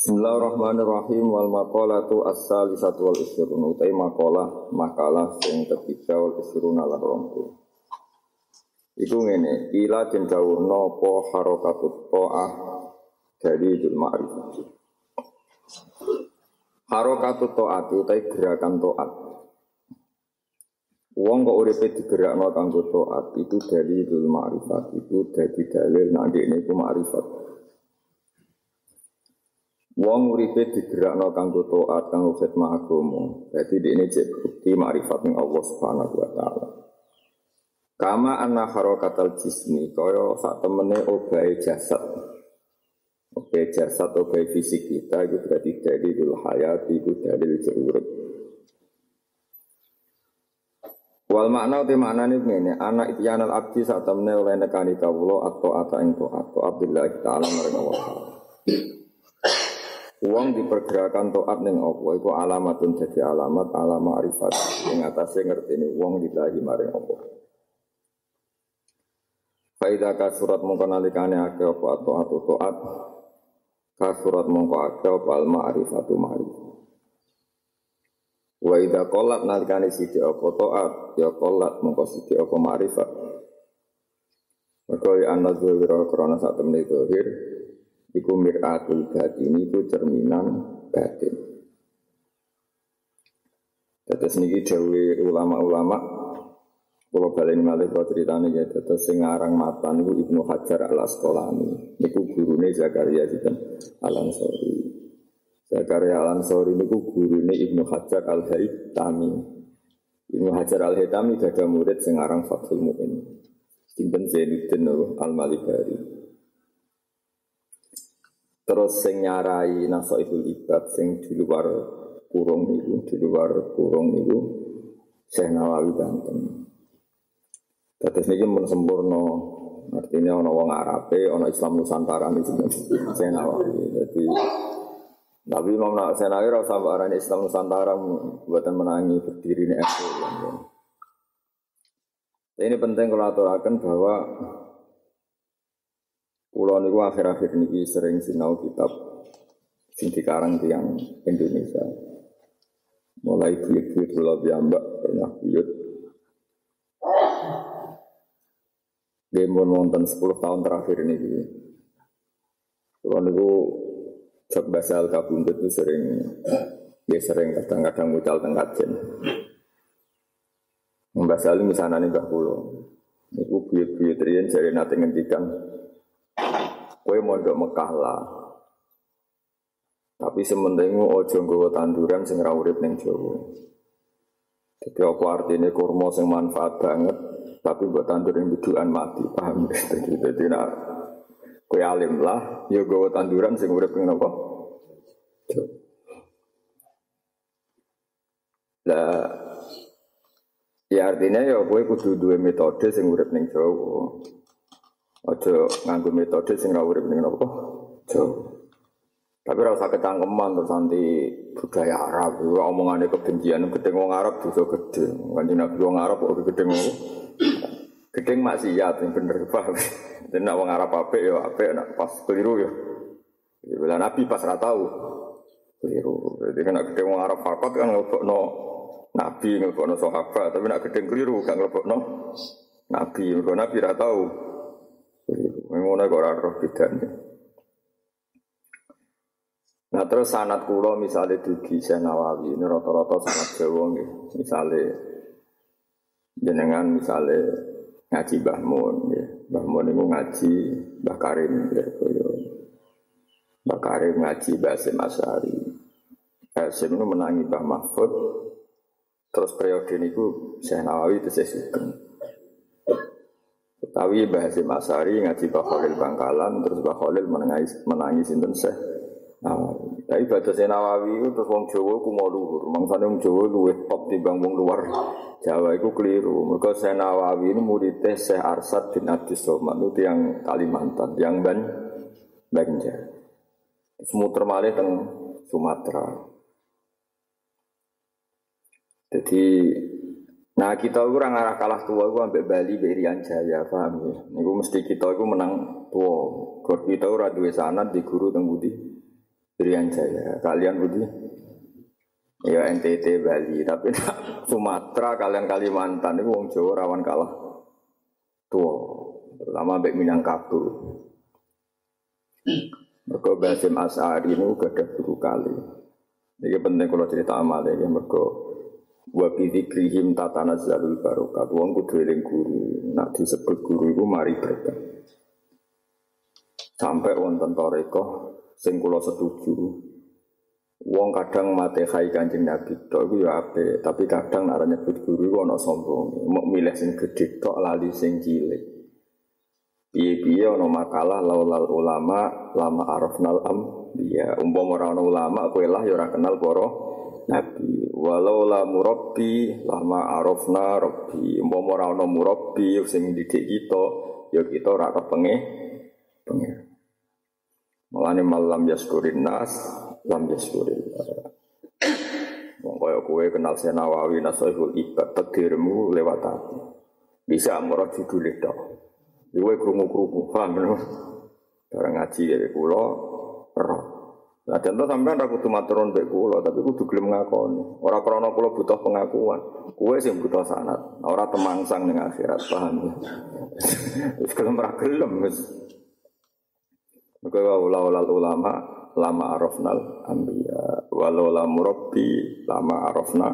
Bismillahirrahmanirrahim wal maqalatu as-salisatu wal isrun utai maqalah makalah sing ketiga wal isrun ala rompu. Iku ngene, ila den dawuhna apa harakatut ta'ah dari dul ma'rifat. Harakatut ta'at utai gerakan ta'at. Wong kok uripe digerakno kanggo ta'at itu dari dul ma'rifat itu dadi dalil nek ini ku ma'rifat. Wong uripe digerakno kanggo taat kanggo khidmah agama. Dadi ini cek bukti makrifat ning Allah Subhanahu wa taala. Kama anna harakatal jismi kaya sak temene obahe jasad. Oke jasad obahe fisik kita itu berarti dari dulu hayat itu dari urip. Wal makna uti makna ini begini, anak ityanal abdi saat temene oleh nekani kawulo atau ata ing atau Abdullah Ta'ala mereka Allah. Uang dipergerakan toat neng Allah itu alamatun jadi alamat alamat arifat yang atasnya ngerti ini uang dilahi maring Allah. Faidah kasurat mongko nalikane ake apa atau atau toat kasurat mongko ake apa al ma'rifatu ma'rifat. Wa idza qolat nalikane sithik apa toat ya qolat mongko sithik apa ma'rifat. Maka ya anna zuwira krana sak temne zahir Iku miratul batin iku cerminan batin. Terus niki dewi ulama-ulama kalau balen malih kalau ceritanya ya terus sing aran matan niku Ibnu Hajar Al Asqalani niku gurune Zakaria sinten Al Ansori. Zakaria Al Ansori niku gurune Ibnu Hajar Al Haytami. Ibnu Hajar Al Haytami ada murid sing aran Fathul Mu'in. Sinten Zainuddin Al Malibari. Terus sing nyarai nasoiful ibad sing di luar kurung itu, di luar kurung itu saya Nawawi Banten. Terus ini pun sempurna, artinya ono wong Arabe, ono Islam Nusantara itu saya Nawawi. Jadi Nabi Imam saya Nawawi rasa arane Islam Nusantara buatan menangi berdiri ini Ini penting kalau aturakan bahwa Kulo niku akhir-akhir niki sering sinau kitab sing dikarang tiang Indonesia. Mulai buyut-buyut kula piyambak pernah buyut. Game wonten 10 tahun terakhir ini. Kulo niku cek bahasa Al-Kabundut itu sering ya sering kadang-kadang mucal tengkat jen. Membahas ini misalnya nih Kulo. Niku buyut-buyut riyen jare nate ngendikan Kowe mondok Mekah lah. Tapi sementing ojo nggawa tanduran sing ora urip ning Jawa. Jadi apa artinya kurma sing manfaat banget, tapi buat tandur yang tujuan mati, paham? Jadi, jadi nak kue alim lah, ya gawa tanduran sing urip ning apa? Lah, ya artinya ya kue kudu dua metode sing urip Jawa. Ojo nganggo metode sing ra urip ning napa? Jo. Tapi ora usah ketangkeman terus nanti budaya Arab, omongane kebencian gedeng wong Arab dosa gede. Kanjeng Nabi wong Arab kok gedeng wong gedeng maksiat yang bener paham. Dan nak wong Arab apik ya apik nak pas keliru ya. Ya bila Nabi pas ra tahu keliru. Jadi kan nak gedeng wong Arab fakot kan ngelokno Nabi ngelokno sahabat, tapi nak gedeng keliru gak ngelokno Nabi, ngelokno Nabi ra tahu. Ngono kok ora roh bedane. Nah terus sanat kulo misalnya dugi saya Nawawi ini rata-rata sanat Jawa nggih. Misale jenengan misalnya ngaji Mbah Mun nggih. Mbah Mun ngaji Mbah Karim koyo. Mbah Karim ngaji Mbah Hasim Asari. Hasim itu menangi Mbah Mahfud. Terus periode niku saya Nawawi saya Tapi bahasa Masari ngaji Pak Khalil Bangkalan terus Pak Khalil menangis menangis sinten Syekh Nawawi. Tapi baca saya Nawawi itu terus wong Jawa ku mau luhur. Mangsane wong Jawa luwih top timbang wong luar Jawa itu keliru. Mereka saya Nawawi ini murid Syekh Arsad bin Abdus Somad itu yang Kalimantan, yang Ban Banjar. Semua termalih teng Sumatera. Jadi Nah kita itu orang arah kalah tua itu sampai Bali Berian Jaya paham ya. Mesti kita itu menang tua. Kalau kita itu radue sana di guru tembudi Irian Jaya. Kalian budi? Ya NTT Bali, tapi nak Sumatera kalian Kalimantan itu wong Jawa rawan kalah tua, terutama Mbak Minangkabau. Mereka Basim As'ari ini udah ada guru kali. Ini penting kalau cerita amal ya, mereka wa bidzikrihim tatanazzalul barokat. Wong kudu eling guru. Nak disebut guru itu mari berkah. Sampai wonten toreko sing kula setuju. Wong kadang mate khai Kanjeng Nabi tok iku ya apik, tapi kadang nek nyebut guru iku ana sombong. Mau milih sing gedhe tok lali sing cilik. Piye-piye ana makalah laulal ulama lama arafnal am ya umpama ora ana ulama kowe lah ya ora kenal para nabi. Walau la murabbi lama arafna rabbi. Umpama ora ana murabbi sing didik kita ya kita ora kepenge pengen. Mulane malam yaskurin nas, lam yaskurin. Wong kaya kowe kenal Senawawi Nasaihul Ibad tedirmu lewat aku. Bisa murah judul itu. Kowe krungu-krungu, paham lho. Barang ngaji ya kula roh. Nah, contoh sampean ra kudu maturun mbek kula, tapi kudu gelem ngakoni. Ora krana kula butuh pengakuan. Kowe sing butuh sanad, ora temangsang ning akhirat, paham. Wis gelem ra gelem wis. Maka walau ulama lama arafnal ambiya walau la murabbi lama arafna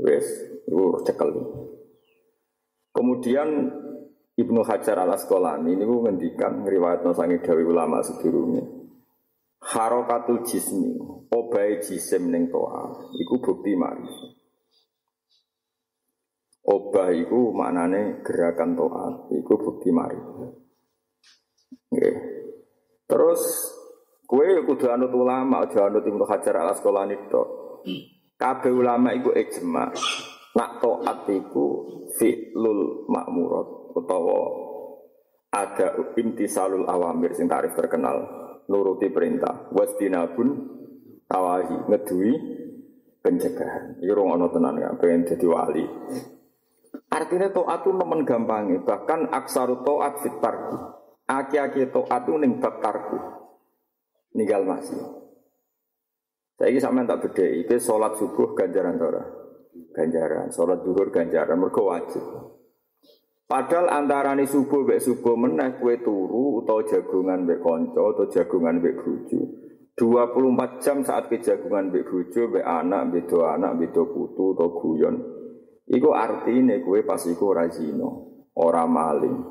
wes itu cekel. Kemudian Ibnu Hajar al Asqalani ini ngendikan riwayat sangi dawi ulama sedurunge. Harokatul jismi, obai jisim ning toa, iku bukti marif. Obah iku maknane gerakan toa, iku bukti. Nggih. Terus kue kudu anut ulama, aja anut Ibnu Hajar al Asqalani tok. Kabeh ulama iku ijma. Nak taat iku fi'lul makmurat utawa ada imtisalul awamir sing tarif terkenal nuruti perintah wasdinabun tawahi ngedui pencegahan. Iki rong tenan ya pengen jadi wali. Artinya taat itu nemen gampangi, bahkan aksaru taat fit tarki. Aki-aki taat itu ning bab. Ninggal masih. Saya ini sampean tak beda, itu sholat subuh ganjaran tora. Ganjaran, sholat duhur ganjaran, mereka wajib. Padahal antara nih subuh bek subuh meneh kue turu atau jagungan bek konco atau jagungan bek buju. 24 jam saat kejagungan bek buju bek anak, bek dua anak, bek dua putu atau guyon. Iku artinya kue pas iku ora zino, ora maling.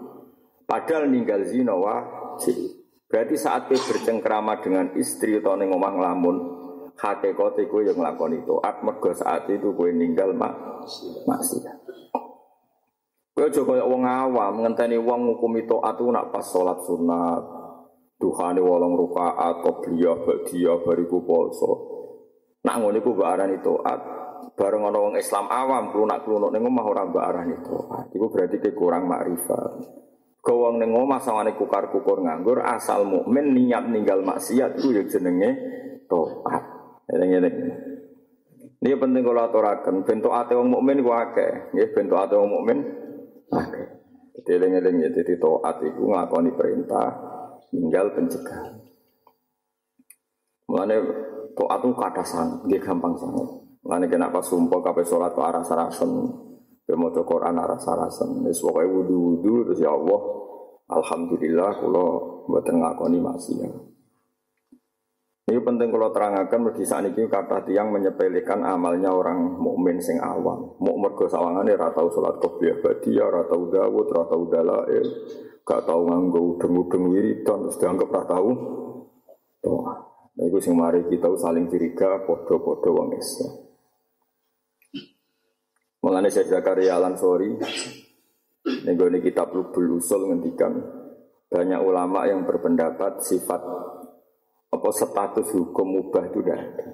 Padahal ninggal zino wajib. Berarti saat kue bercengkrama dengan istri atau neng omah ngelamun, hakikate kue yang ngelakon itu. Mergo saat itu kue ninggal mak maksiat. Kue juga wong awam ngenteni wong hukum itu atu nak pas sholat sunat, duhane wolong rukaat, qobliyah, ba'diyah, bariku poso. Nak ngono iku mbak arani taat. Bareng ana wong Islam awam klunak klunuk ning omah ora mbak arani taat. Iku berarti ke kurang makrifat. Kau ning omah sawane kukar-kukur nganggur asal mukmin niat ninggal maksiat iku ya jenenge taat. Eling-eling. Ini penting kalau aturakan. Bentuk ate wong mukmin ku akeh. Nggih bentuk ate wong mukmin eling-eling ya jadi taat iku nglakoni perintah ninggal pencegahan. Mulane taat itu kata sang, dia gampang sangat. Mulane kenapa sumpah kabeh salat ke arah sarasen, ke maca Quran arah sarasen. Wis pokoke wudu-wudu terus ya Allah, alhamdulillah kula mboten ngakoni maksiat. Ini penting kalau terangkan bagi saat ini kata tiang menyepelekan amalnya orang mukmin sing awam. Mau mergo sawangane ora tau salat qobliyah badiyah, ora tau dawud, ora tau dalail, gak tau nganggo udeng-udeng wiridan terus dianggap ora tau doa. Nah, itu sing mari kita saling curiga podo-podo wong Islam. Mulane saya Zakaria Al-Ansori ini kitab Lubul Usul ngendikan banyak ulama yang berpendapat sifat apa status hukum mubah itu dah ada.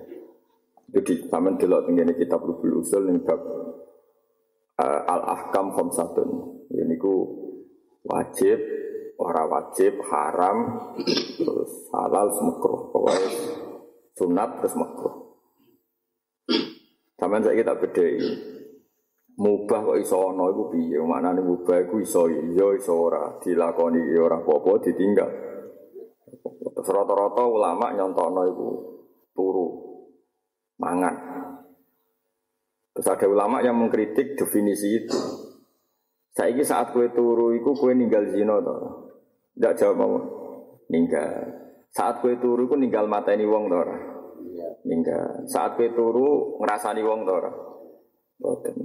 Itu di taman delok tenggene kitab Lubul Usul ning bab uh, Al Ahkam Khamsatun. Ini ku wajib, ora wajib, haram, terus halal, makruh. Pokoknya sunat terus makruh. Sampeyan saya kita bedai. Mubah kok iso ana iku piye? Maknane mubah iku iso iya iso ora dilakoni ora apa-apa ditinggal. Rata-rata ulama nyontokno iku turu mangan. Terus ada ulama yang mengkritik definisi itu. Saya ini saat kue turu iku kue ninggal zino to. Tidak jawab mau ninggal. Saat kue turu iku ninggal mata ini wong to Ninggal. Saat kue turu ngerasani wong to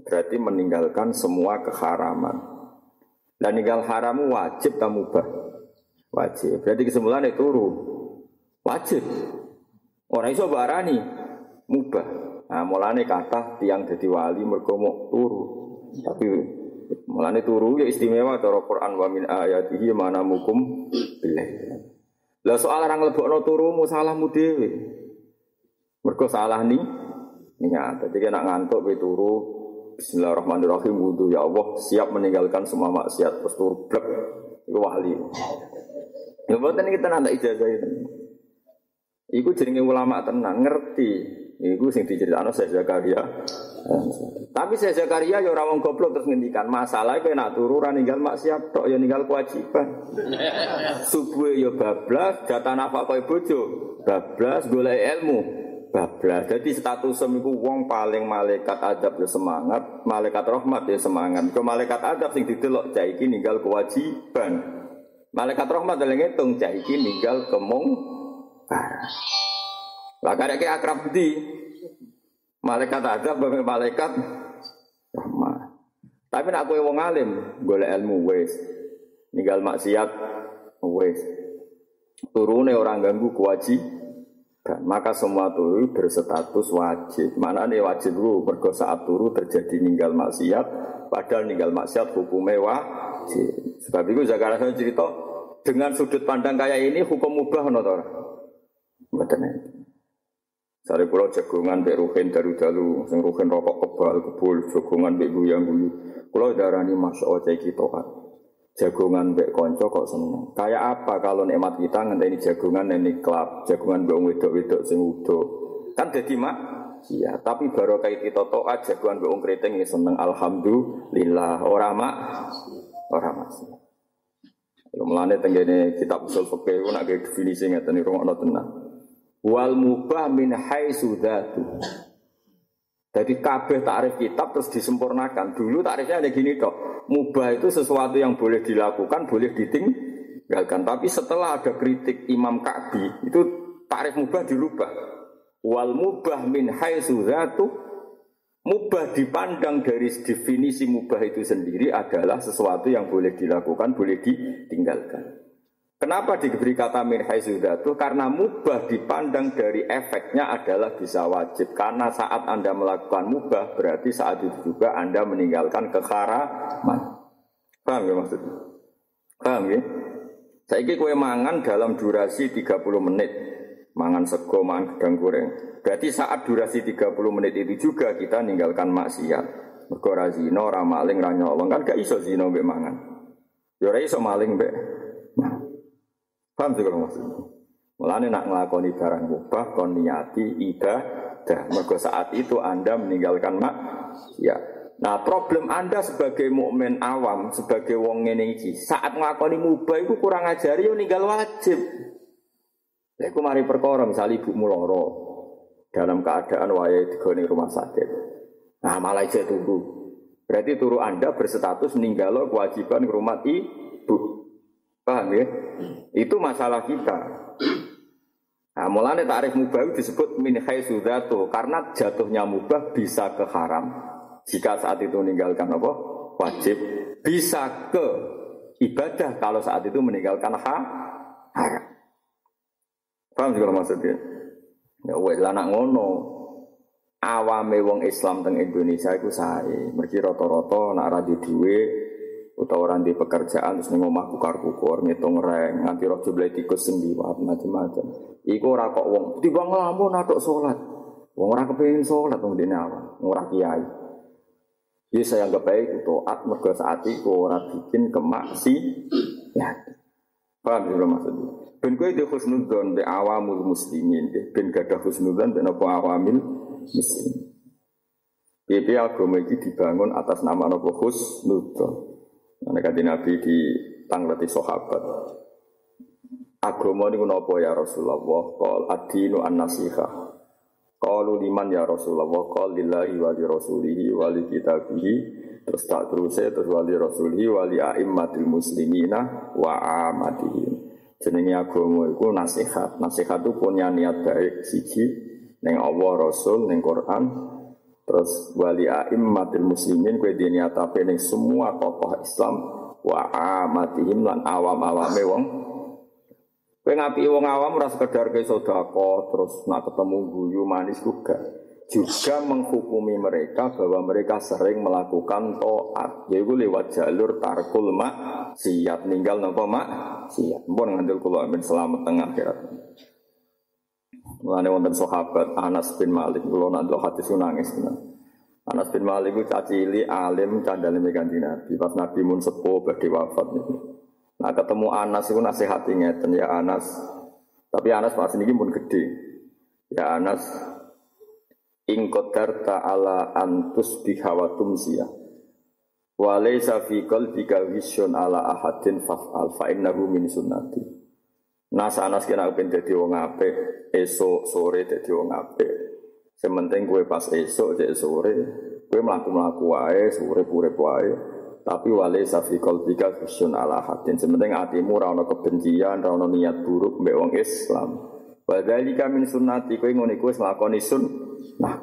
Berarti meninggalkan semua keharaman. Dan ninggal haramu wajib tak mubah. Wajib. Berarti kesimpulannya turu. Wajib. Orang iso barani mubah. Nah, mulane kata tiang jadi wali mergo turu. Tapi mulane turu ya istimewa cara Quran wa min ayatihi mana mukum billah. Lah soal orang lebokno turumu salahmu dhewe. Mergo salah nih niat. Jadi kena ngantuk be turu Bismillahirrahmanirrahim wudhu ya Allah siap meninggalkan semua maksiat terus turu blek itu wali. Ya buatan kita nanti ijazah itu. Iku jenenge ulama tenang ngerti Iku sing diceritakno Syekh Zakaria. Tapi Syekh Zakaria ya ora wong goblok terus ngendikan, masalah kowe nak turu ora ninggal maksiat tok ya ninggal kewajiban. Subuh ya bablas, jatah nafkah kowe bojo, bablas golek ilmu, bablas. Jadi status iku wong paling malaikat adab ya semangat, malaikat rahmat ya semangat. Ke malaikat adab sing didelok cah iki ninggal kewajiban. Malaikat rahmat dalam ngitung cah iki ninggal kemung. Lah karek akrab di malaikat adab bae malaikat rahmat. Tapi nak kowe wong alim, golek ilmu wis. Ninggal maksiat wis. Turune orang ganggu kewajiban. Maka semua turu berstatus wajib. Mana nih wajib dulu mergo saat turu terjadi ninggal maksiat, padahal ninggal maksiat hukumnya wajib. Sebab itu Zakaria cerita dengan sudut pandang kayak ini hukum mubah notor. Betul Sare pulau jagongan mbek ruhin daru dalu, sing ruhin rokok kebal kebul, jagongan mbek guyang guyu. Kulo darani masya Allah cek kita kan. Jagongan mbek konco kok seneng. Kayak apa kalau nikmat kita ngenteni jagongan ini klub, jagongan mbek wedok-wedok sing udo. Kan jadi mak Iya, tapi baru kayak kita toat jagoan mbek wong keriting seneng alhamdulillah. Ora mak ora mas. Yo melane tenggene kitab usul fikih nak definisi ngeten rungokno tenan wal mubah min haitsu dzatu. Jadi kabeh takrif kitab terus disempurnakan. Dulu takrifnya ada gini dok. Mubah itu sesuatu yang boleh dilakukan, boleh ditinggalkan. Tapi setelah ada kritik Imam Ka'bi, itu takrif mubah dirubah. Wal mubah min haitsu dzatu Mubah dipandang dari definisi mubah itu sendiri adalah sesuatu yang boleh dilakukan, boleh ditinggalkan. Kenapa diberi kata min haizudatu? Karena mubah dipandang dari efeknya adalah bisa wajib. Karena saat Anda melakukan mubah, berarti saat itu juga Anda meninggalkan keharaman. Paham ya maksudnya? Paham ya? Saya kue mangan dalam durasi 30 menit. Mangan sego, mangan gedang goreng. Berarti saat durasi 30 menit itu juga kita meninggalkan maksiat. Mergo zino, ramaling, ranyolong. Kan gak iso zino mbek mangan. Ya iso maling mbek. Paham juga maksudnya? Mulane nak ngelakoni barang mubah kon niati ibadah. Mergo saat itu Anda meninggalkan mak ya. Nah, problem Anda sebagai mukmin awam, sebagai wong ngene iki, saat nglakoni mubah itu kurang ajari yo ninggal wajib. Iku mari perkara misal ibu loro dalam keadaan wayahe digone rumah sakit. Nah, malah ijek turu. Berarti turu Anda berstatus ninggalo kewajiban rumah ibu. Paham ya? Itu masalah kita. Nah, mulanya tarif mubah disebut min haisudatu karena jatuhnya mubah bisa ke haram. Jika saat itu meninggalkan apa? Wajib. Bisa ke ibadah kalau saat itu meninggalkan ha haram. Paham juga maksudnya? Ya wes lah nak ngono. Awame wong Islam teng Indonesia itu sae. Mergi rata-rata nak radio duwe utawa orang di pekerjaan terus ning omah kukar-kukur ngitung reng nganti roh jumlah tikus sing liwat macam-macam iku ora kok wong tiba ngelamun aduk salat wong ora kepengin salat wong dene awak ora kiai Jadi saya anggap baik itu at mergo saat itu ora bikin kemaksi ya paham ya maksudnya ben kowe di husnudzon be awamul muslimin ben gadah husnudzon ben apa awamil muslim Jadi agama ini dibangun atas nama Nabi Husnudzon. Karena kata Nabi di tangleti sahabat. agama niku napa ya Rasulullah? Qal ad-dinu an-nasihah. Qalu liman ya Rasulullah? Qal lillahi wa li rasulihi wa li kitabihi. Terus tak terus terus wali rasulihi wa li a'immatil muslimina wa amatihim. Jenenge agama iku nasihat. Nasihat itu punya niat baik siji ning Allah Rasul ning Quran terus wali a'immatil muslimin kowe niat ape ning semua tokoh Islam wa amatihim lan awam-awame wong Kowe ngapi wong awam ora sekedar ke sodako terus nak ketemu guyu manis juga. Juga menghukumi mereka bahwa mereka sering melakukan toat, yaitu lewat jalur tarkul mak siap ninggal nopo mak siap. Mpun ngandel kula amin selamat tengah akhirat. Mulane wonten sahabat Anas bin Malik kula nak hati nangis tenan. Anas bin Malik itu cacili alim candale kanjeng Nabi. Pas Nabi mun sepuh badhe wafat niku. Nah ketemu Anas itu nasihati ngeten ya Anas. Tapi Anas masih ini pun gede. Ya Anas, ingkotar ta'ala antus bihawatum siya. Walaysa fi qalbika vision ala ahadin faf'al fa innahu min sunnati. Nas Anas kena ben dadi wong apik, esuk sore dadi wong apik. Sementing kue pas esok, cek sore, kue melaku-melaku wae, sore pure wae. Tapi wale safi kolbika kusun ala hadin. Sementing hatimu rano kebencian, rano niat buruk mbek wong Islam. Wadhalika min sunnati kowe ngono iku wis nglakoni sun. Nah.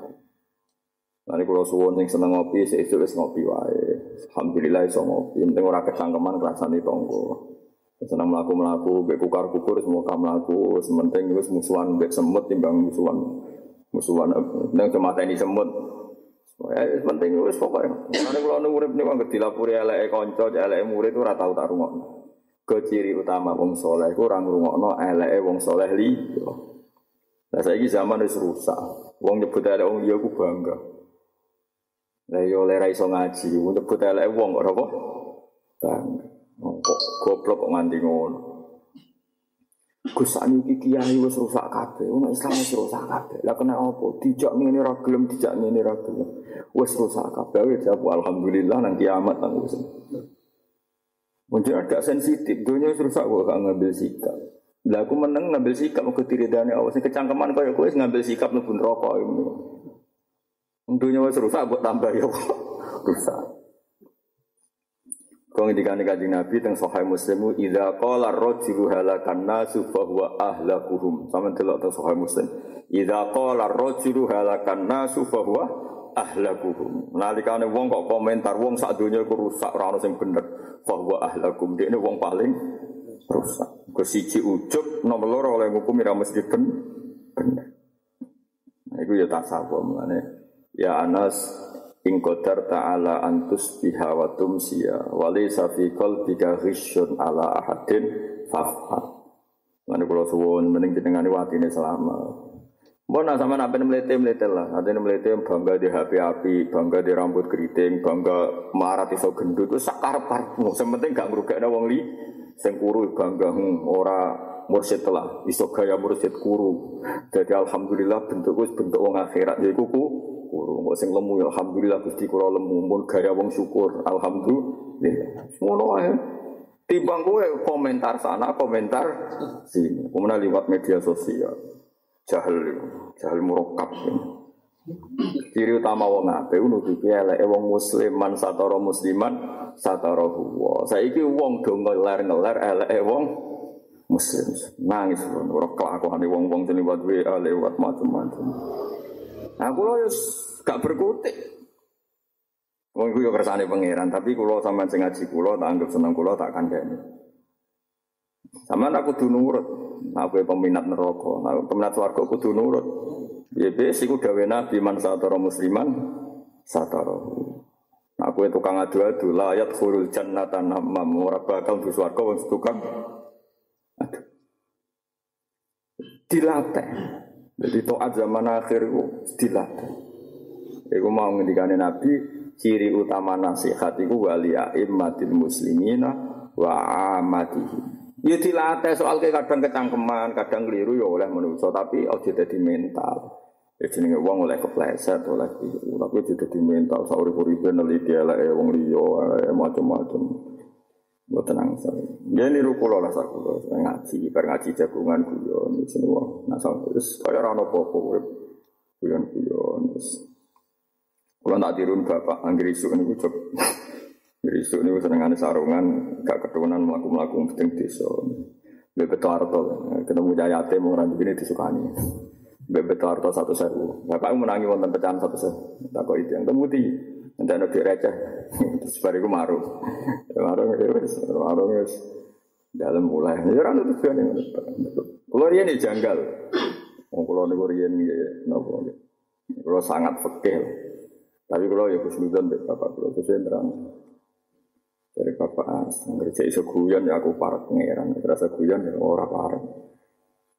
Nanti kalau suwon yang seneng ngopi, seisuk wis ngopi wae. Alhamdulillah iso ngopi. Penting ora kecangkeman kerasani tonggo. Seneng melaku melaku, bek kukar kukur semua kam melaku. Sementing wis musuhan bek semut timbang musuhan musuhan. Neng cuma ini semut. Ya penting wis pokoke. Nek kula nu urip niku dilapuri eleke kanca, eleke murid ora tau tak rungokno. Ke ciri utama wong soleh iku ora ngrungokno eleke wong soleh liya. Lah saiki zaman wis rusak. Wong nyebut eleke wong liya ku bangga. Lah yo oleh ra iso ngaji, nyebut eleke wong kok apa? Bangga. Kok goblok kok nganti ngono. Gus iki kiai wis rusak. Wong Islam wis rusak kabeh. Lah kena apa? Dijak ngene ra gelem, dijak ngene ra gelem. Wis rusak jawab alhamdulillah nang kiamat nang. Mungkin agak sensitif, dunia rusak kok gak ngambil sikap. Lah aku meneng ngambil sikap mau ketiridane Allah sing kecangkeman kaya kowe ngambil sikap mlebu neraka ini. Dunia wis rusak kok tambah ya rusak. Kau ngendikane kanjeng Nabi teng Sahih Muslim idza qala ar-rajulu halakan nasu fa huwa ahlakuhum. Sama delok teng Sahih Muslim. Idza qala ar-rajulu halakan nasu fa ahlakuhum. Nalikane wong kok komentar wong sak donya iku rusak ora ono sing bener. Fa ahlakum. Wong paling rusak. Ke siji ujug nomor loro oleh hukum ora mesti ben bener. Nah, itu ya tasawuf mulane. Ya Anas In qadar ta'ala antus biha wa tumsiya Walaysa fi qalbika ghisyun ala ahadin faf'al Nanti kalau suwun mending jenengane watine selama Mbona sama nabi melete melete lah, ada melete bangga di HP api, bangga di rambut keriting, bangga marah iso gendut, itu sakar parmu. Sementing gak ngerugak ada wong li, sengkuru bangga hmm, ora mursyid telah, iso gaya mursyid kuru. Jadi alhamdulillah bentukku bentuk wong akhirat, jadi kuku syukur. Kok sing lemu ya alhamdulillah Gusti kula lemu mun gaya wong syukur. Alhamdulillah. Ngono ae. Timbang kowe komentar sana, komentar sini. Kemudian lewat media sosial. Jahil, jahil murokap. Ciri utama wong apik nutupi eleke wong musliman satara musliman satara huwa. Saiki wong do ngeler-ngeler eleke wong muslim. Nangis ora kelakuane wong-wong jenenge lewat WA lewat macam-macam. Nah, kula yo gak berkutik. Wong iku yo kersane pangeran, tapi kula sampean sing ngaji kula tak anggap seneng kula tak kandhani. Sampeyan aku kudu nurut. Aku peminat neraka, aku peminat swarga kudu nurut. Ya wis iku dawe Nabi man satara musliman satara. Aku itu tukang adu-adu, layat khurul jannata namam, ora bakal di swarga wong tukang. Dilatih. Jadi toat zaman akhir itu dilatih. Iku mau ngendikane Nabi ciri utama nasihat itu wali immatil muslimina wa amatihi. Ya dilatih soal ke kadang kecangkeman, kadang keliru ya oleh manusia tapi ojo jadi mental. Ya jenenge wong oleh kepleset oleh keliru, tapi ojo jadi mental sauri uripe neliti eleke wong liya macam-macam. Buat tenang saya. Dia niru kulo lah saya ngaji, bar ngaji jagungan guyon ini semua. Nah sama terus kaya rano popo guyon guyon terus. Kulo tak tirun bapak anggir isu ini cok. Anggir isu ini seneng sarungan gak keturunan melaku melaku penting desa. Bebeto arto ketemu jayate mau orang begini disukani. Bebeto arto satu sewu. Bapak menangi wonten pecahan satu sewu. Tak itu yang temuti. Nanti ada receh. Terus bariku maru. Maru ya wis, maru wis. Dalam mulai. Ya ora nutup kan. Kulo riyen ya janggal. Wong kulo niku riyen napa. Kulo sangat fikih. Tapi kulo ya khusnudzon bapak kulo sesuai terang. Dari bapak ngerja iso guyon ya aku parek pangeran. Terasa guyon ya ora parek.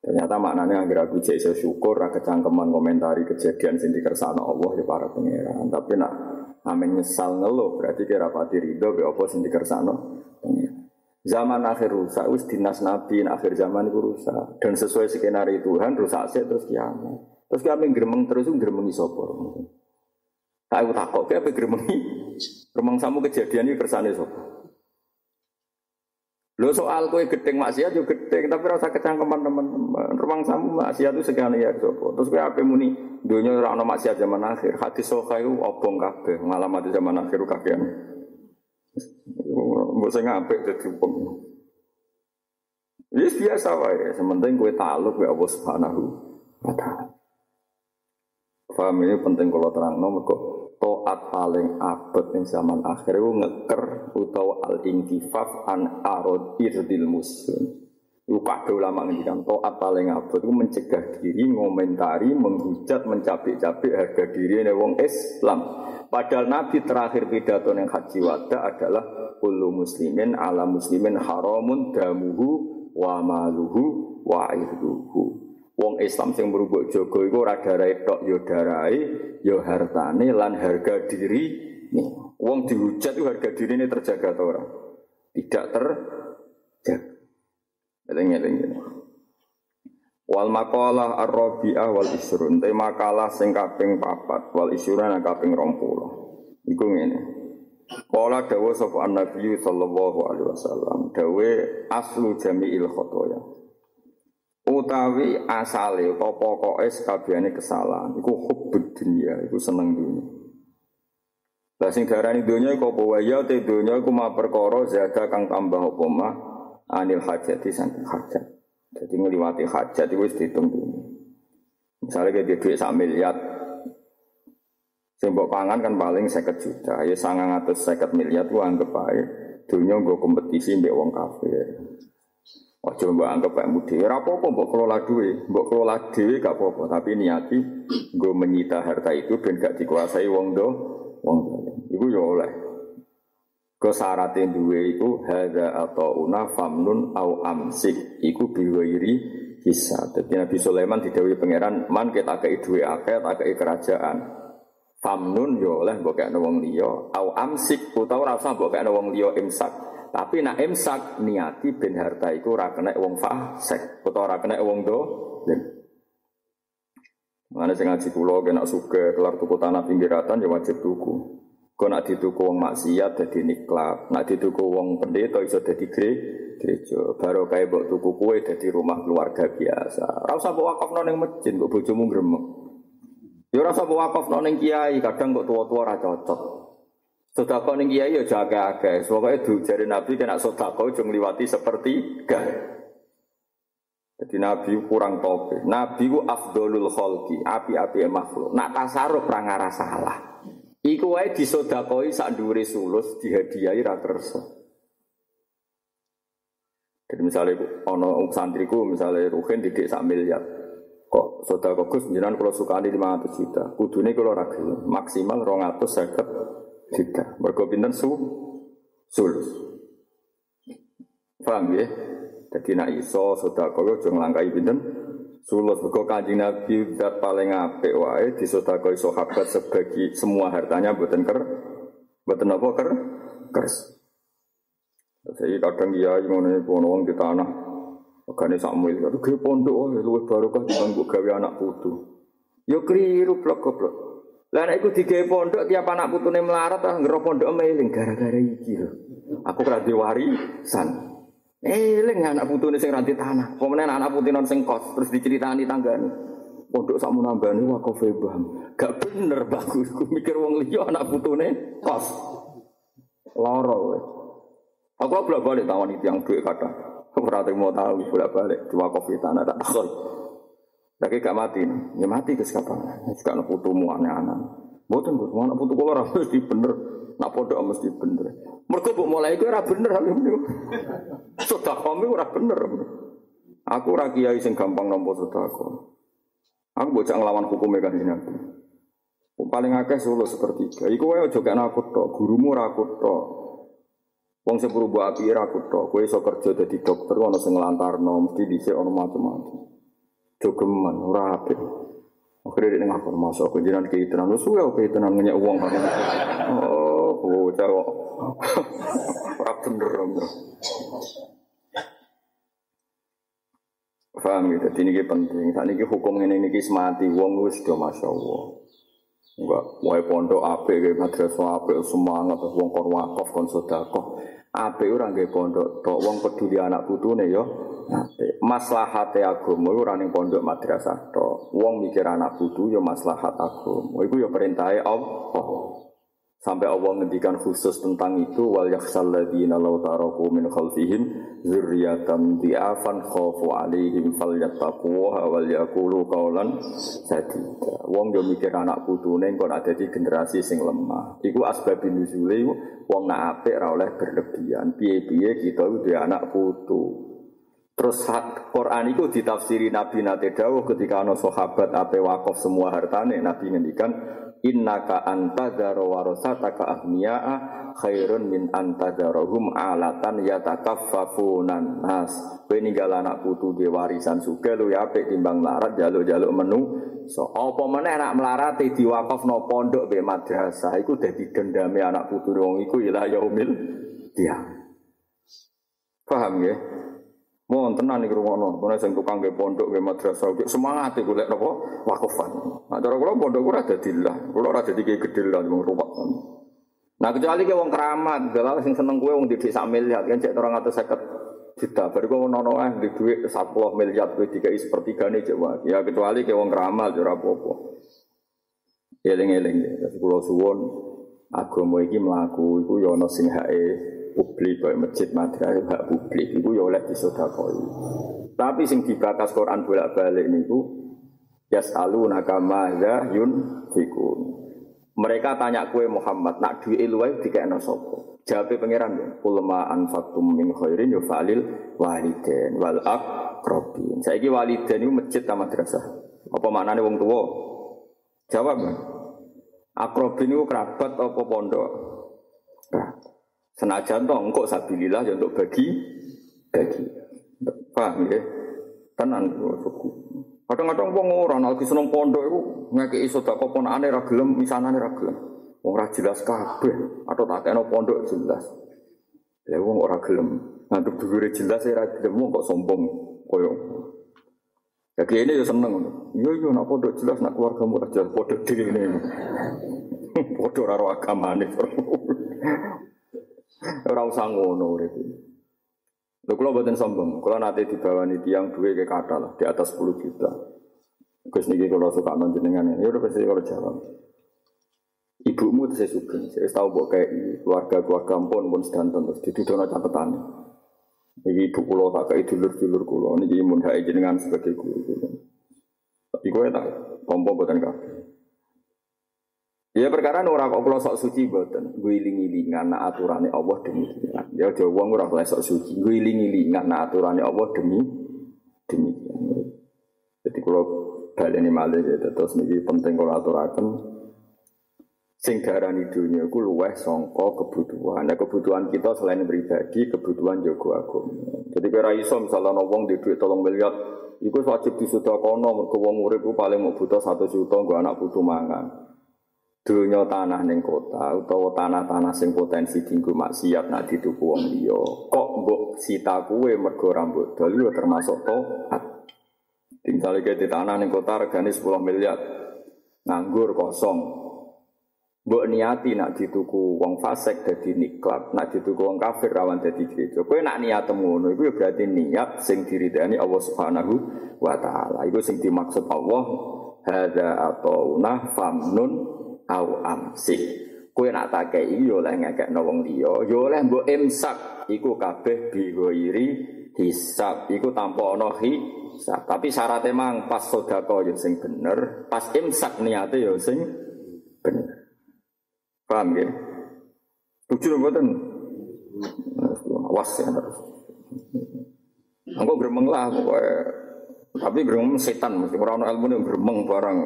Ternyata maknanya agar aku iso syukur, kecangkeman komentari kejadian sing dikersano Allah ya para pangeran. Tapi nak amin nyesal ngeluh berarti kira pati ridho be sing dikersano pangeran. Zaman akhir rusak, wis dinas nabi, akhir zaman itu rusak. Dan sesuai skenario Tuhan, rusak sih terus kiamat. Terus kami geremeng terus geremengi sopor. Tak aku takut, kayak apa geremengi? Geremeng samu kejadian ini kersane sopor. Lo soal kue gedeng maksiat yo gedeng, tapi rasa kecangkeman teman-teman. Ruang samu maksiat itu sekian ya sopo. Terus kue apa muni? Dunia orang maksiat zaman akhir. Hati soka itu obong kabeh. Ngalamat zaman akhir kakean. Mbok sing apik dadi wong. Wis biasa wae, sementing kowe taluk wa Allah Subhanahu wa taala. Faham ini penting kalau terang nomor kok toat paling abad yang zaman akhir itu ngeker utawa al intifaf an arod irdil muslim. Itu kado ulama ngendikan toat paling abad itu mencegah diri, ngomentari, menghujat, mencabik-cabik harga diri wong Islam. Padahal Nabi terakhir pidato yang haji wada adalah kullu muslimin ala muslimin haramun damuhu wa maluhu wa irduhu. Wong Islam sing merubuk jogo iku ora darai tok ya darai ya hartane lan harga diri nih. Wong dihujat itu harga diri ini terjaga atau orang? Tidak terjaga. Eling-eling Wal makalah ar-rabi'ah wal isrun. Te makalah sing kaping papat wal isrun kaping 20. Iku ngene. Kala dawa sapa Nabi sallallahu alaihi wasallam, dawe aslu jami'il khotoya. Utawi asale utawa pokoke sakabehane kesalahan iku hubbud dunya, iku seneng dunya. Lah sing darani dunya iku apa ya te dunya iku ma perkara zaga kang tambah apa mah anil hajati saking hajat. Jadi ngeliwati hajat itu wis dihitung dunya. Misalnya kayak duit sak miliar, Sing pangan kan paling 50 juta. Ya 950 miliar tuh anggap ae dunia nggo kompetisi mbek wong kafir. Ojo mbok anggap bae mudi. Ora apa-apa mbok kelola duwe, mbok kelola dhewe gak apa-apa, tapi niati nggo menyita harta itu ben gak dikuasai wong do, wong dolim. Iku ya oleh. Ke syaratnya duwe iku atau una famnun au amsik iku biwairi bisa. Jadi Nabi Sulaiman didawi pangeran man kita kei duwe akeh tak kei kerajaan. Famnun yo oleh mbok kekno wong liya, au amsik utawa ora usah mbok kekno wong liya imsak. Tapi nak imsak niati ben harta iku ora kena wong fasik utawa ora kena wong do. Mana sing ngaji kula kena suka kelar tuku tanah pinggiratan ya wajib tuku. Kau nak dituku wong maksiat jadi niklat, nak dituku wong pendeta iso jadi gereja. Baru kayak mbok tuku kue jadi rumah keluarga biasa. Ora usah mbok wakafno ning masjid, mbok bojomu gremeng. Ya rasa wakaf nang ning kiai, kadang kok tua-tua ora cocok. Sedekah ning kiai ya jaga akeh. Pokoke du jare Nabi kena sedekah aja ngliwati sepertiga. Jadi Nabi kurang tope. Nabi ku afdolul khalqi, api-api makhluk. Nak tasarruf ra salah. Iku wae disodakoi sak sulus dihadiahi ra. Jadi misalnya ono santriku misalnya Ruhin didik sak miliar. Kok soda kogus jenengan kalau suka di 500 juta. Kudune kalau ragu maksimal 250 juta. Mergo pinten su sulus. Paham ya? Jadi nak iso soda koyo aja nglangkai pinten sulus. Mergo Kanjeng Nabi zat paling apik wae disodakoi sahabat sebagi semua hartanya mboten ker mboten apa ker kers. Saya kadang iya ngono wong di tanah Makanya Samuel, aduh gue pondok, oh, luwih barokah dibanding gawe anak putu. Yo keliru blok goblok. Lah nek iku digawe pondok tiap anak putune melarat ah ngero pondok meling gara-gara iki lho. Aku ora warisan. Eling anak putune sing ranti tanah. Pemene anak putune sing kos terus diceritani tanggane. Pondok sakmu nambani wakaf bam. Gak bener bagus. Ku mikir wong liya anak putune kos. Loro kowe. Aku bolak balik tawon itu yang duit kata. Berarti mau tahu bolak balik dua kopi tanah tak takut. Lagi gak mati, ya mati ke siapa? Sekarang putumu aneh-aneh. Boten bos, mana putu kalau orang mesti bener, nak pondok mesti bener. Mereka bu mulai itu ora bener itu. Sudah kami ora bener. Aku ora kiai sing gampang nampa sedekah. Aku bocah ngelawan hukumnya kan Nabi. Paling akeh solo sepertiga. Iku wae aja gak aku gurumu ora aku tok. Wong sing berubah api ora aku tok. Kowe iso kerja dadi dokter ana sing nglantarno, mesti dhisik ana macam-macam. Jogeman ora apik. Akhirnya dia ngapur masuk ke jiran tenan lu suwe ke tenan ngeyak uang Oh, bocah kok. Ora bener. Paham gitu, jadi ini penting. Saat ini hukum ini ini mati, wong wis do masya Allah. Enggak, wae pondok ape, madrasah ape, semangat, wong kon wakaf, kon sodakoh. Ape orang gak pondok, tok wong peduli anak putune yo. Ape maslahate agama ora ning pondok madrasah tok. Wong mikir anak putu yo maslahat agama. Iku yo perintahe Allah. Sampai Allah ngendikan khusus tentang itu wal yakhsal ladzina law taraku min khalfihim dzurriyyatan di'afan khafu alaihim falyattaquha wal yaqulu qawlan sadida. Wong yo mikir anak putune kok ada di generasi sing lemah. Iku asbabun nuzule wong nak apik ora oleh berlebihan. Piye-piye kita udah anak putu. Terus Quran itu ditafsiri Nabi Nate Dawuh ketika ana sahabat ape wakaf semua hartane Nabi ngendikan innaka antadzara warasataka ahniya'a khairun min antadzarahum alatan yatakaffafunan. Nas kowe ninggal anak putu di warisan suge lu ya apik timbang larat jaluk-jaluk menu. So apa meneh anak melarat diwakafno pondok be madrasah? Iku dadi dendame anak putu wong iku ila yaumil dia paham ya Mohon tenan nih rumah karena sing tukang ke pondok ke madrasah, ke semangat iku lek napa wakufan. Nah cara kula pondok ora dadi lah, kula ora dadi gedhe lah wong rumah. Nah kecuali ke wong keramat, galau sing seneng kowe wong didik sak miliar, kan cek 250 juta. Baru kau nono eh di duit 10 miliar kowe dikai sepertigane coba. Ya kecuali ke wong keramat ora apa-apa. Eling-eling ya, kula suwun agama iki mlaku iku ya ana sing hae publik kayak masjid madrasah hak publik itu ya oleh disodakoi. Tapi sing dibakas Quran bolak-balik niku yasalu nakama ya yun fikun. Mereka tanya kue Muhammad nak duwe luwih dikekno sapa? Jawabe pangeran ya, ulama anfatum min khairin ya falil waliden wal aqrabin. Saiki waliden itu masjid ta madrasah. Apa maknane wong tua? Jawab. Akrobin itu kerabat apa pondok? Kerabat. Senajan toh engkau sabilillah ya untuk bagi bagi. Paham ya? Tenan suku. Kadang-kadang wong ora lagi seneng pondok iku ngekeki sedekah ponakane ra gelem, misanane ra gelem. Wong ora jelas kabeh atau tak kena pondok jelas. Lah wong ora gelem. Ngantuk dhuwure jelas ora gelem wong kok sombong koyo. Ya kene ya seneng. Yo yo nak pondok jelas nak keluarga ora jelas pondok dhewe. Padha ora agamane. Ora usah ngono urip. Lho kula mboten sombong, kula nate dibawani tiang duwe ke kata lah di atas 10 juta. Gus niki kula suka njenengan. Ya udah pasti kalau jawab. Ibumu itu saya suka, saya tahu bahwa kayak keluarga keluarga pun pun sedanten terus didudono catatan. Iki ibu kulo tak kayak dulur dulur kulo, ini mun hak jenengan sebagai guru. Tapi gue tak tompo buatan kabeh. Ya perkara ora kok kula sok suci mboten. Guling-gilingan nak aturane Allah demikian. Ya aja wong ora boleh sok suci. Guling-gilingan nak aturane Allah demi demikian. Jadi kalau baleni malih ya terus niki penting kalau aturaken sing darani dunia ku luweh sangka kebutuhan. Nah, kebutuhan kita selain pribadi, kebutuhan jago agama. Jadi kira iso misalnya wong di duit tolong miliar, iku wajib disudakono mergo wong urip paling mau butuh satu juta nggo anak putu mangan. Dunia tanah neng kota utawa tanah-tanah sing potensi tinggu maksiat nak dituku wong liya. Kok mbok sita kuwe mergo rambut dol termasuk toat. Tinggal ke di tanah neng kota regane 10 miliar. Nganggur kosong. Mbok niati nak dituku wong fasik dadi niklab, nak dituku wong kafir rawan dadi gereja. Kowe nak niat ngono iku berarti niat sing diridani Allah Subhanahu wa taala. Iku sing dimaksud Allah hadza atauna famnun au amsik. Kowe nak takei yo oleh ngekekno wong liya, yo oleh mbok imsak iku kabeh bigoiri hisab iku tanpa ana. Tapi syaratnya mang pas sedekah yo sing bener, pas imsak niate yo sing bener. Paham ya? Tujuh mboten. Awas ya terus. Engko gremeng lah pokoknya. Tapi gremeng setan mesti ora ono ilmu yang gremeng barang.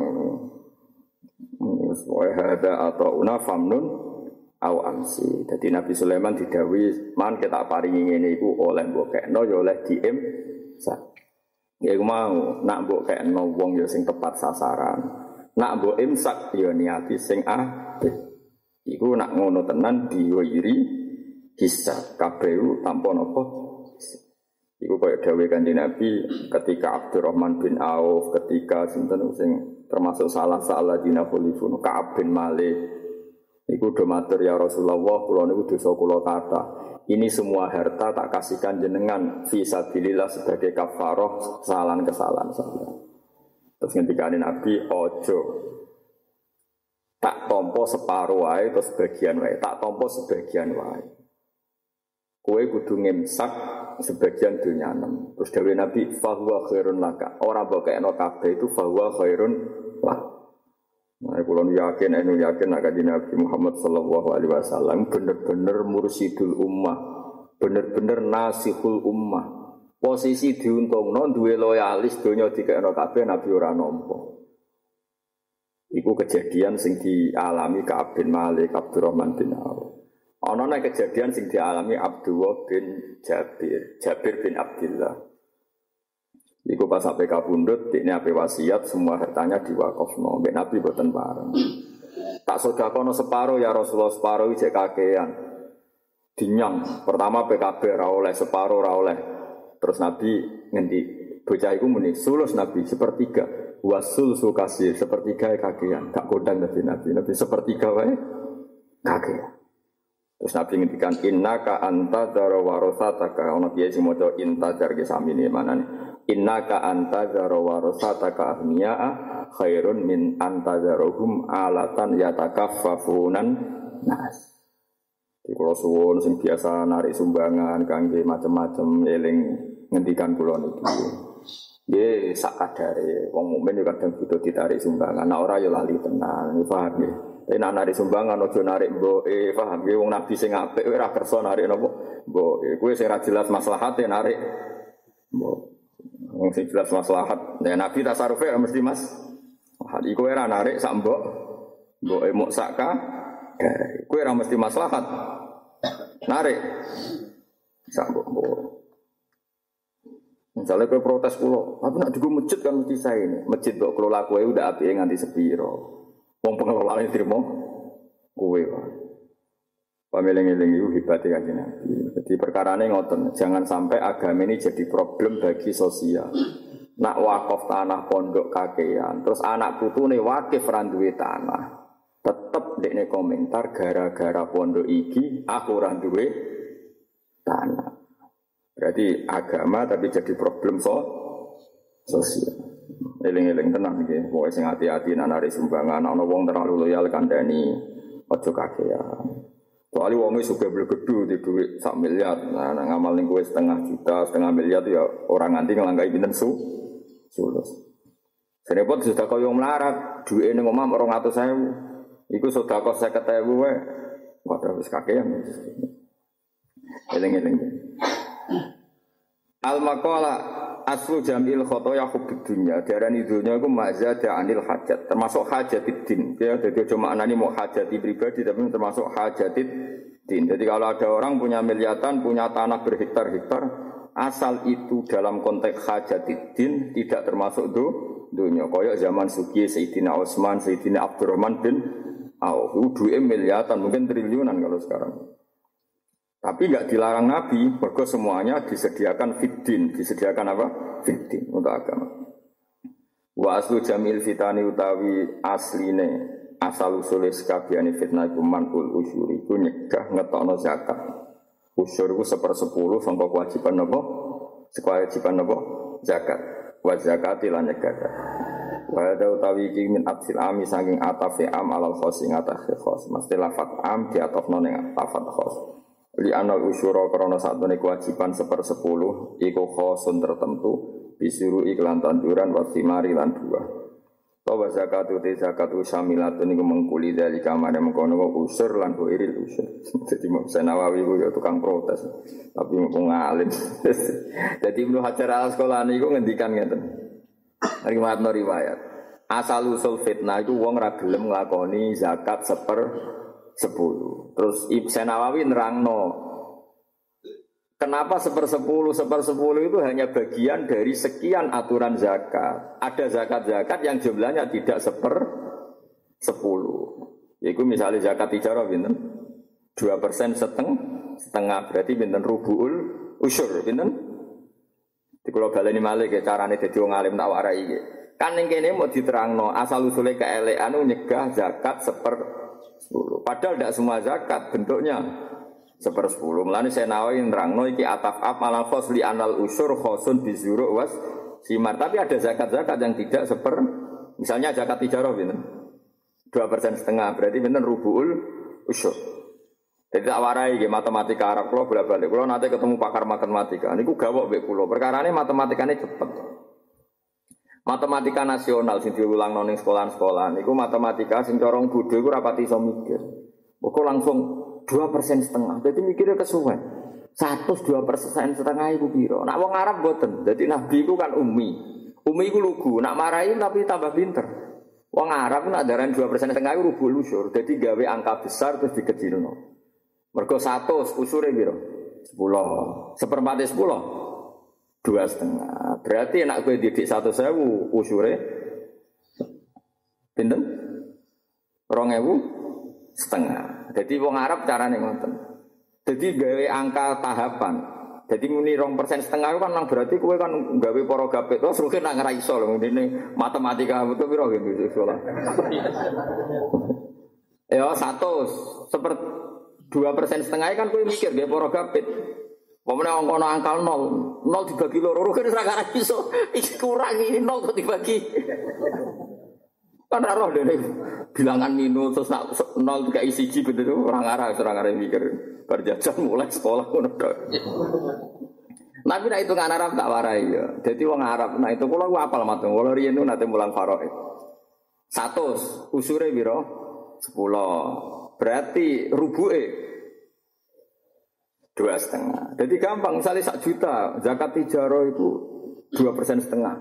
Pokoknya ada atau una famnun au amsi. Jadi Nabi Sulaiman didawi man kita paringi ngene iku oleh mbok kekno ya oleh diem sa. Ya mau nak mbok kekno wong ya sing tepat sasaran. Nak mbok imsak ya niati sing apik. Iku nak ngono tenan diwiri hisab kabeh tanpa napa. Iku kaya dawuh Kanjeng Nabi ketika Abdurrahman bin Auf, ketika sinten sing termasuk salah salah dina khulifun Ka'ab bin Malik. Iku do matur ya Rasulullah, kula niku dosa kula kata. Ini semua harta tak kasihkan jenengan fisabilillah sebagai kafaroh kesalahan-kesalahan saya. Terus ngendikane Nabi, ojo tak tompo separuh wae atau sebagian wae, tak tompo sebagian wae. Kue kudu ngemsak sebagian dunia enam. Terus dari Nabi fahuwa khairun laka. Orang bawa no kabeh itu fahuwa khairun lah. Nah, kalau yakin, enu yakin nak kaji Nabi Muhammad Sallallahu Alaihi Wasallam bener-bener mursidul ummah, bener-bener nasihul ummah. Posisi diuntung non duwe loyalis dunia tiga kabeh Nabi ora nompo. Iku kejadian sing dialami Ka'ab bin Malik, Abdurrahman bin Auf. Ono nek kejadian sing dialami Abdullah bin Jabir, Jabir bin Abdullah. Iku pas sampai kabundut, ini apa wasiat, semua hartanya diwakafno. Mbak Nabi boten bareng. Tak sodakono separuh ya Rasulullah separuh ijek kakean. Dinyang. Pertama PKB ra oleh separuh ra oleh. Terus Nabi ngendi bocah iku muni sulus Nabi sepertiga wasul sukasi sepertiga kakean gak kodang dari Nabi Nabi sepertiga wae kakean terus Nabi ngendikan inna ka anta daro warosataka ono kiai sing maca inta jar ne mana nih inna ka anta daro warosataka ahniya khairun min anta darohum alatan yatakaffafunan nas di kalau suwon sing biasa narik sumbangan kangge macam-macam eling ngendikan kula niki dia sak kadare wong mukmin yo kadang butuh ditarik sumbangan. Nah ora yo lali tenan, paham ya. Tapi nak narik sumbangan ojo narik mboke, paham ya wong nabi sing apik ora kersa narik napa mboke. Kuwi sing jelas maslahate narik mbok. Wong sing jelas maslahat. Nah nabi tasarufe mesti Mas. Hal iku ora narik sak mbok. Mboke muk sakka. Kuwi ora mesti maslahat. Narik sak mbok. Misalnya kue protes pulau, tapi nak juga masjid kan mesti saya ini. Masjid kok kelola kue udah api nganti sepiro. Wong ini terima kue pak. Pemiling-iling itu hebatnya kan Nabi. Jadi perkara ini ngotot. Jangan sampai agama ini jadi problem bagi sosial. Nak wakaf tanah pondok kakean, terus anak putu nih wakif randuwe tanah. Tetep dek komentar gara-gara pondok iki aku randuwe tanah. Berarti agama tapi jadi problem so sosial. Eling-eling tenang nih, pokoknya sing hati-hati nanari sumbangan, ana wong terlalu loyal kandani ojo kakean. Soalnya wongnya suka bergedu di duit sak miliar, nah, nah ngamal nih gue setengah juta, setengah miliar ya orang nanti ngelangkai pinten su, sulus. Senepot sudah kau yang melarat, duit ini ngomong orang atau saya, itu sudah kau saya ketahui, wah terus kakean. Eling-eling. Al maqala aslu jamil khotoya hubud dunya. Darani dunya iku mazada anil hajat. Termasuk hajat din. Ya jadi cuma maknani mau hajat pribadi tapi termasuk hajat din. Jadi kalau ada orang punya miliatan punya tanah berhektar-hektar asal itu dalam konteks hajat din tidak termasuk du dunia koyok zaman Suki Sayyidina Utsman Sayyidina Abdurrahman bin Auf. Duit miliatan mungkin triliunan kalau sekarang tapi nggak dilarang Nabi, mergo semuanya disediakan fitin, disediakan apa? Fitin untuk agama. Wa aslu jamil fitani utawi asline asal usul sekabiani fitnah iku manul usyur iku nyegah ngetokno zakat. Usyur iku sepersepuluh sangka kewajiban apa? Kewajiban apa? Zakat. Wa zakati lan nyegah. Wa ada utawi iki min atfil ami saking atafi am alal khos ing atafi khos. Mesti lafat am di atofno ning lafat khos. Li anal usyura krana satune kewajiban sepersepuluh iku khosun tertentu disuruh iklan tanduran wa thimari lan buah. Tawa zakat uti zakat usamilatun iku mengkuli dari kamar yang mengkono usur lan iril usur. Jadi mau Nawawi ku ya tukang protes. Tapi mau ngalim. Jadi Ibnu Hajar al Asqalani iku ngendikan ngeten. Riwayat riwayat. Asal usul fitnah itu wong ra gelem nglakoni zakat seper sepuluh. Terus Ibn Nawawi nerangno Kenapa seper sepuluh? Seper sepuluh itu hanya bagian dari sekian aturan zakat. Ada zakat-zakat yang jumlahnya tidak seper sepuluh. Yaitu misalnya zakat ijarah binten dua persen seteng setengah berarti binten rubuul usur binten di kalau baleni malih ya carane dadi wong alim tak warai. Kan ning kene mau diterangno asal usule keelekan nyegah zakat seper sepuluh. Padahal tidak semua zakat bentuknya seper sepuluh. Mulane saya nawain nerangno iki ataf ap malah li anal usur khosun bizuru was simar. Tapi ada zakat-zakat yang tidak seper misalnya zakat tijarah gitu. Dua persen setengah berarti bener rubuul usur. Jadi tak warai ya matematika Arab kalau bolak balik. Kalau nanti ketemu pakar matematika, ini gue gawok bek pulau. Perkara ini matematikanya cepet. Matematika nasional sing diulang noning sekolah-sekolah. Niku matematika sing corong bodoh gue rapati iso mikir. Pokok langsung dua persen setengah. Jadi mikirnya kesuwen. Satu dua persen setengah ibu biro. Nak wong Arab boten. Jadi nabi itu kan umi. Umi itu lugu. Nak marahin tapi tambah pinter. Wong Arab nak daran dua persen setengah itu rubuh lusur. Jadi gawe angka besar terus dikecil no. Mergo satu usure biro sepuluh seperempat sepuluh dua setengah. Berarti enak gue didik satu sewu usure pinten rong ewu setengah. Jadi wong Arab carane ngoten. Jadi gawe angka tahapan. Jadi muni rong persen setengah kan nang berarti kue kan gawe poro gapet. Terus rugi nak ngerai sol. Ini matematika betul biro gitu sekolah. Ya satu seperti dua persen setengah kan kue mikir gak poro gapit. Pokoknya orang kono angkal nol, nol dibagi loro, kan seragam iso, iki kurang ini nol kok dibagi. Kan roh deh bilangan minus terus nak nol tiga isi ji betul orang arah orang arah mikir berjajan mulai sekolah kono Nabi nak itu kan Arab tak warai ya. Jadi wong Arab nah itu kalau gua apal matung, kalau riyen itu nanti mulang faroe. Satu usure biro sepuluh. Berarti rubuke dua setengah. Jadi gampang, misalnya sak juta, zakat tijaro itu dua persen setengah.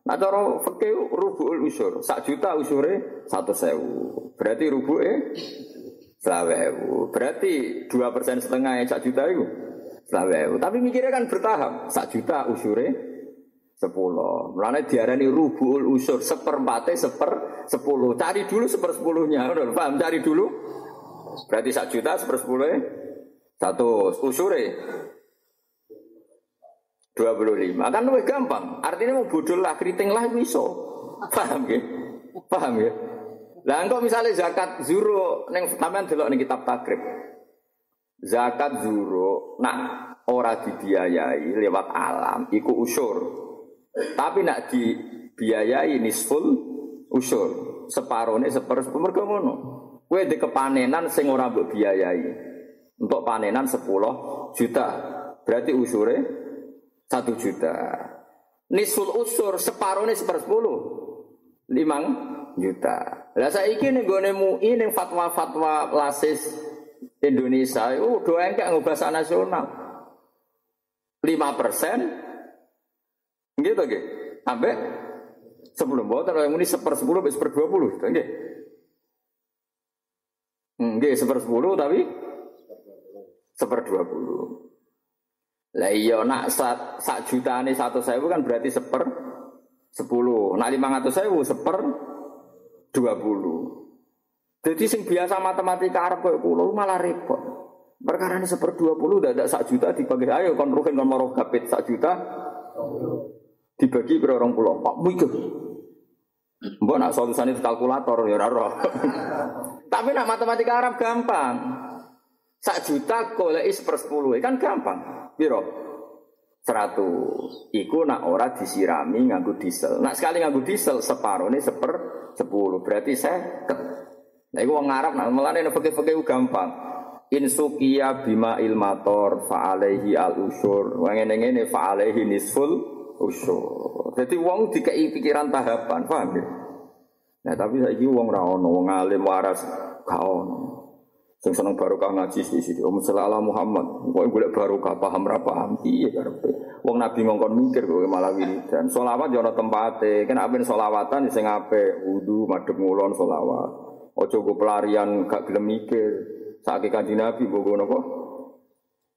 Nah cara fakih rubuul usur, sak juta usure satu sewu. Berarti rubuke selawewu. Berarti dua persen setengah yang sak juta itu selawewu. Tapi mikirnya kan bertahap, sak juta usure sepuluh. Mulanya diarani rubuul usur seperempatnya seper sepuluh. Cari dulu seper sepuluhnya, paham? Cari dulu Berarti satu juta sepersepuluh satu usure dua puluh lima kan lebih gampang. Artinya mau bodol lah keriting lah bisa. Paham ya? Paham ya? Lah engkau misalnya zakat zuro neng taman delok ning kitab takrib. Zakat zuro nak ora dibiayai lewat alam iku usur. Tapi nak dibiayai nisful usur. Separone seper mergo ngono. Kue di kepanenan sing ora mbok biayai. Untuk panenan 10 juta. Berarti usure 1 juta. Nisul usur separuh ini seper 10. 5 juta. Lah saiki ning gone MUI ning fatwa-fatwa lasis Indonesia itu doa enggak ngubah nasional. 5 persen gitu gitu. Sampai sebelum bawa yang ini seper sepuluh, seper dua puluh, gitu. Enggak seper sepuluh tapi seper dua puluh. Lah iya nak sak, sak ini satu sewu kan berarti seper sepuluh. Nak lima ratus sewu seper dua puluh. Jadi sing biasa matematika Arab kayak pulau malah repot. Perkara ini seper dua puluh, tidak ada sak juta dibagi ayo kon rukin kon mau gapit sak juta dibagi ke orang pulau. Pak mikir Mbok nak solusinya kalkulator ya roh. Tapi nak matematika Arab gampang. Sak juta golek sepersepuluh kan gampang. Biro? Seratus. Iku nak ora disirami nganggu diesel. Nak sekali nganggu diesel separuh ini seper sepuluh. Berarti saya Nah, iku wong Arab nak melane nek fakih-fakih gampang. Insukia bima ilmator fa'alaihi al usur. Wong ngene-ngene fa'alaihi nisful usur. Jadi wong dikai pikiran tahapan, paham ya? Nah, tapi saiki wong ra ono, wong alim waras ono. Sing seneng barokah ngaji sisi Om Sallallahu Muhammad. Kok golek barokah paham ra paham piye karepe. Wong Nabi ngongkon mikir kok malah wiridan. Selawat yo ana tempate. Kena apen selawatan sing apik, wudu, madhep ngulon selawat. Ojo go pelarian gak gelem mikir. Saiki kanjeng Nabi mbok napa?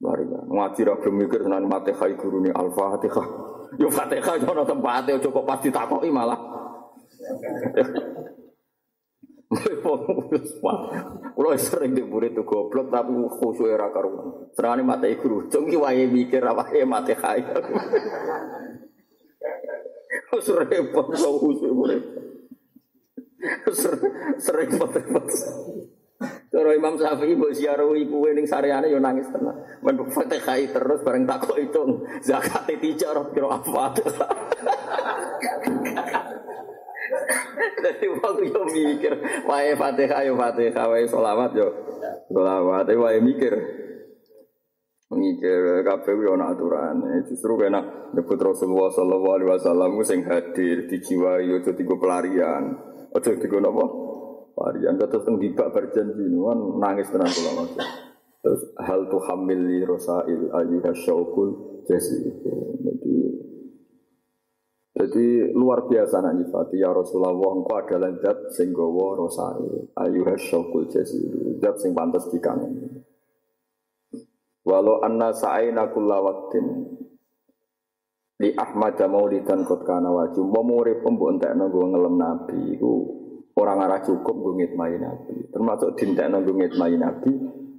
Pelarian. Ngaji ra gelem mikir senan Fatihah gurune Al-Fatihah. Yo Fatihah yo tempate ojo kok pasti takoki malah. Kulo sering di murid tuh goblok tapi khusyuk era karuan. Serane mata guru, cuma wae mikir apa ya mati kaya. Terus repot kau khusyuk murid. Sering repot-repot. Kalau Imam Syafi'i mbok siaro iku ning sareane yo nangis tenan. Men Fatihah terus bareng takok itu zakat tijar kira apa. Jadi waktu yo mikir, wae Fatihah yo Fatihah, wae sholawat yo sholawat, wae mikir. Mikir kabeh yo ana aturane. Justru kena nyebut Rasulullah sallallahu alaihi wasallam sing hadir dijiwai yo dadi pelarian. Aja digo napa? Pelarian terus teng dibak berjanji nangis tenan kula Mas. Terus hal tu hamil li rosail ayyuha syaukul jasi. Jadi jadi luar biasa nak nyifati. Ya Rasulullah engkau adalah zat sing gawa rosai ayuha syauqul jazil zat sing pantas dikangen. Walau anna sa'aina kulla waqtin li Ahmad maulidan kot kana wajib mau murid pembuk entekno gue ngelem nabi. Iku orang arah cukup gue ngitmai nabi. Termasuk dintekno gue ngitmai nabi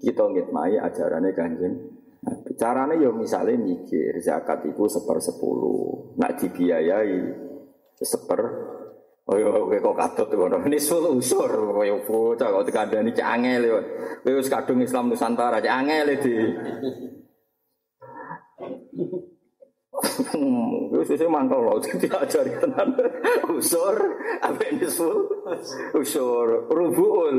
kita ngitmai ajarannya kanjeng Caranya ya misalnya mikir zakat itu seper sepuluh, nak dibiayai seper Oh iya, kowe kok katut. Ini sul usur kowe bocah kok dikandani cek angel yo. Kowe wis kadung Islam Nusantara cek angel di. Wis wis mantau lho diajari tenan. Usur ambek nisul. Usur rubuul.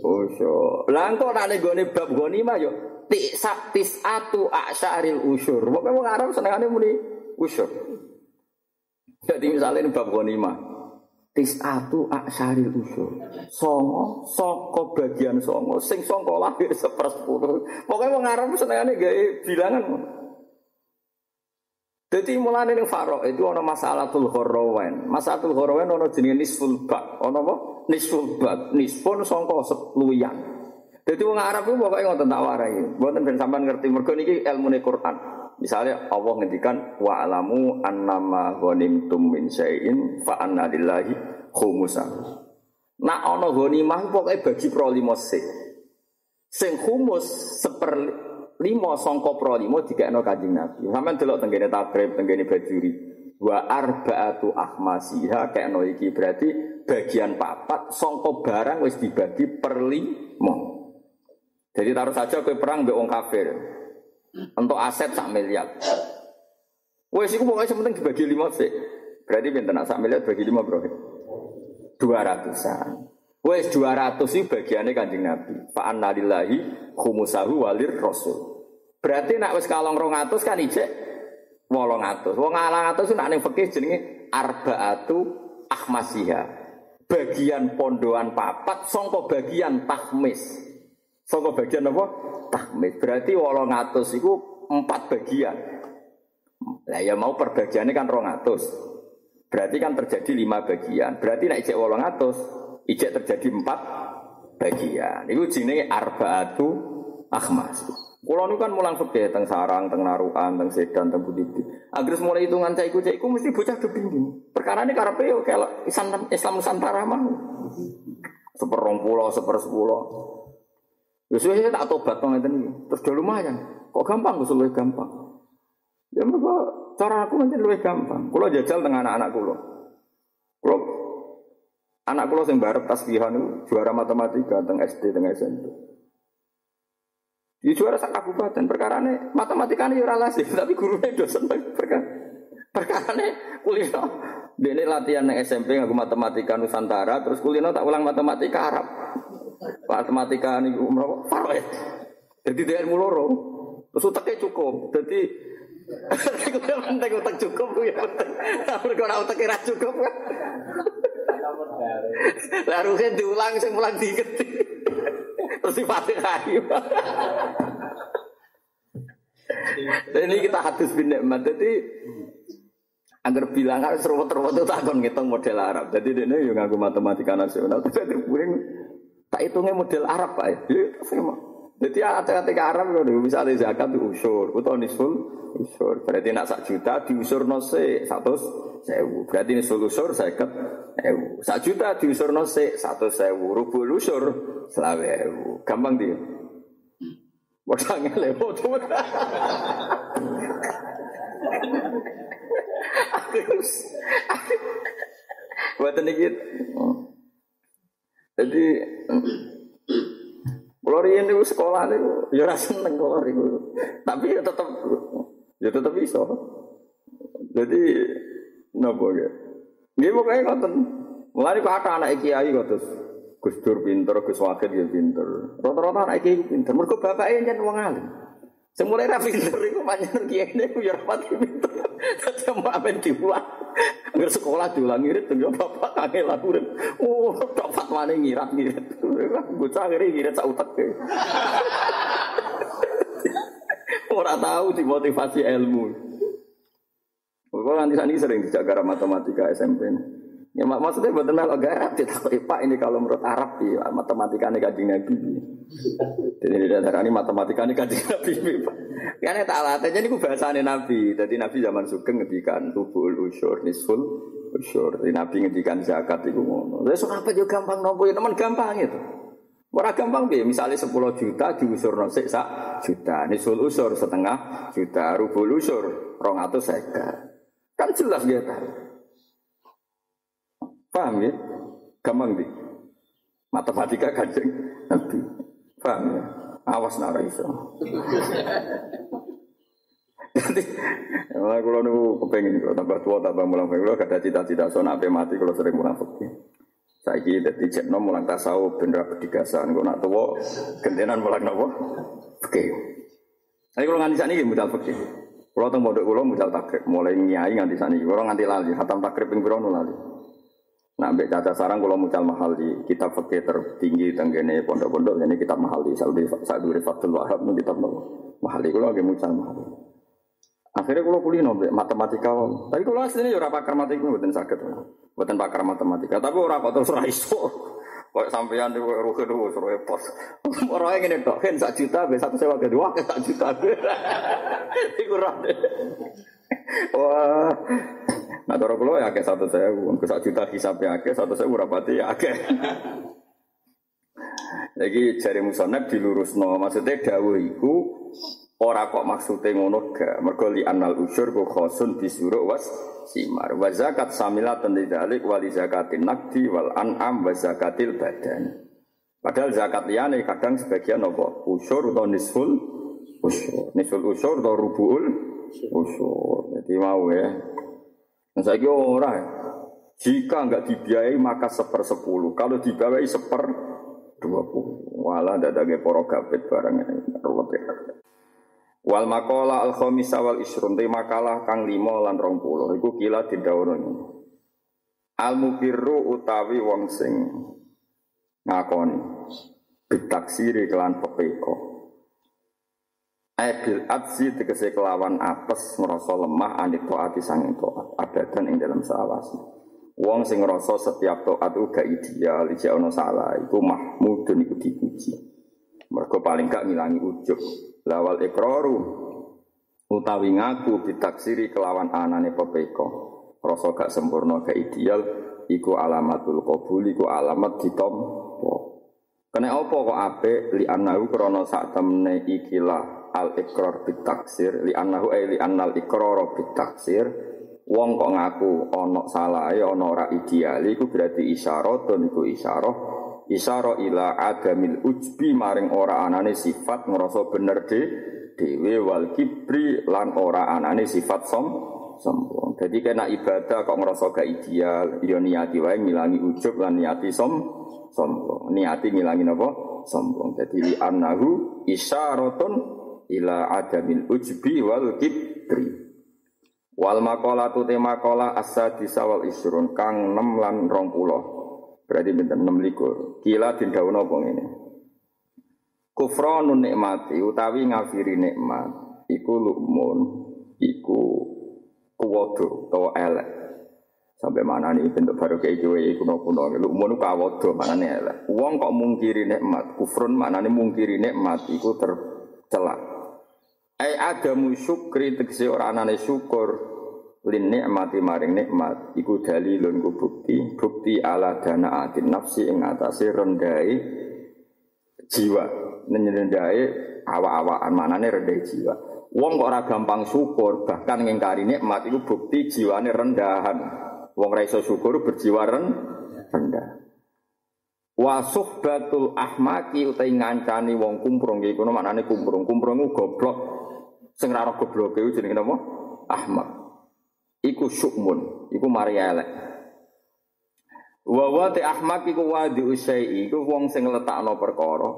Usur. Lah engko nek nggone bab ghanimah yo Tisak tisatu asyaril usur. Pokoknya wong Arab senengane muni usur. Jadi misalnya ini bab ghanimah. Tisatu asyaril usur. Songo, soko bagian songo. Sing songo lahir sepersepuluh. Pokoknya wong Arab senengane gawe bilangan. Jadi mulai ini faro itu ono masalah tul horowen. Masalah tul horowen ono jenis nisful bak. Ono apa? Nisful bak. Nisfun songko seluyan. Jadi orang Arab itu pokoknya ngotot tak warai. Buatan ben sampean ngerti mergo niki ilmu Quran. Misalnya Allah ngendikan wa alamu annama ghanimtum min syai'in fa anna lillahi khumusa. Nak ana ghanimah pokoke bagi pro limo. Sing khumus seper limo sangka pro limo dikekno Kanjeng Nabi. Sampeyan delok tenggene takrib, tenggene bajuri. Wa arba'atu ahmasiha kekno iki berarti bagian papat sangka barang wis dibagi per limo. Jadi taruh saja ke perang be wong kafir. Untuk aset sak miliar. Wes iku pokoke penting dibagi lima sih. Berarti pinten sak miliar bagi lima bro. Dua ratusan. Wes dua ratus itu bagiannya kanjeng Nabi. Pak Anadillahi khumusahu walir rasul. Berarti nak wes kalong rong atus kan ijek wolong atus. Wong alang atus nak ning fikih jenenge arbaatu ahmasiha. Bagian pondoan papat songko bagian tahmis. Soko bagian apa? Tahmid. Berarti walau ngatus itu empat bagian. Nah ya mau perbagiannya kan rong atus. Berarti kan terjadi lima bagian. Berarti nak ijek walau ngatus, ijek terjadi empat bagian. Itu jenenge arbaatu akhmas. Kulo nu kan mulang fikih teng sarang, teng narukan, teng sedan, teng budi. Agres mulai hitungan caiku caiku mesti bocah kepingin. Perkara ini karena yo kalau Islam Nusantara mah seperong pulau, seper sepuluh. Ya saya tak tobat kok ngeten. Terus udah lumayan. Kok gampang gue luwih gampang. Ya mergo cara aku nanti luwih gampang. Kulo jajal dengan anak-anak kulo. Kulo Anak kula sing barep tasbihan itu juara matematika teng SD teng SMP. Di juara sak kabupaten perkara ini matematika ini ora tapi gurunya dosen perkara perkara ini kulino. Dene latihan nang SMP ngaku matematika Nusantara terus kulino tak ulang matematika Arab. Matematika niku menapa? Faroid. Jadi dia ilmu loro. Terus utaknya cukup. Jadi Iku penting utak cukup ya penting. Cukup kan diulang, saya ulang dikit. Terus di kayu. Ini kita hadis bin Nikmat. Jadi agar bilang harus ruwet-ruwet itu takon ngitung model Arab. Jadi ini yang ngaku matematika nasional. Tapi kemudian tak hitungnya model Arab pak. Ya, jadi ada ketika Arab kalau misalnya zakat itu usur, atau nisful usur. Berarti nak sak juta diusur nose satu sewu. Berarti nisful usur seket ewu. Sak juta diusur nose satu sewu. Rubul usur selawe ewu. Gampang dia. Wadangnya lewat. Terus, buat ini Jadi kalau riyen sekolah niku ya ora seneng kalau niku. Tapi ya tetep ya tetep bisa. Jadi nopo ya. Nggih pokoke ngoten. Mulane kok ada anak kiai kok terus Gus Dur pinter, Gus Wakil ya pinter. Rata-rata anak kiai pinter. Mergo bapake yen wong alim. Sing mulai ra pinter iku pancen kiai niku ya ora pinter. Mau amen diulang. Agar sekolah diulang ngirit tuh bapak kangen lah urip. Oh, tok fatwane ngirat-ngirit. Bocah akhirnya ngirit sak utek. Ora tahu dimotivasi ilmu. Kok nanti sani sering dijaga matematika SMP. Ya mak maksudnya buat melok garap tidak Pak ini kalau menurut Arab ya matematika ini kajian Nabi. Jadi ini ini matematika ini kajian Nabi. Karena tak alat jadi gue bahasane Nabi. Jadi Nabi zaman sugeng ngedikan tubul usur nisful usur. Jadi Nabi ngedikan zakat itu ngono. Jadi apa juga gampang nopo ya teman gampang itu. Ora gampang bi, misalnya 10 juta diusur nosik sak juta, nisul usur setengah juta, rubul usur rong atau seka. Kan jelas gitu. Paham ya? Gampang di. Matematika kanjeng Nabi. Paham ya? Awas nara iso. Jadi, kalau nunggu kepengen kalau tambah tua tambah mulang kalau ada cita-cita so nape mati kalau sering mulang fakir. Saya kira jadi cekno mulang tasawuf bener bedigasan kalau nak tua gentenan mulang nopo. Oke. Tapi kalau nganti sana ini mudah fakir. Kalau teng bodoh kalau mudah takrib mulai nyai nganti sana. Kalau nganti lali, hatam takrib ping lali. Nah, ambek caca sarang kalau mucal mahal di kitab fakir tertinggi tenggene pondok-pondok ini kitab mahal di Saudi Saudi Fatul Wahab ini kitab mahal di kalau lagi mucal mahal. Akhirnya kalau kuliah nomor matematika, tapi kalau aslinya ya pakar matematika bukan sakit, bukan pakar matematika. Tapi orang kok terus raiso, kok sampeyan di rugi dulu suruh repot. Orang yang ini dok, kan satu juta, satu sewa kedua, ke satu juta, itu rame. Wah, nah kalau kalau ya ke satu sewa, ke satu juta hisapnya ke satu sewa rapati ya ke. Lagi cari musonab dilurus no, maksudnya dawuh iku Ora kok maksudnya ngono gak. Mergo li anal usur ku khosun disuruh was simar. Wa zakat samila tendidalik wali zakatin nakdi wal an'am wa zakatil badan. Padahal zakat liane kadang sebagian apa? Usur atau nisful usur. Nisful usur atau rubuul usur. Jadi mau ya. Nah, saya kira ora. Jika enggak dibiayai maka seper sepuluh. Kalau dibiayai seper dua puluh. Walah ada poro gabet barangnya. Wal makola al khamisa wal isrun makalah kang limo lan rong puluh iku kila didhawuhna. Al mukirru utawi wong sing ngakoni bitaksiri kelan pepeko. Abil adzi tegese kelawan apes ngerasa lemah anit to'ati sanging to'at abadan ing dalam sawasi. Wong sing ngerasa setiap to'at uga ideal, ija ono salah, iku mahmudun iku dipuji. Mereka paling gak ngilangi ujub. Lawal ikroru utawi ngaku ditaksiri kelawan anane pepeko. Rasa gak sempurna gak ideal iku alamatul qabul iku alamat ditompo. Kena apa kok apik li annahu krana sak temne ikilah al ikrar bitaksir li annahu ay li annal ikrar bitaksir Wong kok ngaku ana salahe ana ora ideal iku berarti isyaratun iku isyarah isyarah ila adamil ujbi maring ora anane sifat ngrasa bener de dhewe wal kibri lan ora anane sifat som sombong. Jadi kena ibadah kok ngerasa gak ideal, ya niati wae ngilangi ujub lan niati som sombong. Niati ngilangi apa? Sombong. Jadi li annahu isyaratun ila adamil ujbi wal kibri. Wal makola tu tema kola asa disawal isrun kang nem lan rong pulo. Berarti benten enam likur. Kila dindaun apa ini. Kufronun nikmati utawi ngafiri nikmat. Iku lukmun. Iku kuwodo atau elek. Sampai mana nih bentuk baru kayak gue kuno kuno. Lukmun kawodo mana nih elek. Uang kok mungkiri nikmat. Kufron mana nih mungkiri nikmat. Iku tercelak. Ai adamu syukri tegese ora anane syukur. Lin nikmati maring nikmat. Iku dalilun ku bukti. Bukti ala dana atin nafsi ing atase rendai jiwa. Nenyendae awa-awaan manane rendai jiwa. Wong kok ora gampang syukur bahkan ngingkari nikmat iku bukti jiwane rendahan. Wong ra iso syukur berjiwa rendah. Wa suhbatul ahmaki utai ngancani wong kumprung. Iki kono maknane kumprung. Kumprung goblok Sing ra roh gobloke jenenge napa? Ahmad. Iku syukmun, iku mari elek. Wa wa te ahmak iku wadi usai iku wong sing letakno perkara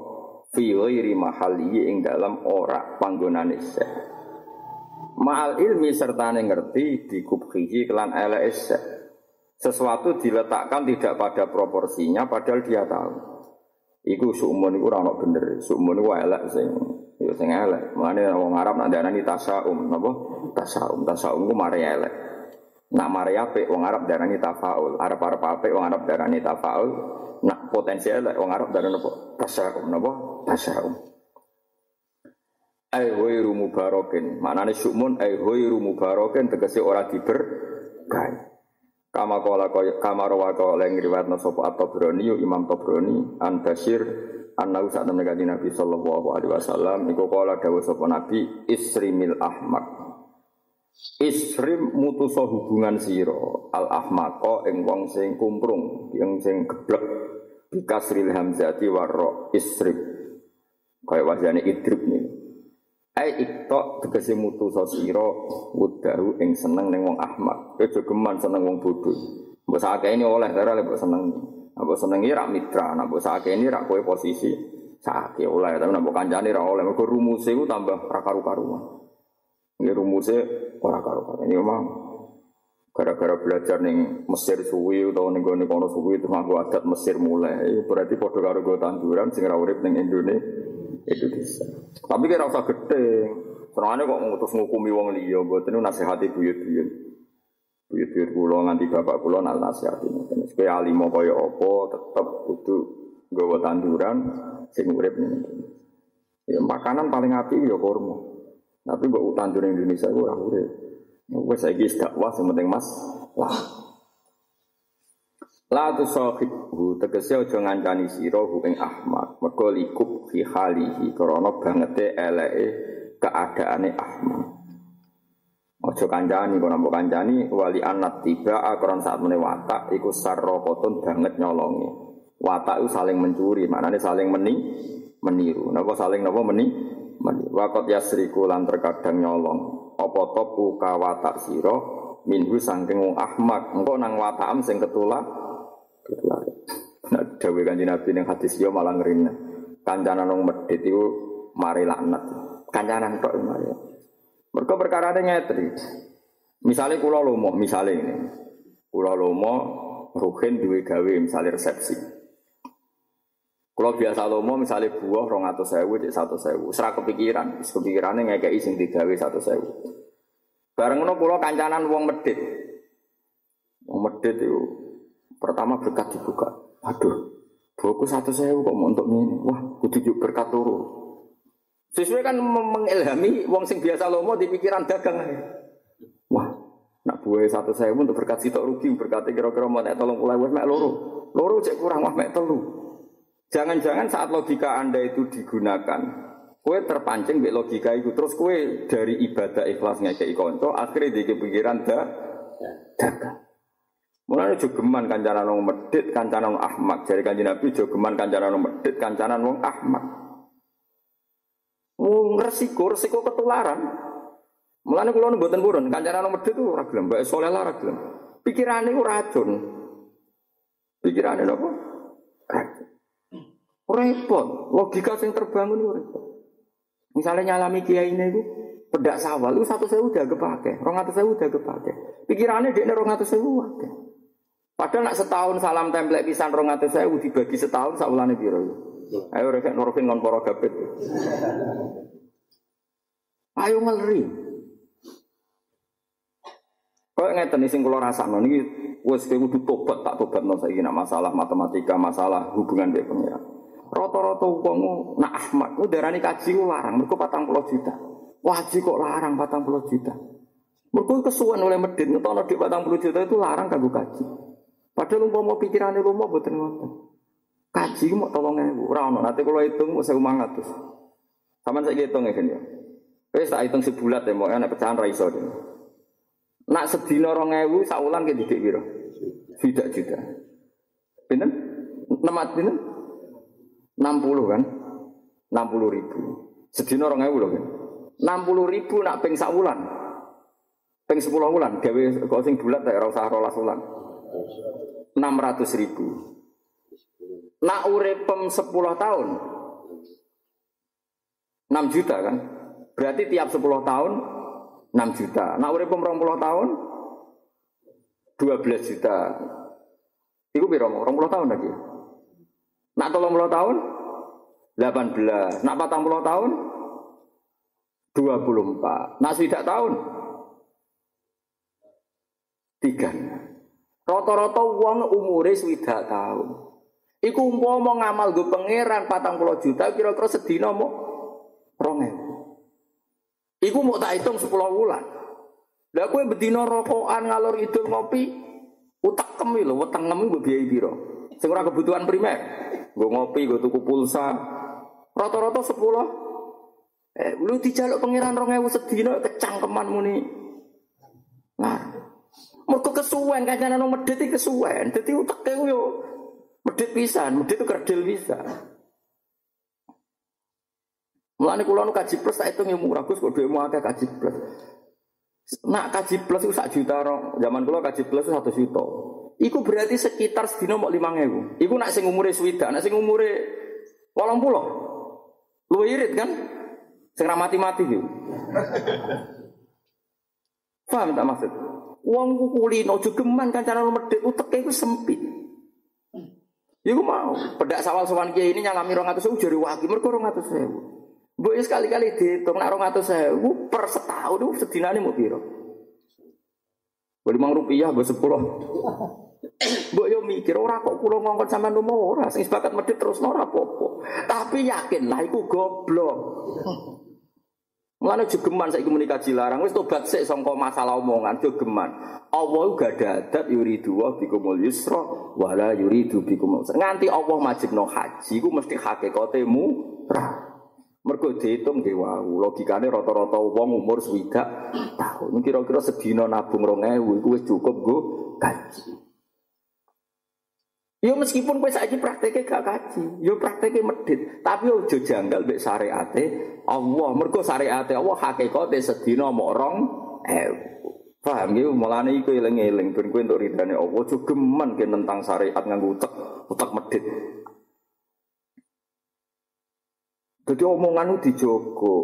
fi ghairi mahalli ing dalam ora panggonane sek. Ma'al ilmi serta ngerti dikubhihi kelan elek sek. Sesuatu diletakkan tidak pada proporsinya padahal dia tahu. Iku sukmun iku ora ono bener. Sukmun iku elek sing Ya sing elek. Mulane wong Arab nak darani tasaum, napa? Tasaum. Tasaum ku mari elek. Nak mari apik wong Arab darani tafaul. Arab-arab apik wong Arab darani tafaul. Nak potensi elek wong Arab darani napa? Tasaum, napa? Tasaum. Ai ghairu mubarakin. Manane syukmun ai ghairu mubarakin tegese ora diberkahi. Kama kala kaya kama rawa kala ngriwayatna sapa at-Tabrani Imam Tabrani an Basir Annahu saat temen kanjeng Nabi sallallahu alaihi wasallam iku kala dawuh sapa Nabi isrimil ahmak. Isrim mutusa hubungan sira al ahmaqa ing wong sing kumprung, yang sing geblek bikasril hamzati warra isrim. Kaya wajane idrib nih. Ai iktok tegese mutusa sira wudahu ing seneng ning wong ahmak. Aja geman seneng wong bodho. Mbok sakene oleh ora lek seneng. Apa senengi rak mitra, nak mbok ini rak kowe posisi sakit oleh, tapi nak mbok kancane rak oleh. Mergo rumuse ku tambah ra karu-karuan. Ini rumuse ora karu-karuan. Ini memang gara-gara belajar ning Mesir suwi utawa ning gone kono suwi terus ngaku adat Mesir mulai. Berarti padha karo go tanduran sing ora urip ning Indonesia. Indonesia. Tapi kira usah gede. Senengane kok ngutus ngukumi wong liya, mboten nasihati buyut-buyut. Buyut-buyut kula nganti bapak kula nal nasihati. Supaya alimo kaya apa tetep kudu nggawa tanduran sing urip ning Ya makanan paling api ya kurma. Tapi mbok tanduran Indonesia iku ora urip. Wes saiki dakwah sing penting Mas lah. La tu hu tegese aja ngancani sira hu ing Ahmad. Mergo likub fi halihi krana bangete eleke keadaane Ahmad. Ojo kancani, kalau nambah kancani, wali anak tiba akron saat mene watak, iku sarrokotun banget nyolongi. Watak itu saling mencuri, mana nih saling meni, meniru. Napa saling napa meni, meniru. Wakot yasriku lan terkadang nyolong. Apa topu kawatak siro, minhu sangking ahmak. Engkau nang watakam sing ketula, ketula. Nah, dawe kanji nabi yang hadis yo malah ngerina. Kancanan wong medit itu mari laknat. Kancanan tok mari. Mereka perkara ada ngetri. Misalnya kulo lomo, misalnya ini, kulo lomo rugen duwe gawe misalnya resepsi. Kulo biasa lomo misalnya buah rong atau sewu, cek satu sewu. Serah kepikiran, kepikirannya ngekei sing digawe satu sewu. Bareng no kulo kancanan wong medit. Wong medit itu pertama berkat dibuka. Aduh, buku satu sewu kok mau untuk ini. Wah, kudu berkat turun. Sesuai kan mengilhami wong sing biasa lomo di pikiran dagang. Wah, nak buah satu saya untuk berkat situ rugi berkat kira-kira mau nek tolong pulau mek loro. Loro cek kurang wah mek telu. Jangan-jangan saat logika Anda itu digunakan, kue terpancing be logika itu terus kue dari ibadah ikhlasnya ke konco akhirnya di pikiran da dagang. Mulane jogeman kancanan wong medit, kancanan wong ahmak. Jare Kanjeng Nabi jogeman kancanan wong medit, kancanan wong ahmak. Wong resiko, resiko ketularan. Mulane kula nu mboten purun, kancanan wong medit ora gelem, mbak soleh ora gelem. Pikirane ku racun. Pikirane? Racun. Repot, logika sing terbangun itu repot. Misalnya nyalami kiai ini itu pedak sawal itu satu sewu udah kepake, rong atau sewu udah kepake. Pikirannya dia rong atau sewu. Padahal nak setahun salam template pisan rong atau sewu dibagi setahun saulane biro. Ayo rek norokin ngon poro gabet. Ayo ngeri. Kau ngeten nih sing kula rasakno niki wis kudu tobat tak tobatno saiki nak masalah matematika, masalah hubungan dengan pengiran. Rata-rata wong nak Ahmad ku darani kaji larang mergo 40 juta. Wajib kok larang 40 juta. Mergo kesuwen oleh medit ngetono dik 40 juta itu larang kanggo kaji. Padahal umpama pikirane mau boten ngoten. Kaji mau tolong ewu, ora ono. Nanti kalau hitung mau saya umangat terus. Sama saya hitung ya kan ya. Wes tak hitung sebulat ya, mau enak pecahan raiso deh. Nak sedina orang ewu, saulan ke didik biro. Tidak juta. Pinten? Nemat pinten? 60 kan? 60 ribu. Sedina orang ewu loh kan? 60 ribu nak peng saulan. Peng 10 bulan, gawe kok bulat tak ora usah rolas. 600 ribu. Nak urepem 10 tahun 6 juta kan? Berarti tiap 10 tahun 6 juta. Nak urepem 20 tahun 12 juta. Iku piro? 20 tahun lagi. Nak 30 tahun 18. Nak 40 tahun 24. Nak tidak tahun 3. Rata-rata uang umure swidak tahun. Iku umpama ngamal gue pangeran patang puluh juta kira-kira sedina mau rongen. Iku mau tak hitung sepuluh bulan. Lah kue bedino rokokan ngalor itu ngopi utak kemi lho, weteng ngemi gue biaya biro. Sing kebutuhan primer. Gue ngopi, gue tuku pulsa. Rata-rata sepuluh. Eh, lu dijaluk pangeran rongewu sedina kecangkeman muni. Mereka kesuwen kancane nang medhit iki kesuwen. Dadi uteke yo medhit pisan, medhit itu kerdil bisa. Mulane kula nu kaji plus tak hitung ilmu ragus kok dhuwitmu akeh kaji plus. Nak kaji plus itu sak juta rong. Zaman kula kaji plus itu satu juta. Iku berarti sekitar sedina mau lima ngewu. Iku nak sing umure swidak, nak sing umure walang pulau. Lu irit kan? Sing mati-mati gitu. Paham tak maksud? Uang ku kulino jogeman cara medit uteke iku sempit. Ya gue mau, pedak sawal sowan kiai ini nyalami rong atus sewu jari waki mereka rong atus sewu. Bu sekali-kali dihitung rong atus sewu per setahun itu sedinane mau biro. Lima rupiah, bu sepuluh. Bu yo mikir ora kok pulau ngongkon sama nomor ora, sing sepakat terus ora popo. Tapi yakin lah, iku goblok. Mulane jogeman saiki muni kaji larang wis tobat sik sangka masalah omongan jogeman. Allah gak ada adat yuridu wa bikumul yusra wala yuridu bikumul Nganti Allah majibno haji ku mesti hakikate murah. Mergo dihitung nggih wau, logikane rata-rata wong umur swidak tahun. Kira-kira sedina nabung 2000 iku wis cukup go gaji. Yo meskipun kowe saiki prakteke gak kaji, yo prakteke medit, tapi ojo janggal mbek syariate Allah. Mergo syariate Allah hakikate sedina mok rong eh Paham ya, mulane iku eling-eling ben kowe entuk ridane Allah, ojo geman ke tentang syariat nganggo utek, utek medit. Jadi omongan itu dijogo.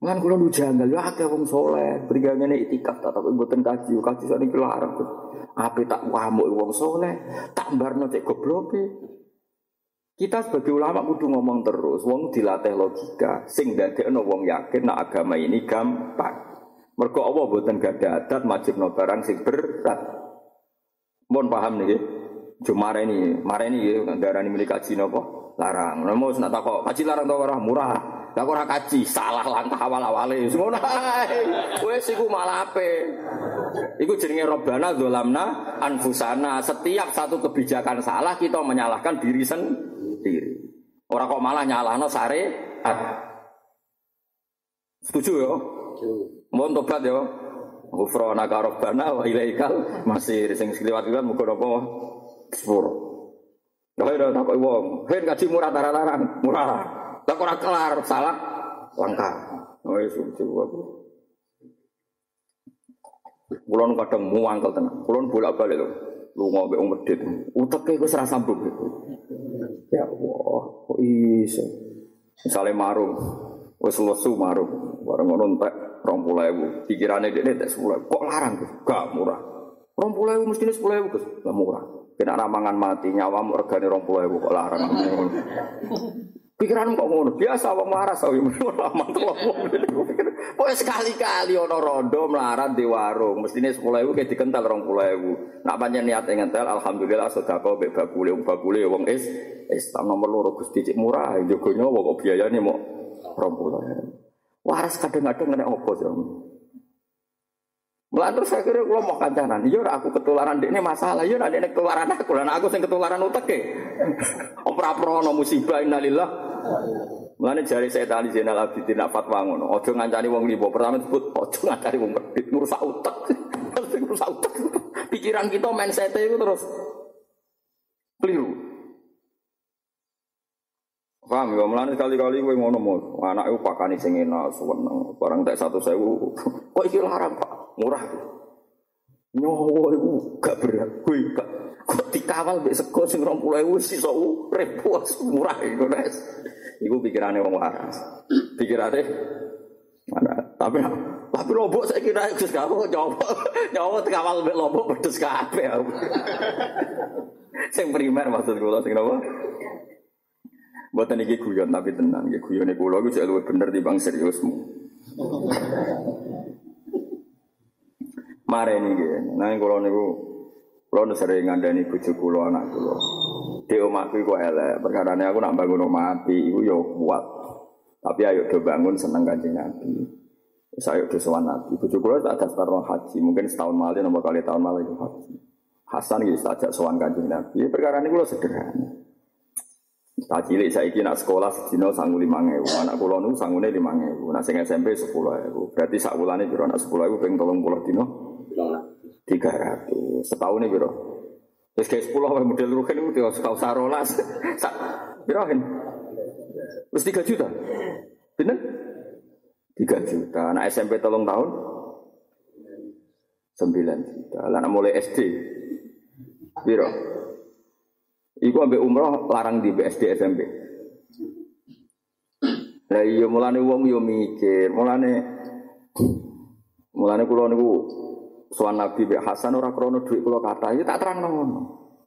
Ngan kula lu janggal ya akeh wong saleh, brigangane itikaf tak tapi mboten kaji, kaji sakniki larang. Ape tak ngamuk wong soleh, tak barno cek gobloke. Kita sebagai ulama kudu ngomong terus, wong dilatih logika, sing dadekno wong yakin nak agama ini gampang. Mergo Allah mboten gada adat no barang sing berat. Mohon paham nih, cuma ini, mareni ya, darani milik kaji nopo larang. Namo nak takok kaji larang tau murah. Lah ora kaji, salah langkah awal-awale. Ngono ae. Wis iku malah ape. Iku jenenge robana dolamna anfusana. Setiap satu kebijakan salah kita menyalahkan diri sendiri. Orang kok malah nyalahno syariat. Setuju ya? Mohon tobat ya. Ghufrana ka rabbana wa ilaikal masir sing kliwat kan muga napa sepuro. Lah ora tak wong, hen kaji murah tararan, murah. Tak ora kelar salah langka. Oh suci aku. Kulon kadang muangkel tenan. Kulon bolak-balik lho. Lunga mbek wong medhit. Uteke iku ora sambung. Ya Allah, kok iso. Misalnya marung, wis lesu marung, bareng ngono entek 20.000. Pikirane dhekne tek 10.000. Kok larang tuh? Gak murah. 20.000 mestine 10.000 Gus. Gak murah. Kena ramangan mati nyawamu regane 20.000 kok larang. Pikiran kok ngono, biasa wong waras awi lama Pokoknya sekali-kali ono rondo melarat di warung, mestine 10.000 kayak dikental 20.000. Nak pancen niat ngentel alhamdulillah sedekah mbek bakule bakule wong is Islam nomor loro Gusti cik murah, jogo nyawa kok biayane mau 20.000. Waras kadang-kadang kena opo sih. Mulai terus saya kira kalau mau kancanan, iya aku ketularan ini masalah, iya nanti ketularan aku, dan aku yang ketularan utek ke. Opera prono musibah innalillah. Mulai jari saya tadi Zainal Abidin nak fatwa ngono, ojo ngancani wong libo. Pertama disebut ojo ngancani wong kredit, ngurusak utek, ngurusak utek. Pikiran kita mindset itu terus keliru. Paham ya, mulane kali-kali kowe ngono mo, anak iku pakane sing enak, seneng, barang tak satu sewu. Kok iki larang, Pak? Murah. Nyawa iku gak berat, kowe gak kok dikawal mbek sego sing 20.000 sisa urip murah iku Nes. Iku pikirane wong waras. Pikirane mana? Tapi tapi lombok saya kira Gus kamu nyawa nyawa dikawal mbek lombok pedes kabeh. Sing primer maksud kula sing napa? Buatan ini guyon tapi tenang, ya guyon ini kulo gue lebih bener di bang seriusmu. Mare gitu, nah kulo niku kulo sering ngandani bujuk kulo anak kulo. Di omahku iku elek, perkara aku nak bangun omah api, iku yo kuat. Tapi ayo do bangun seneng kanjeng nabi. Saya do sowan nabi. Bujuk kulo tak daftar haji, mungkin setahun malih nomor kali tahun malih itu haji. Hasan gitu tajak sowan kanjeng nabi. Perkara ini kulo sederhana. Tak cilik saiki nak sekolah sedina sangu lima ngewu, anak kulo nu sangune lima ngewu, nak sing SMP sepuluh ewu. Berarti sak bulane biro anak sepuluh ewu peng tolong puluh dino tiga ratus. Setahun nih biro. Terus kayak sepuluh model rugen itu tiga setahun sarolas. Biro kan? Terus tiga juta. Bener? Tiga juta. Anak SMP tolong tahun sembilan juta. Lah mulai SD biro. Iku ambek umroh larang di BSD SMP. Lah iya mulane wong yo mikir, mulane mulane kula niku sowan Nabi Mbak Hasan ora krana dhuwit kula kata, ya tak terang ngono.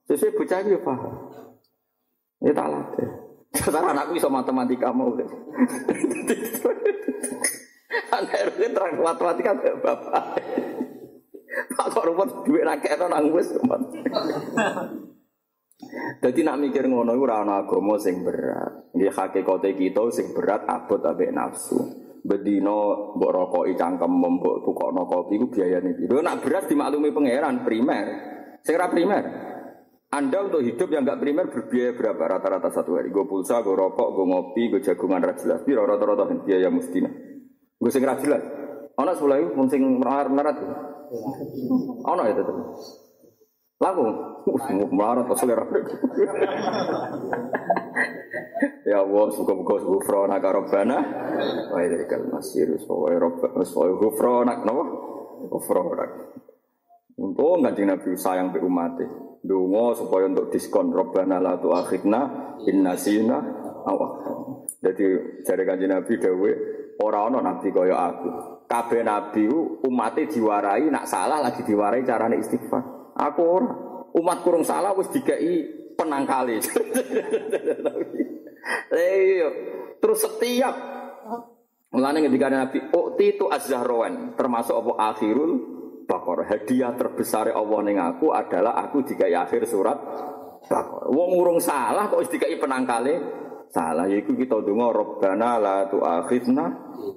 Sesuai bocah yo paham. Ya tak latih. Sekarang anakku iso matematika mau. Anak RW terang matematika bapak. Pak kok rumput duit rakyat nang wis. Jadi nak mikir ngono iku ora ana agama sing berat. Nggih hakikate kita sing berat abot ambek nafsu. Bedino mbok rokoki cangkem mbok tukokno kopi iku biayane piro. Nak berat dimaklumi pangeran primer. Sing ora primer. Anda untuk hidup yang nggak primer berbiaya berapa rata-rata satu hari? Gue pulsa, gue rokok, gue ngopi, gue jagungan rajilah. Biro rata-rata biaya mustina. Gue sing rajilah. Ono sepuluh ribu, sing melarat-melarat. Ono ya tetep. Laku, melarat pas selera. ya Allah, suka-suka gufrona karobana. Wa ilaikal masir, wa rabbana wa gufrona. Kenapa? Gufrona. Untuk ngaji Nabi sayang be umatnya. Dungo supaya untuk diskon Rabbana la tu'akhidna inna sina awak. Jadi jare kanjeng Nabi dawe ora ana nabi kaya aku. Kabeh nabi umatnya diwarai nak salah lagi diwarai carane istighfar. Aku ora. Umat kurung salah wis dikai penangkali. Iya. Terus setiap Mulane ketika Nabi Ukti itu az-zahrawan termasuk apa akhirul bakor hadiah terbesar Allah ning aku adalah aku dikai akhir surat bakor. Wong urung salah kok dikai penangkale salah yaitu kita donga Rabbana la tu'akhidna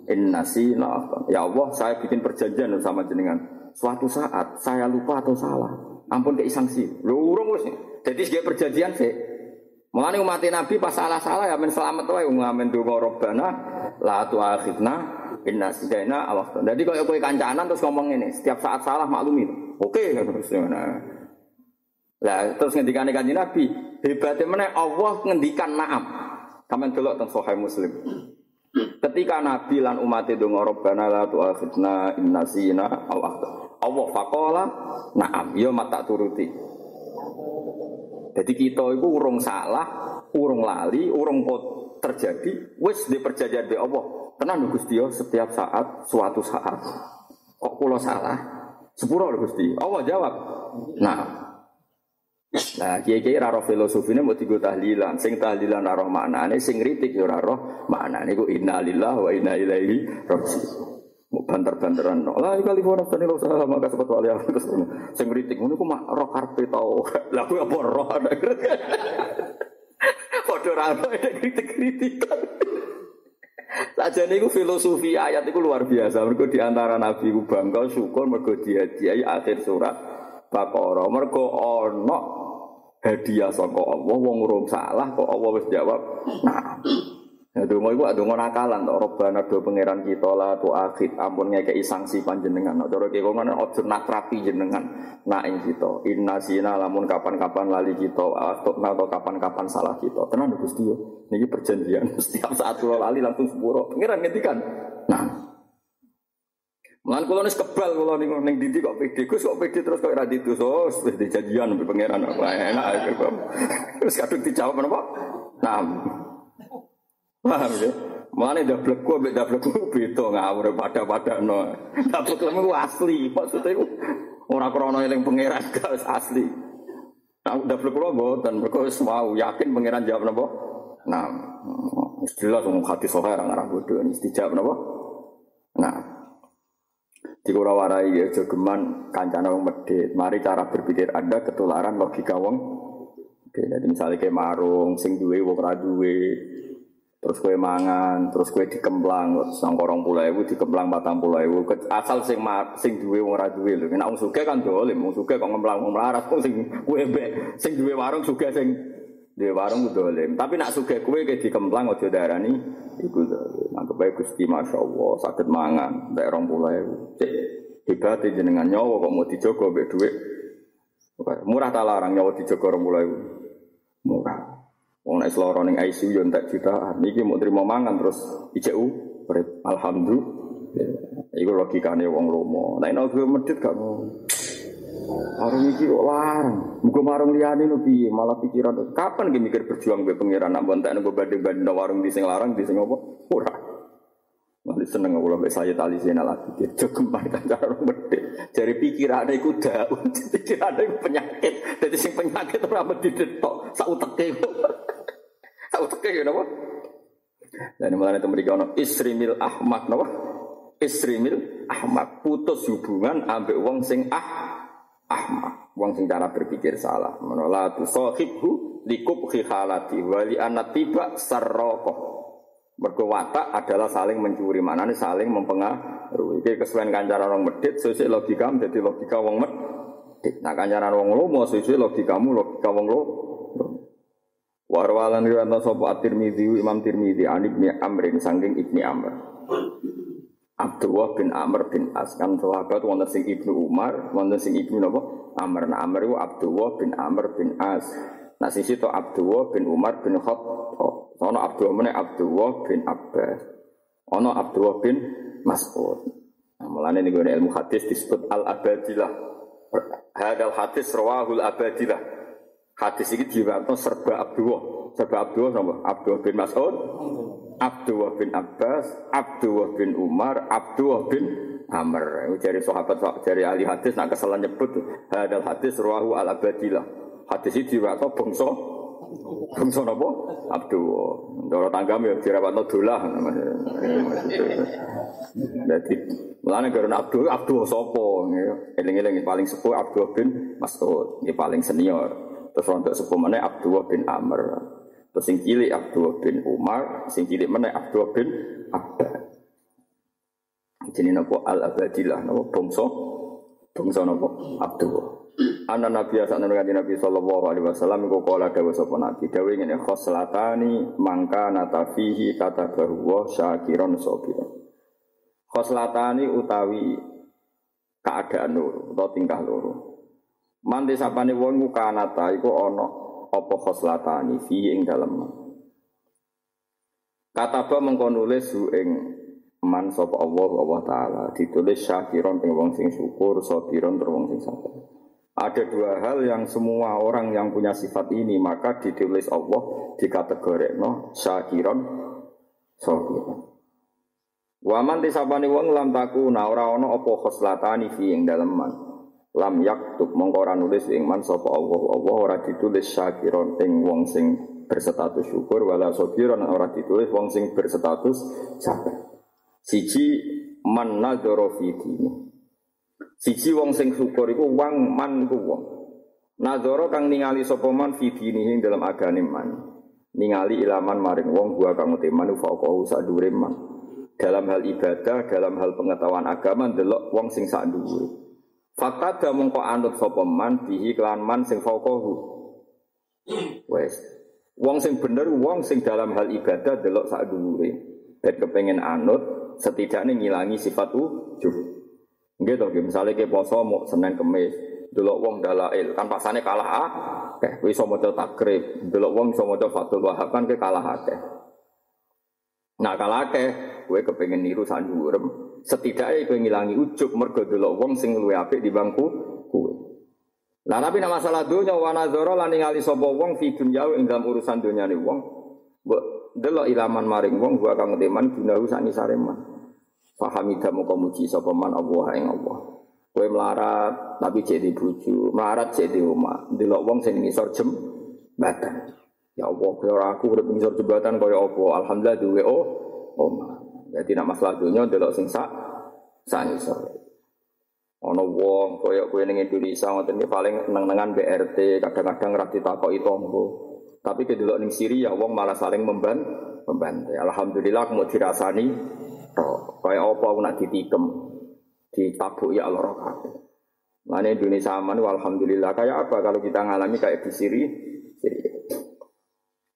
in nasina. Ya Allah, saya bikin perjanjian sama jenengan. Suatu saat saya lupa atau salah, ampun kei sanksi. Lho urung wis. Jadi sebagai perjanjian sih. Mulane umat Nabi pas salah-salah ya men selamat wae ngamen donga Rabbana la tu'akhidna Inna sidana awaktu. Jadi kalau kue kancanan terus ngomong ini, setiap saat salah maklumi. Oke, nah. Lah terus ngendikan kanjeng Nabi, hebatnya mana Allah ngendikan naam. Kamen delok teng Sahih Muslim. Ketika Nabi lan umat itu ngorobana la tu'akhidna inna sina aw Allah fakola naam, ya mata turuti. Jadi kita itu urung salah, urung lali, urung terjadi, wis di perjanjian di Allah. Tenang Gusti setiap saat, suatu saat. Kok pulau salah? Sepuro Gusti. Allah jawab. Nah, Nah, kiai kiai raro filosofi ini mau tiga tahlilan, sing tahlilan raro makna ini, sing kritik yo raro makna ini, gue innalillah wa inna ilaihi rajiun. Mau banter-banteran, lah kali mau nafsu lo salah maka sempat wali aku terus sing kritik, ini gue mak roh karpe tau, lah apa roh ada Kode raro ada kritik-kritikan. Saja niku filosofi ayat itu luar biasa. Mereka di antara nabi ku bangga syukur mereka dihadiahi akhir surat Baqarah. Mereka ono hadiah saka Allah wong urung salah kok Allah wis jawab. Nah. Ya donga iku donga nakalan to robana do pangeran kita la tu akhid ampun ngekeki sanksi panjenengan. Cara ki ngono ojo natrapi jenengan nak ing kita. Inna sina lamun kapan-kapan lali kita atau atau kapan-kapan salah kita. Tenan Gusti yo. Niki perjanjian setiap saat kula lali langsung sepuro. Pangeran ngendikan. Nah, Mulan kula nis kebal kula niku ning dindi kok pede. Gus kok pede terus kok ora ditus. Wis dijanjian mbek pangeran apa enak. Terus kadung dijawab napa? Nah, Paham ya? Mana dablek ku ambek dablek ku beda ngawur pada-pada no. Dablek lemu asli, maksudnya itu orang krono yang pangeran gak asli. Nah, dablek ku mboten, mergo wis mau yakin pangeran jawab napa? Nah, jelas ngomong hati sohe orang arah bodoh ini dijawab napa? Nah, di kura warai ya jogeman kancana wong medit. Mari cara berpikir Anda ketularan logika wong. Oke, jadi misalnya kayak marung, sing duwe wong ra terus kue mangan, terus kue dikemplang, sang korong pulau ibu dikemplang batang pulau. Asal sing ma, sing duwe wong ora duwe lho. Nek wong kan dolim, wong sugih kok ngemplang wong melarat kok sing kue be, sing duwe warung sugih sing duwe warung dolim. Tapi nak sugih kue ke dikemplang aja darani iku dolim. Bae Gusti masyaallah sakit mangan, nek rong pulau ibu. Cek hebat jenengan nyawa kok mau dijogo mbek dhuwit. Murah ta larang nyawa dijogo rong pulau ibu. Murah. Wong nek seloro ning ICU yo entek jutaan. Niki mau terima mangan terus ICU alhamdulillah. Iku logikane wong lomo. Nek nek gue medit gak. Warung iki kok larang. Muga marung liyane no piye? Malah pikiran kapan ge mikir berjuang be pangeran nak bontek nek banding-banding warung di sing larang di sing apa? Ora. Nanti seneng kalau mbak saya tali sini lagi dia jogeman kan cara medit. Jadi pikiran ada ikut daun, pikiran ada penyakit. Jadi sing penyakit orang medit tok, sautek Tahu teke ya napa? Dan mulane itu mereka isrimil ahmad napa? Isrimil ahmad putus hubungan ambek wong sing ah ahmad. Wong sing cara berpikir salah. Menolak tu sahibhu likub khihalati wali anak tiba sarroko. Mergo adalah saling mencuri, mana nih saling mempengaruhi. Iki kesuwen kancaran orang medit, sesuai logika menjadi logika wong medit. Nah kancaran wong lomo sesuai logikamu logika wong lomo. Warwalan riwayat sapa At-Tirmidzi Imam Tirmidzi an Ibnu Amr saking Ibnu Amr. Abdullah bin Amr bin As kan sahabat wonten sing Ibnu Umar, wonten sing Ibnu napa? Amr. Nah Amr itu Abdullah bin Amr bin As. Nah sisi to Abdullah bin Umar bin Khattab. Ono Abdullah meneh Abdullah bin Abbas. Ono Abdullah bin Mas'ud. Nah, mulane niku ilmu hadis disebut al-abadilah. Hadal hadis rawahul abadilah. Hadis ini diwakil serba Abdullah. Serba Abdullah sama Abdullah bin Mas'ud, Abdullah bin Abbas, Abdullah bin Umar, Abdullah bin Amr. Ini dari sahabat dari ahli hadis nak kesalahan nyebut hadal hadis ruahu al abadilah. Hadis ini diwakil bangsa bangsa napa? Abdullah. Ndoro tanggam ya dirawatno dolah. Jadi mulane karena Abdul Abdul sapa? Eling-eling paling sepuh Abdul bin Mas'ud, paling senior. Terus untuk sepuh mana Abdullah bin Amr. Terus sing cilik Abdullah bin Umar, sing cilik mana Abdullah bin Abbas. Jadi nopo al abadilah nopo bangsa bangsa nopo Abdullah. Anak Nabi asal nabi Nabi Sallallahu Alaihi Wasallam iku kala dawa sapa Nabi dawa ngene khoslatani mangka natafihi tata bahwa syakiron sabira. Khoslatani utawi keadaan loro atau tingkah loro. Man disapane wong kanata iku ana apa khoslatani fi ing dalem. Kataba mengko nulis ing man sapa Allah Allah taala ditulis syakiron ing wong sing syukur, sabiron tur wong sing sabar. Ada dua hal yang semua orang yang punya sifat ini maka ditulis Allah di kategori no syakiron sabiron. Waman disapani wong lam takuna ora ana apa khoslatani fi ing dalem man. Lam yaktub mongko ora nulis ing man sapa Allah Allah ora ditulis syakiron ing wong sing berstatus syukur wala sabiron ora ditulis wong sing berstatus sabar. Siji man nadzara fi dini. Siji wong sing syukur iku wong man iku wong. Kang ningali sapa man fi dalam agane man. Ningali ilaman maring wong gua kang uteman faqahu sak man. Dalam hal ibadah, dalam hal pengetahuan agama ndelok wong sing sak dhuwure. Fakta da mongko anut sapa man bihi kelan man sing faqahu. Wes. Wong sing bener wong sing dalam hal ibadah delok sak dhuwure. Dan kepengen anut setidaknya ngilangi sifat ujub. Gitu, misalnya ke poso mau senin kemis, dulu wong dalail, kan pasane kalah ah, kayak wis mau takrib, dulu wong iso maca fatul wahab kan ke kalah akeh. Nah kalah akeh, gue kepengen niru sandurem, setidaknya gue ngilangi ujub mergo dulu wong sing luwe apik di bangku gue. Nah tapi nama masalah dunya wana zoro lan ningali sapa wong fi dunya ing dalam urusan dunyane wong. Mbok delok ilaman maring wong gua kang teman gunahu sani sareman. Fahamida muka muji sapa man Allah ing Allah. Kowe melarat tapi jadi bojo, melarat jadi omah. Delok wong sing ngisor jembatan. Ya Allah, kowe ora aku urip ngisor jembatan kaya apa? Alhamdulillah duwe oh omah. Jadi nak masalah dunya delok sing sak sak ngisor. Ono wong koyo kowe ning Indonesia ngoten iki paling neng-nengan BRT, kadang-kadang ra ditakoki tonggo. Tapi kedelok ning Syria wong malah saling memban membantai. Alhamdulillah mau dirasani oh, kayak apa aku nak ditikem ditabuk ya Allah kabeh. Mana Indonesia aman alhamdulillah. Kayak apa kalau kita ngalami kayak di? Syria.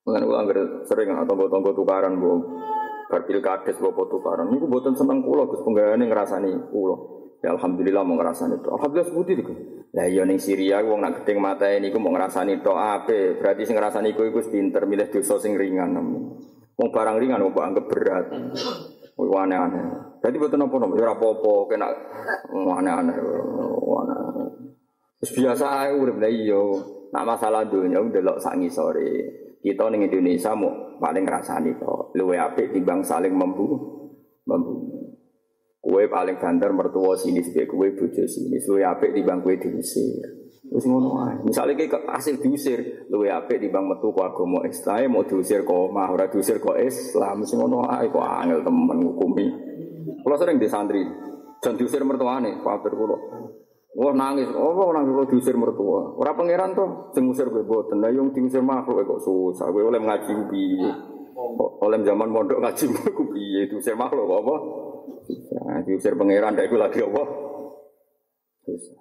Mengenai ulang sering atau tonggo tukaran bu. Berpil kades bawa tukaran. Ini buatan seneng pulau, gus penggane ngerasani pulau. Ya alhamdulillah mau ngerasani itu. Alhamdulillah sebuti itu. Lah iya ning Syria wong nak gedeng mata ini ku mau ngerasani itu ape. Berarti sing ngerasani iku iku pinter milih dosa sing ringan. Wong barang ringan wong anggap berat. Wong aneh-aneh. Jadi betul nopo nopo. Ya apa-apa kena aneh-aneh. Aneh. Terus biasa ae urip lah iya. Nak masalah dunia delok sak sore. Kita ning Indonesia mau paling ngrasani to. Luwe apik timbang saling membunuh. Membunuh. Kue paling banter mertua sebagai kue bojo sini. Luwe apik di bang kue diusir. Terus ngono ae. Misalnya kayak hasil diusir, luwe apik di bang metu ku agama Islam mau diusir kok mah ora diusir kok Islam. Sing ngono ae kok angel temen ngukumi. Kalau sering di santri, dan diusir mertuane, kafir kulo. Wah nangis, oh kok nangis kalau diusir mertua. Orang pangeran tuh, sing gue boten. Lah yang diusir makhluk kok susah. Gue oleh ngaji piye? Oleh zaman mondok ngaji gue piye? Diusir makhluk apa? Nah, diusir pangeran, dah lagi apa? Susah.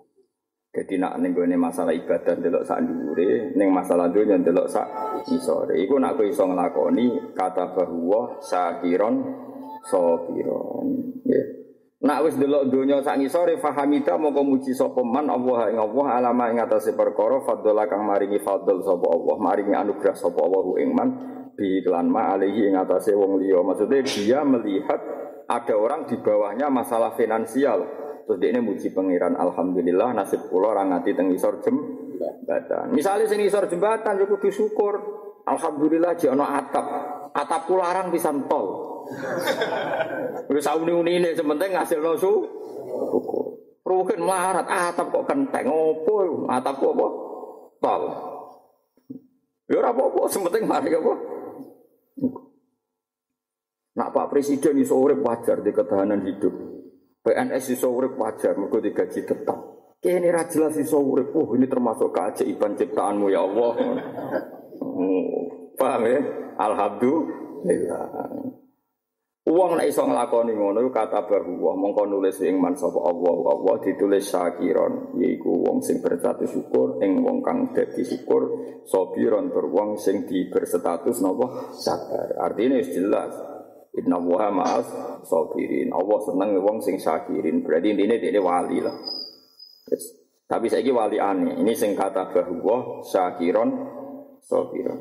Jadi nak ning masalah ibadah delok sak dhuwure, ning masalah dunya delok sak isore. Iku nak kowe iso nglakoni kata bahwa sakiron sopiron. Nggih. Nak wis delok donya sak ngisore fahamita mongko muji sapa man Allah ing Allah alama ing atase perkara fadhala kang maringi fadl sapa Allah, maringi anugerah sapa Allah ing man bi iklan ma alihi ing atase wong. Maksudnya dia melihat ada orang di bawahnya masalah finansial. Terus dia ini muji pengiran Alhamdulillah nasib pulau orang nanti tengisor jembatan. Misalnya sing isor jembatan juga disyukur. Alhamdulillah jono atap. Atap pularang bisa tol. Udah sauni uni ini sementing ngasil nosu. Rukin melarat atap kok kenteng opo atap kok apa? Tol. Ya apa-apa, sementing mari apa? Nak Pak Presiden iso urip wajar di ketahanan hidup. PNS iso urip wajar mergo digaji tetap. Kene ra jelas iso urip. Oh, ini termasuk keajaiban ciptaanmu ya Allah. Oh, paham ya? Alhamdulillah. Uang nek iso nglakoni ngono kata bahwa mongko nulis ing man sapa Allah Allah ditulis syakiron yaiku wong sing berstatus syukur ing wong kang dadi syukur sabiron tur wong sing di berstatus napa sabar. Artinya jelas Inna wa ma'as sabirin. Allah seneng wong sing syakirin. Berarti ini dia wali lah. Yes. Tapi saya wali aneh. Ini sing kata bahwa syakiron sabiron.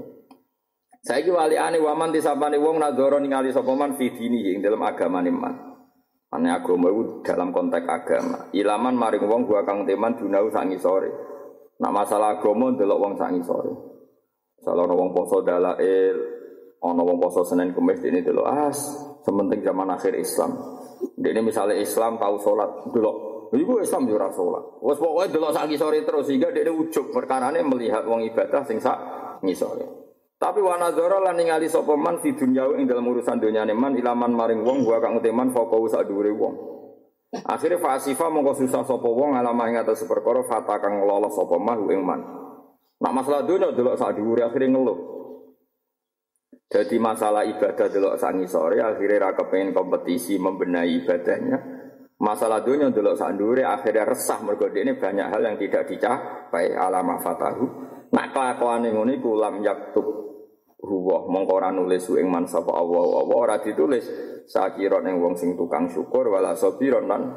Saya wali aneh waman disapani wong nadoro ningali sapa man fi dini ing dalam agama man. Ane agama itu dalam konteks agama. Ilaman maring wong gua kang teman dunau sangi sore. Nak masalah agama delok wong sangi sore. Salah wong poso dalail, Ono wong poso Senin Kamis ini dulu as sementing zaman akhir Islam. Ini misalnya Islam tahu sholat dulu. Ibu Islam juga sholat. Wes pokoknya dulu sak sore terus sehingga dia ujuk perkara ini melihat wong ibadah sing sak ngisore. Tapi wana zoro lan ningali sapa man fi dunya ing dalam urusan dunia man ilaman maring wong gua kang teman fokau sak dhuwure wong. Akhirnya fasifa mongko susah sapa wong alamah ing atas perkara fata kang lolos sapa man ing man. Nak masalah dunia delok sak dhuwure akhirnya ngeluh. Jadi masalah ibadah delok sangi sore akhirnya raka pengen kompetisi membenahi ibadahnya. Masalah dunia delok sandure akhirnya resah mergo ini banyak hal yang tidak dicapai alama fatahu. Nak kelakuan yang ini kulam yaktub huwa mongko ora nulis ing man sapa Allah Allah ora ditulis sakiron yang wong sing tukang syukur wala sabiron lan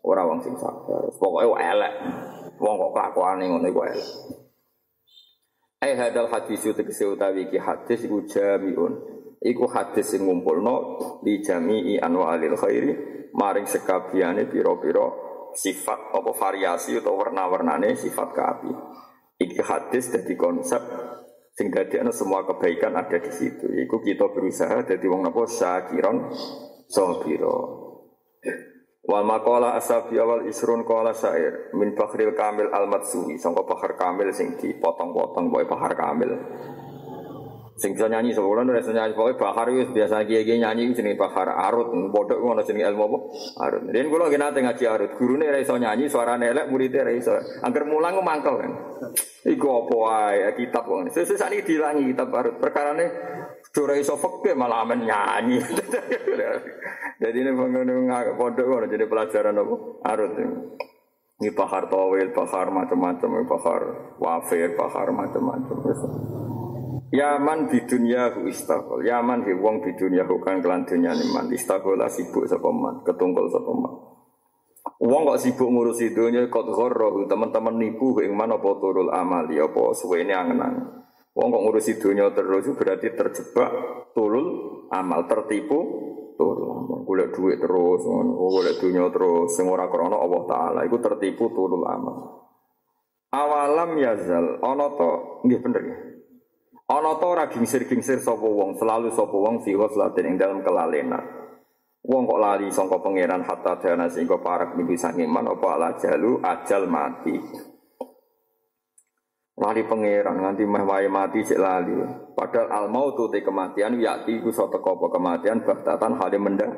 ora wong sing sabar. Pokoke elek. Wong kok kelakuane ngono iku elek. Ai hadal hadis tegese utawi iki hadis iku jamiun. Iku hadis sing ngumpulno di jami'i anwa'il khairi maring sekabiane pira-pira sifat apa variasi atau warna-warnane sifat kaapi. Iki hadis dadi konsep sing dadekno semua kebaikan ada di situ. Iku kita berusaha dadi wong napa syakiron sabira. Wal makola asabi awal isrun kola syair min bakhril kamil al matsui sangka bahar kamil sing dipotong-potong boy bahar kamil. Sing bisa nyanyi sebulan udah nyanyi pokoknya bahar itu biasa kiai nyanyi jenis bahar arut bodoh ngono jenis ilmu apa arut. Dan gue lagi nanti ngaji arut guru nih iso nyanyi suara nelek muridnya iso. Angker mulang mangkel kan. Iku apa wae kitab wong. Sesuk ini dilangi kitab arut perkara nih Dora iso fakir malah amen nyanyi. Jadi ini pengen pondok ngono jadi pelajaran apa? Arut. Ini bahar tawil, bahar macam-macam, bahar wafir, bahar macam-macam. Yaman di dunia hu istagol. Yaman di wong di dunia hu kan kelan dunia man. Istagol lah sibuk sapa man, ketungkol sapa man. Wong kok sibuk ngurusi dunia kot ghorro teman-teman nipu ing mana turul amali apa suwene angen-angen. Wong kok ngurusi dunia terus berarti terjebak tulul amal tertipu tulul. Golek duit terus, golek dunia terus sing ora krana Allah taala iku tertipu tulul amal. Awalam yazal ana to nggih bener ya. Ana to ora gingsir-gingsir sapa wong, selalu sapa wong fi ghaflatin ing dalam kelalenan. Wong kok lali sangka pangeran hatta dana sehingga parak niku sangiman apa ala jalu ajal mati. Lali pangeran nganti meh wae mati cek lali. Padahal al mautu te kematian yakti ku satu kopo kematian bahtatan hale mendadak.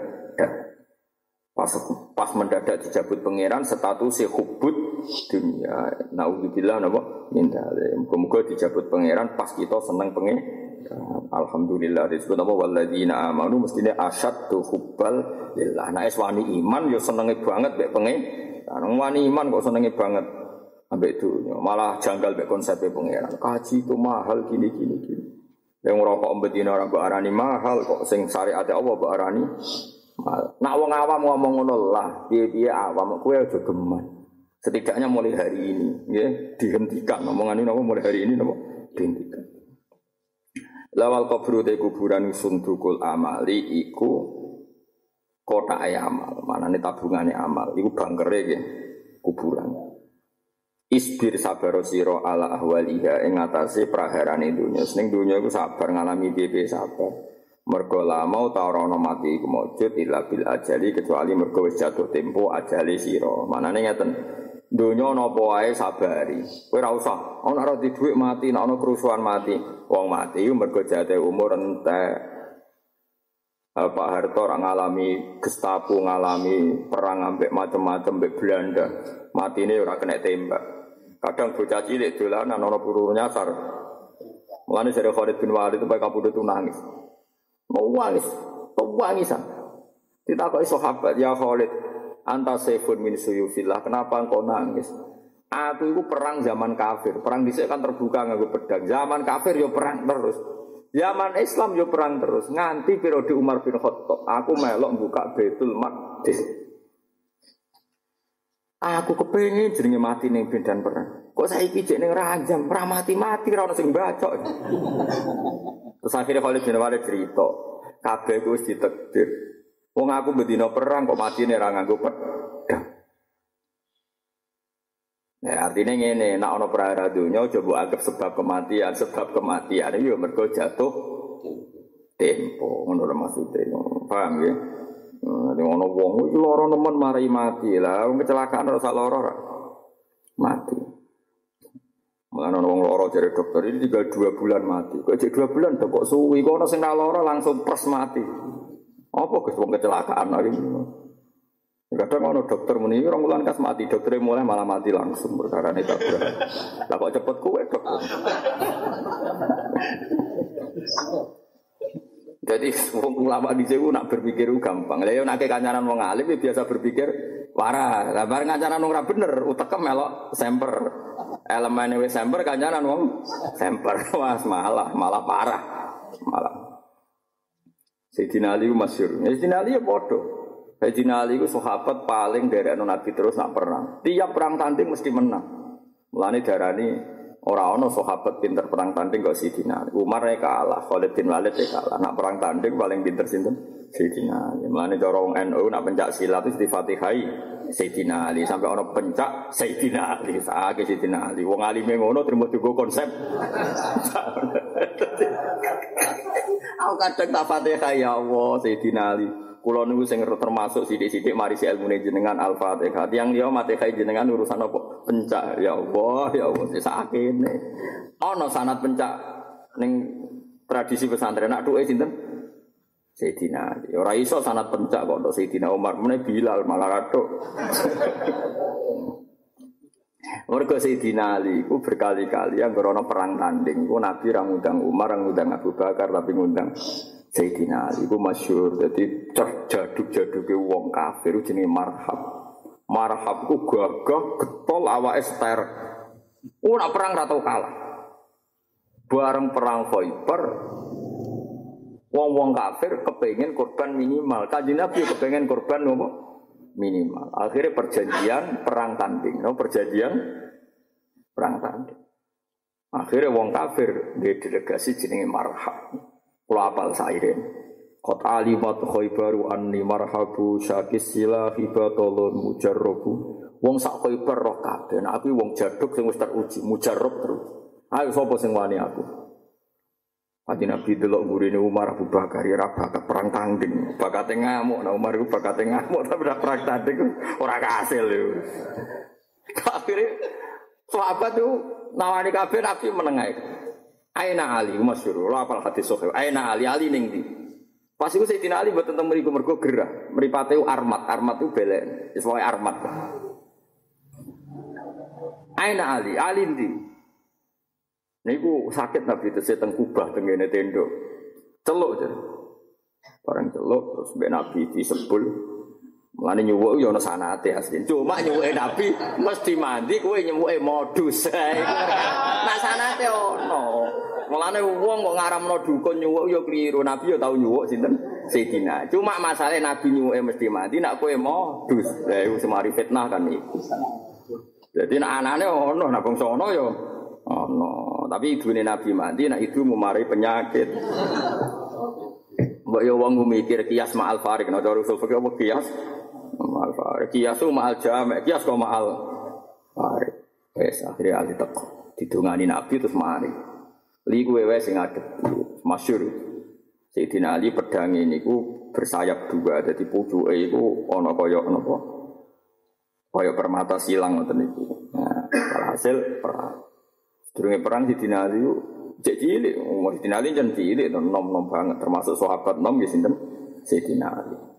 Pas pas mendadak dijabut pangeran status hubut dunia. Nauzubillah napa min dalem. Muga dijabut pangeran pas kita seneng pengen Alhamdulillah disebut apa walladzina amanu mestine asyaddu hubbal lillah. Nah eswani iman yo senenge banget mek pengen. Wani iman kok senenge banget ambek dunia. Malah janggal ambek konsep pangeran. Kaji itu mahal gini gini gini. Yang rokok bedina orang arani mahal kok. Sing syariat Allah mbok arani mahal. Nak wong awam ngomong ngono lah. Piye-piye awam kowe aja geman. Setidaknya mulai hari ini ya dihentikan. Omongan ini mulai hari ini nopo dihentikan. Lawal kubur te kuburan sundukul amali iku kota amal. Mana nih tabungannya amal. Iku bangkere ya kuburan Isbir sabar siro ala ahwaliha ing atase praharane dunya. Sing dunya iku sabar ngalami piye sabar. Mergo lama ta ora mati iku mujud illa bil ajali kecuali mergo wis jatuh tempo ajali sira. Manane ngeten. Dunya napa wae sabari. Kowe ora usah ana ora di dhuwit mati, ana kerusuhan mati. Wong mati mergo jatuh umur entek. Pak Harto orang ngalami Gestapo ngalami perang ambek macam-macam ambek Belanda mati ini orang kena tembak Kadang bocah cilik dolanan ana peluru nyasar. Mulane dari Khalid bin Walid itu baik kabudut itu nangis. Mau nangis, tangisan. Ditakoki sahabat, "Ya Khalid, anta sayfun min suyufillah, kenapa engkau nangis?" Aku itu perang zaman kafir. Perang di kan terbuka nganggo pedang. Zaman kafir yo ya perang terus. Zaman Islam yo perang terus nganti periode Umar bin Khattab. Aku melok buka Baitul Maqdis. Aku kepengen jenenge mati ning dan perang. Kok saiki jek ning ranjam, ora mati-mati ora ono sing bacok. Terus akhirnya Khalid bin Walid cerita, kabeh ku wis ditakdir. Wong aku bedino perang kok mati nih ra nganggo pedang. Ya artinya ngene, nak ono perara dunia coba anggap sebab kematian, sebab kematian itu ya mergo jatuh tempo, ngono lho maksudnya. Paham ya? Nanti ono wong iki lara nemen mari mati lah, wong kecelakaan ora lara ora. Mati. Mulane ono wong jare dokter ini tinggal dua bulan mati. Kok dua bulan kok suwi, kok ono sing langsung pres mati. Apa kes wong kecelakaan lagi? Kadang ono dokter muni orang bulan kas mati, dokter mulai malah mati langsung perkara ini dokter. Lah kok cepet kue dokter. Jadi ulama di sini nak berpikir gampang. Lah nak ke kancanan wong alim biasa berpikir waras. Lah bareng kancanan wong ora bener, utekem melok semper. Elemen wis semper kancanan wong semper. Wah malah malah parah. Malah. Sayyidina Ali masyhur. Sayyidina Ali ya bodoh. Sayyidina Ali itu sahabat paling dari Nabi terus nak perang. Tiap perang tanding mesti menang. Mulane darani orang ono sahabat pinter perang tanding kok Sayyidina Ali. Umar ya kalah, Khalid bin Walid ya kalah. Nak perang tanding paling pinter sinten? Sayyidina Ali. Mulane cara wong NU nak pencak silat itu di Fatihai Sayyidina Ali sampai orang pencak Sayyidina Ali. Saake Sayyidina Ali. Wong alime ngono terima juga konsep. Aku kadang tak Fatihah ya Allah Sayyidina Ali. Kulo niku sing termasuk sidik-sidik mari si ilmu jenengan Al-Fatihah. Tiang dia mati kai jenengan urusan apa? Pencak. Ya Allah, ya Allah sakene. Ana sanat pencak ning tradisi pesantren nak duwe sinten? Sayyidina Ali. Ora iso sanat pencak kok untuk Sayyidina Umar. Meneh Bilal malah kaduk. Mergo Sayyidina Ali ku berkali-kali yang berono perang tanding. Ku Nabi ra ngundang Umar, ngundang Abu Bakar tapi ngundang Sayyidina Ali. Itu masyur jadi jaduk-jaduke wong kafir jenenge marhab. Marhab ku gagah getol awake ester ora perang ra kalah. Bareng perang Khaibar wong-wong kafir kepengen korban minimal. Kanjeng Nabi kepengen korban nopo? Minimal. Akhirnya perjanjian perang tanding. No perjanjian? Perang tanding. Akhirnya wong kafir di delegasi jenenge marhab Kula apal sairin. Qad alimat khaybaru anni marhabu syakis sila hibatolun mujarrobu. Wong sak khaybar roh kabeh. Nah aku wong jaduk sing wis teruji, mujarrob terus. Ayo sapa sing wani aku? Adi Nabi delok gurine Umar Abu Bakar ora bakat perang tanding, bakate ngamuk, nah Umar iku bakate ngamuk tapi ora perang tanding ora kasil yo. Akhire sahabat tuh nawani kabeh Nabi menengai. Aina Ali masyhur. Lha apal hadis sahih. Aina Ali Ali ning ndi? Pas iku Sayyidina Ali mboten teng mriku mergo gerah. Mripate armat, armat itu belek. Wis armat. Aina Ali, Ali ndi? Niku sakit Nabi itu teng Kubah teng ngene tendo. Celuk jadi. Barang celuk terus mbek Nabi disebul. Mulane nyuwuk yo ana sanate asli. Cuma nyuwuke Nabi mesti mandi kowe nyuwuke modus. Nah sanate ono. Mulane wong kok ngaramno dukun nyuwuk ya kliru. Nabi ya tau nyuwuk sinten? Sayyidina. Cuma masalah Nabi nyuwuke mesti mati nak kowe modus. Lah iku semari fitnah kan iku. Jadi nak anane ono, nak bangsa ono ya ono. Tapi ibune Nabi mati nak itu memari penyakit. Mbok yo wong mikir kias ma'al farik, nek cara usul fikih apa kias? Ma'al farik. Kias itu ma'al jamek, kias kok ma'al farik. Wes akhirnya ali teko. Didungani Nabi terus mari. Li kuwe wae sing adep. Masyhur. Sayyidina Ali pedang ini ku bersayap dua, jadi pucuke iku ana kaya napa? Kaya permata silang ngoten niku. Nah, hasil perang. Sedurunge perang Sayyidina Ali ku cek cilik, Sayyidina Ali jan cilik nom-nom banget termasuk sahabat nom ya sinten Ali.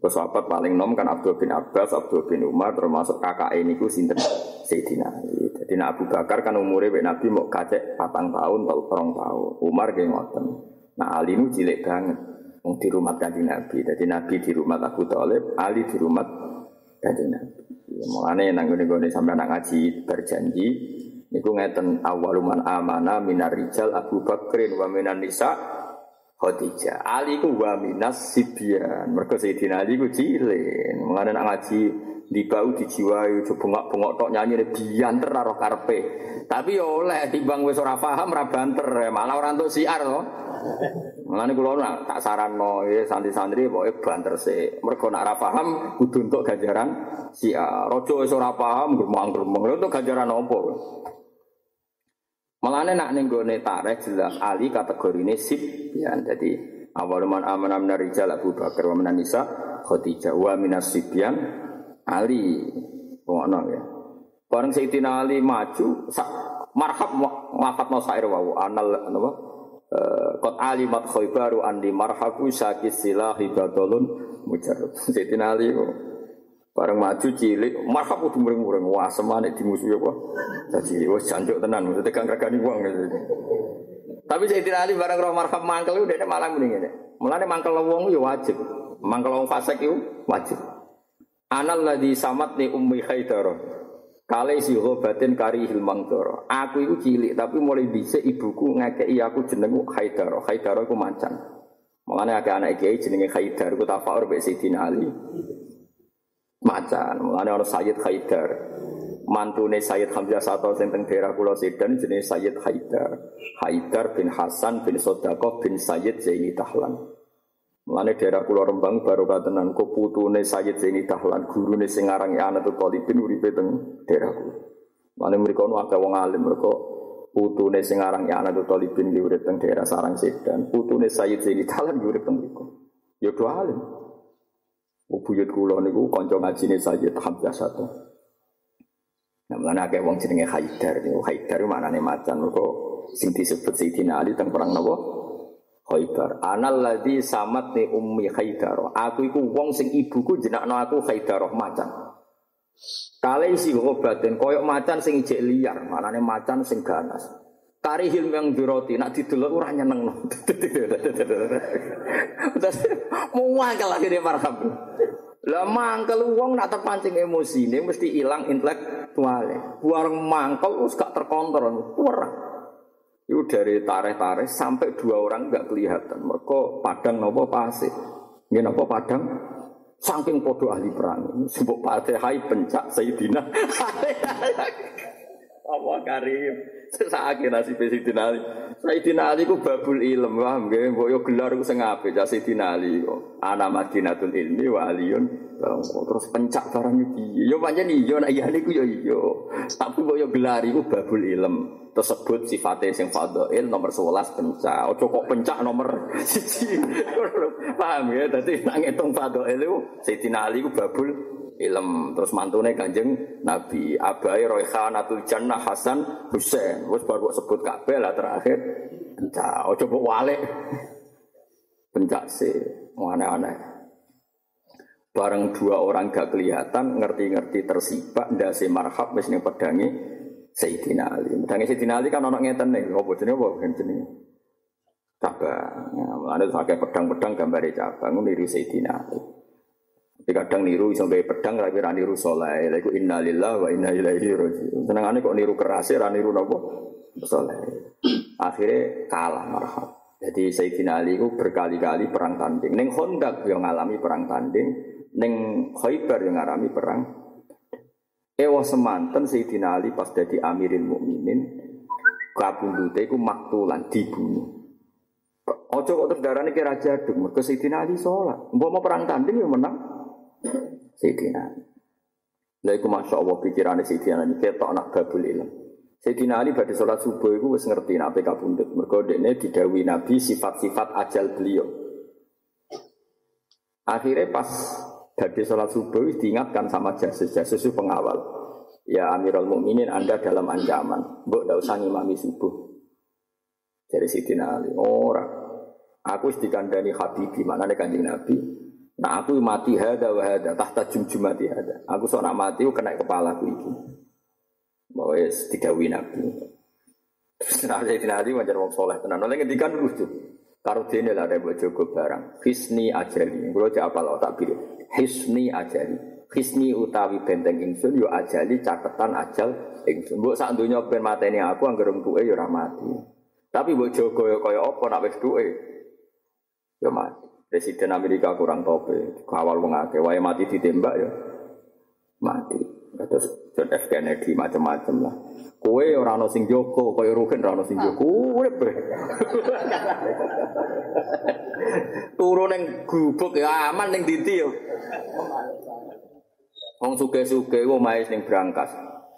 Sahabat paling nom kan Abdul bin Abbas, Abdul bin Umar termasuk kakak ini ku sinten Sayyidina. Jadi Abu Bakar kan umurnya Mbak Nabi mau kacek patang tahun atau orang tahun. Umar kayak ngoten. Nah Ali nu cilik banget. Mau di rumah kanjeng Nabi. Jadi Nabi di rumah Abu Talib, Ali di rumah kanjeng Nabi. Ya, Mulane nang ngene sampai anak ngaji berjanji Niku ngeten awaluman amana minar rijal Abu Bakrin wa minan nisa Khadijah. Ali ku wa minas sibyan. Mergo Sayyidina Ali ku cilik. Mengane nak ngaji di bau dijiwai bengok-bengok tok nyanyi bianter roh karpe. Tapi ya oleh timbang wis ora paham ora banter malah ora entuk siar to. Mulane kula nak tak saranno ya santri-santri pokoke banter sik. Mergo nak ora paham kudu entuk ganjaran siar. Raja wis ora paham gremeng-gremeng entuk ganjaran apa? Malahnya nak ning gone tareh jelas Ali kategorine sip ya jadi awal man amana min rijal Abu Bakar wa minan nisa Khadijah wa minas sibyan Ali ngono ya. Bareng Sayyidina Ali maju sak marhab no sair wau anal napa eh, Qad alimat khaybaru andi marhabu sakis silahi badalun mujarrab. Sayyidina Ali kok Bareng maju cilik, marhab kudu muring-muring. Wah, semane dimusuhi apa? Jadi wis jancuk tenan, mesti tegang regani wong. Tapi saya tidak ahli barang roh marhab mangkel itu dia malah mending ini. Mulane mangkel wong ya wajib. Mangkel wong fasik itu wajib. Anal ladhi samat ni ummi haidara. Kale si batin kari hilmang doro. Aku itu cilik tapi mulai bisa ibuku ngekei aku jenengku haidara. Haidara aku macan. Mulane agak anak kiai jenenge haidar. Aku tafakur be Sayyidina Ali macan. Mulane ana Sayyid Haidar. Mantune Sayyid Hamzah Sato sing teng daerah Pulau Sedan jenenge Sayyid Haidar. Haidar bin Hasan bin Sodako bin Sayyid Zaini Tahlan. Mulane daerah Pulau Rembang baru katenan ku putune Sayyid Zaini Tahlan, gurune sing aran Anatul Talibin uripe teng daerah kula. Mulane mriku ono akeh wong alim mergo putune sing aran Anatul Talibin ki urip teng daerah Sarang Sedan, putune Sayyid Zaini Tahlan urip teng mriku. Ya do alim. Buyut kula niku kanca ngajine Sayyid Hamzah satu. Nah, mulane akeh wong jenenge Haidar niku Haidar maknane macan mergo sing disebut Sayyidina Ali teng perang napa? Haidar. Anal ladzi samatni ummi Haidar. Aku iku wong sing ibuku jenakno aku Haidar macan. Kale isi obaten koyok macan sing ijek liar, manane macan sing ganas. Kari hilm yang diroti, nak didelok ora nyeneng no. Mau mangkel lagi dia marhab. Lah mangkel wong nak terpancing emosi ini mesti hilang intelektualnya. Buang mangkel us gak terkontrol, ora. Itu dari tareh-tareh sampai dua orang nggak kelihatan. Mereka padang nopo pasir. Ini nopo padang saking podo ahli perang. Sebab hai pencak Sayyidina. Allah karim. Sesake nasib Sayyidina Ali. Sayyidina Ali ku babul ilm, paham nggih? Mbok yo gelar ku sing apik Sayyidina Ali. Ana Madinatul ilmi wa aliyun. Terus pencak barang iki. Yo pancen iya nek iya niku yo iya. Tapi mbok yo gelar iku babul ilm. Tersebut sifatnya sing fadhail nomor 11 pencak. Ojo kok pencak nomor 1. Paham ya? Dadi nek ngitung fadhail iku Sayyidina Ali ku babul ilm terus mantune kanjeng Nabi. Abai Royhanatul Jannah Hasan Husain wis baru sebut kabeh lah terakhir. Pencak oh coba wale pencak sih. Aneh-aneh. Bareng dua orang gak kelihatan ngerti-ngerti tersibak ndase marhab wis ning pedangi Sayyidina Ali. Pedangi Sayyidina Ali kan ana ngeten nih apa jenenge? Apa jenenge? Cabang. Ya, ada pakai pedang-pedang gambar cabang niru Sayyidina Ali tapi kadang niru iso gawe pedang tapi ra niru saleh. Lha iku innalillahi wa inna ilaihi raji'un. Senengane kok niru keras ra niru napa? Saleh. Akhirnya kalah marhab. Jadi Sayyidina Ali itu berkali-kali perang tanding. Neng Hondak yang ngalami perang tanding, neng Khaybar yang ngalami perang. Ewa semanten Sayyidina Ali pas jadi Amirul Mukminin, kabundute iku maktulan dibunuh. Ojo kok terus darane kira jaduk, mergo Sayyidina Ali sholat. Mbok mau perang tanding ya menang. Sayyidina Ali. Lha iku Allah pikirane Sayyidina Ali ketok nak babul ilm. Sayyidina Ali pada sholat subuh itu wis ngerti nak PK pundut. Mergo dekne didawi Nabi sifat-sifat ajal beliau. Akhirnya pas dari sholat subuh diingatkan sama jasus jasus itu pengawal. Ya Amirul Mukminin Anda dalam ancaman. Mbok ndak usah ngimami subuh. Dari Sayyidina Ali. Ora. Aku dikandani Habibi, mana ada kanjeng Nabi. Nah aku mati hada wa hada tahta jum mati hada. Aku seorang mati aku kena kepala aku iki. Bahwa ya tiga nabi. Terus nanti nanti wajar wong soleh tenan. Oleh ngendikan lucu. Karo dene lah ada jogo barang. Hisni ajali. Kulo apa lo tak pilih. Hisni ajali. Hisni utawi benteng ingsun yo ajali caketan ajal ingsun. Mbok sak donya ben mateni aku anggere tuke yo ora mati. Tapi mbok jaga yo kaya apa nak wis duwe yo mati. Presiden Amerika kurang tope, kawal wong akeh, wae mati ditembak ya mati. Terus John F Kennedy macam-macam lah. Kowe ora ana sing jaga, kaya Rugen ora ana sing jaga. Urip. Turun ning gubuk ya aman ning dindi yo. Wong suge-suge omahe ning Brankas.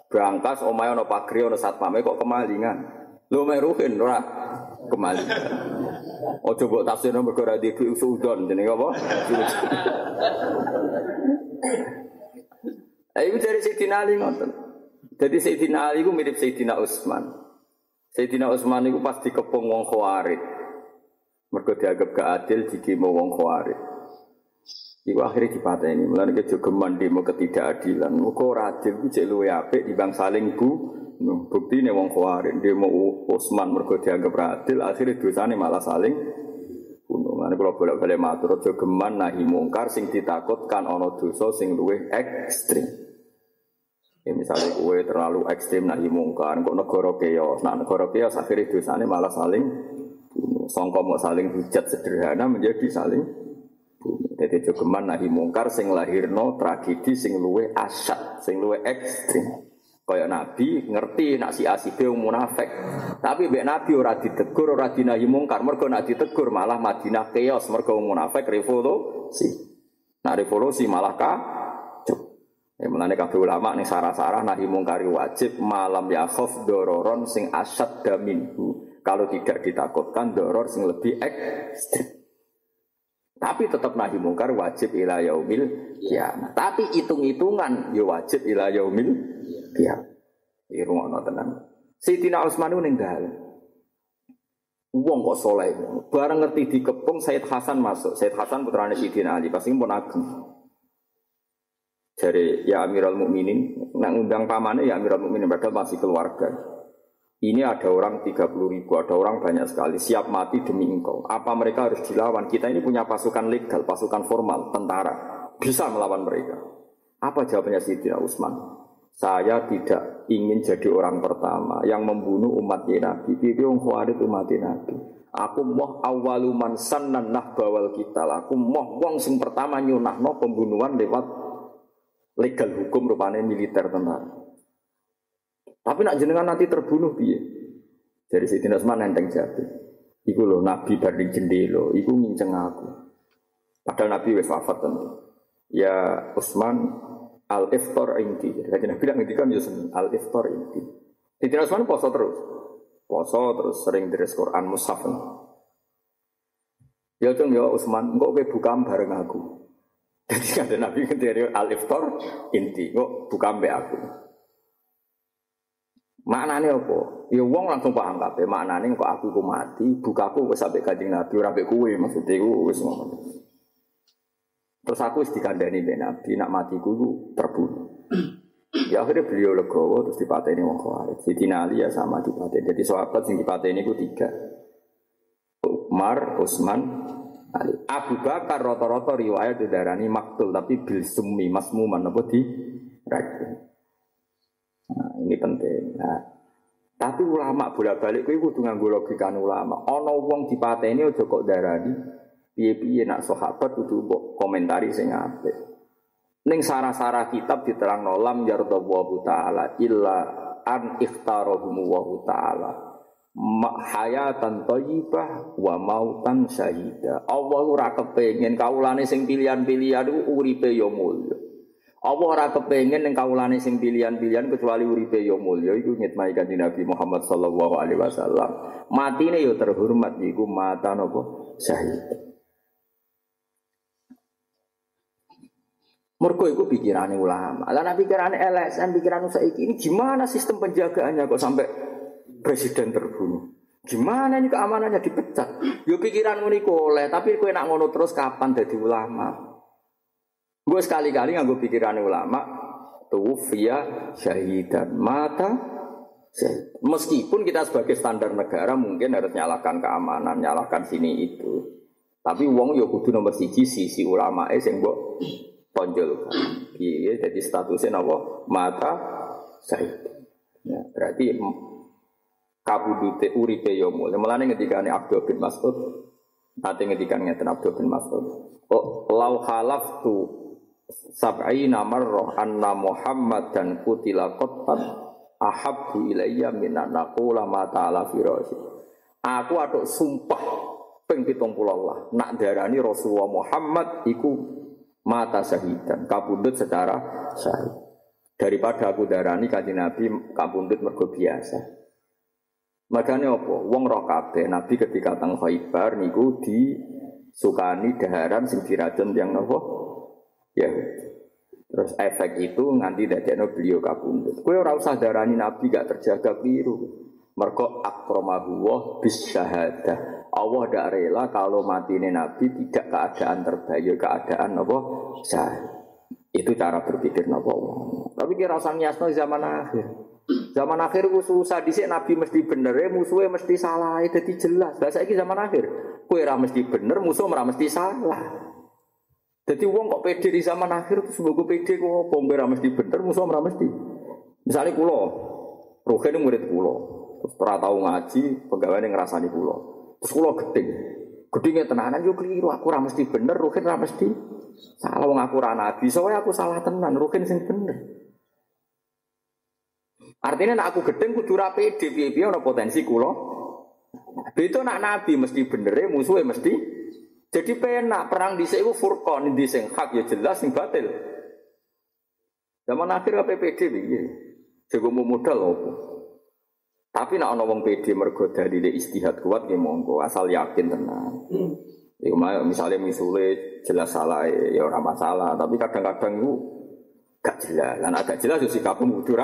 Brankas omahe ana pagri ana satpame kok kemalingan. Lho mek Rugen ora kemalingan. Ojo mbok tafsirno mergo ora di usudon jenenge apa? Ayo dari Sayyidina Ali ngoten. Jadi Sayyidina Ali itu mirip Sayyidina Utsman. Sayyidina Utsman itu pas dikepung wong Khawarij. Mergo dianggap gak adil dikimo wong Khawarij. Iku akhirnya dipateni, mulane kejogeman demo ketidakadilan. Muga ora adil ku cek luwe apik dibanding saling bu No, bukti nih wong khawarin dia mau Utsman mergo dianggap adil akhirnya dosanya malah saling bunuh. Mana kalau bolak balik matur aja geman nahi mungkar sing ditakutkan ono dosa sing luwe ekstrim. Ya misalnya kue terlalu ekstrim nahi mungkar, kok negara keos, nah negara keos akhirnya dosanya malah saling bunuh. Songko mau saling hujat sederhana menjadi saling bunuh. Jadi jogeman nahi mungkar sing lahirno tragedi sing luwe asyat, sing luwe ekstrim. Kayak Nabi ngerti nak si asibe munafik. Tapi mbek Nabi ora ditegur, ora dinahi mungkar. Mergo nak ditegur malah Madinah keos mergo munafik revolusi. Nah revolusi malah kacau. Ya mulane kabeh ulama ning sarah-sarah nahi mungkari wajib malam ya khof dororon sing asad daminhu. Kalau tidak ditakutkan doror sing lebih ekstrim. Tapi tetap nahi mungkar wajib ila yaumil kiamat. Tapi hitung-hitungan ya wajib ila yaumil Iya. Iki rungokno tenan. Sayyidina Utsman ning dal. Wong kok soleh. Barang ngerti dikepung Said Hasan masuk. Said Hasan putrane Sayyidina Ali pasti pun ageng. Jadi ya Amirul Mukminin, nak undang pamane ya Amirul Mukminin padahal masih keluarga. Ini ada orang 30 ribu, ada orang banyak sekali, siap mati demi engkau. Apa mereka harus dilawan? Kita ini punya pasukan legal, pasukan formal, tentara. Bisa melawan mereka. Apa jawabannya Sayyidina Utsman? Saya tidak ingin jadi orang pertama yang membunuh umat Nabi. Pipi wong khawarij umat Nabi. Aku mau awaluman sanan nah bawal kita. Aku mau wong sing pertama nyunah no pembunuhan lewat legal hukum rupanya militer tentara. Tapi nak jenengan nanti terbunuh piye? Dari Siti Nasman nenteng jati. Iku loh Nabi barding jendelo, iku nginceng aku. Padahal Nabi wes wafat tentu. Ya Utsman al iftar inti. Jadi Nabi bilang kan Yusuf al iftar inti. Di Rasulullah poso terus, poso terus sering dari Quran mushaf. Ya cung ya Utsman, engkau ke buka bareng aku. Jadi kan Nabi dari al iftar inti, engkau buka mbak aku. Maknanya apa? Ya wong langsung paham kabeh. Maknanya kok aku ku mati, bukaku wis sampai Kanjeng Nabi ora mek kowe maksudnya ku wis ngono. Terus aku istikandani be Nabi, nak mati ku terbunuh. Ya akhirnya beliau legowo terus dipateni wong khawarij. Siti Ali ya sama dipateni. Jadi sahabat sing dipateni ku tiga. Umar, Utsman, Ali. Abu Bakar rata-rata riwayat didarani maktul tapi bil summi masmuman apa di rajin. Nah, ini penting. Nah, tapi ulama bolak-balik kuwi kudu nganggo logika ulama. Ana wong dipateni aja kok darani piye-piye nak sahabat kudu mbok komentari sing apik. Ning sarah-sarah kitab diterang lam yardallahu taala illa an ikhtarahum wa taala. hayatan thayyibah wa mautan syahida. Allah ora kepengin kaulane sing pilihan-pilihan iku uripe ya mulya. Allah ora kepengin ning kaulane sing pilihan-pilihan kecuali uripe ya mulya iku ngitmai kanjeng Nabi Muhammad sallallahu alaihi wasallam. Matine ya terhormat iku mata napa syahid. Mergo itu pikirannya ulama. Lah nek pikirane LSM, pikiran saiki ini gimana sistem penjagaannya kok sampai presiden terbunuh? Gimana ini keamanannya dipecat? Yo pikiran ngono oleh, tapi kowe nak ngono terus kapan jadi ulama? Gue sekali-kali nganggo pikiran ulama, via syahidan mata Meskipun kita sebagai standar negara mungkin harus nyalakan keamanan, nyalakan sini itu. Tapi wong yo kudu nomor siji sisi ulama eh sing mbok ditonjol. Iya, jadi statusnya napa? Mata syahid. Ya, berarti kabudute uripe yo mulai. Mulane ketika ini Abdul bin Mas'ud nanti ketika ngeten Abdul bin Mas'ud. Oh, lau halaftu sab'ina marrah anna Muhammad dan kutila qattan ahabbu ilayya min an naqula ma ta'ala firasi. Aku aduk sumpah ping 70 Allah nak darani Rasulullah Muhammad iku mata syahidan kabundut secara syahid. Daripada aku darani kanjeng Nabi kabundut mergo biasa. Makanya apa? Wong roh kabeh Nabi ketika teng Khaibar niku di sukani daharan sing diracun yang nopo? Ya. Terus efek itu nganti dadekno beliau kabundut. Kowe ora usah darani Nabi gak terjaga biru. Mergo akramahu wa bis syahadah. Allah tidak rela kalau mati ini Nabi tidak keadaan terbaik, keadaan apa? Syahid. Itu cara berpikir Nabi. Tapi kira usah nyasno zaman akhir. Zaman akhir ku susah dhisik nabi mesti bener, ya musuhnya mesti salah, jadi jelas. Lah saiki zaman akhir, kue ora mesti bener, musuh ora mesti salah. Jadi uang kok pede di zaman akhir itu semoga pede kok bom ora mesti bener, musuh ora mesti. Misalnya kulo, Ruhen murid kulo, terus tau ngaji, pegawai ngerasani kulo. Terus kulo gedeng. Gedengnya tenanan yo keliru, aku ora mesti bener, Ruhen ora mesti salah wong aku ora nabi, soalnya aku salah tenan, Ruhen sing bener. Artinya nak aku gedeng kudu ra pede piye-piye ana potensi kula. Itu nak nabi mesti bener e, musuhe mesti. Jadi penak perang dhisik iku furqan di sing hak ya jelas sing batil. Zaman akhir apa PD piye? Jago modal opo? Tapi nak ana wong PD mergo dalile istihad kuat ya monggo asal yakin tenang. Iku misalnya misule jelas salah ya ora masalah, tapi kadang-kadang itu gak jelas. Lan agak jelas yo sikapmu kudu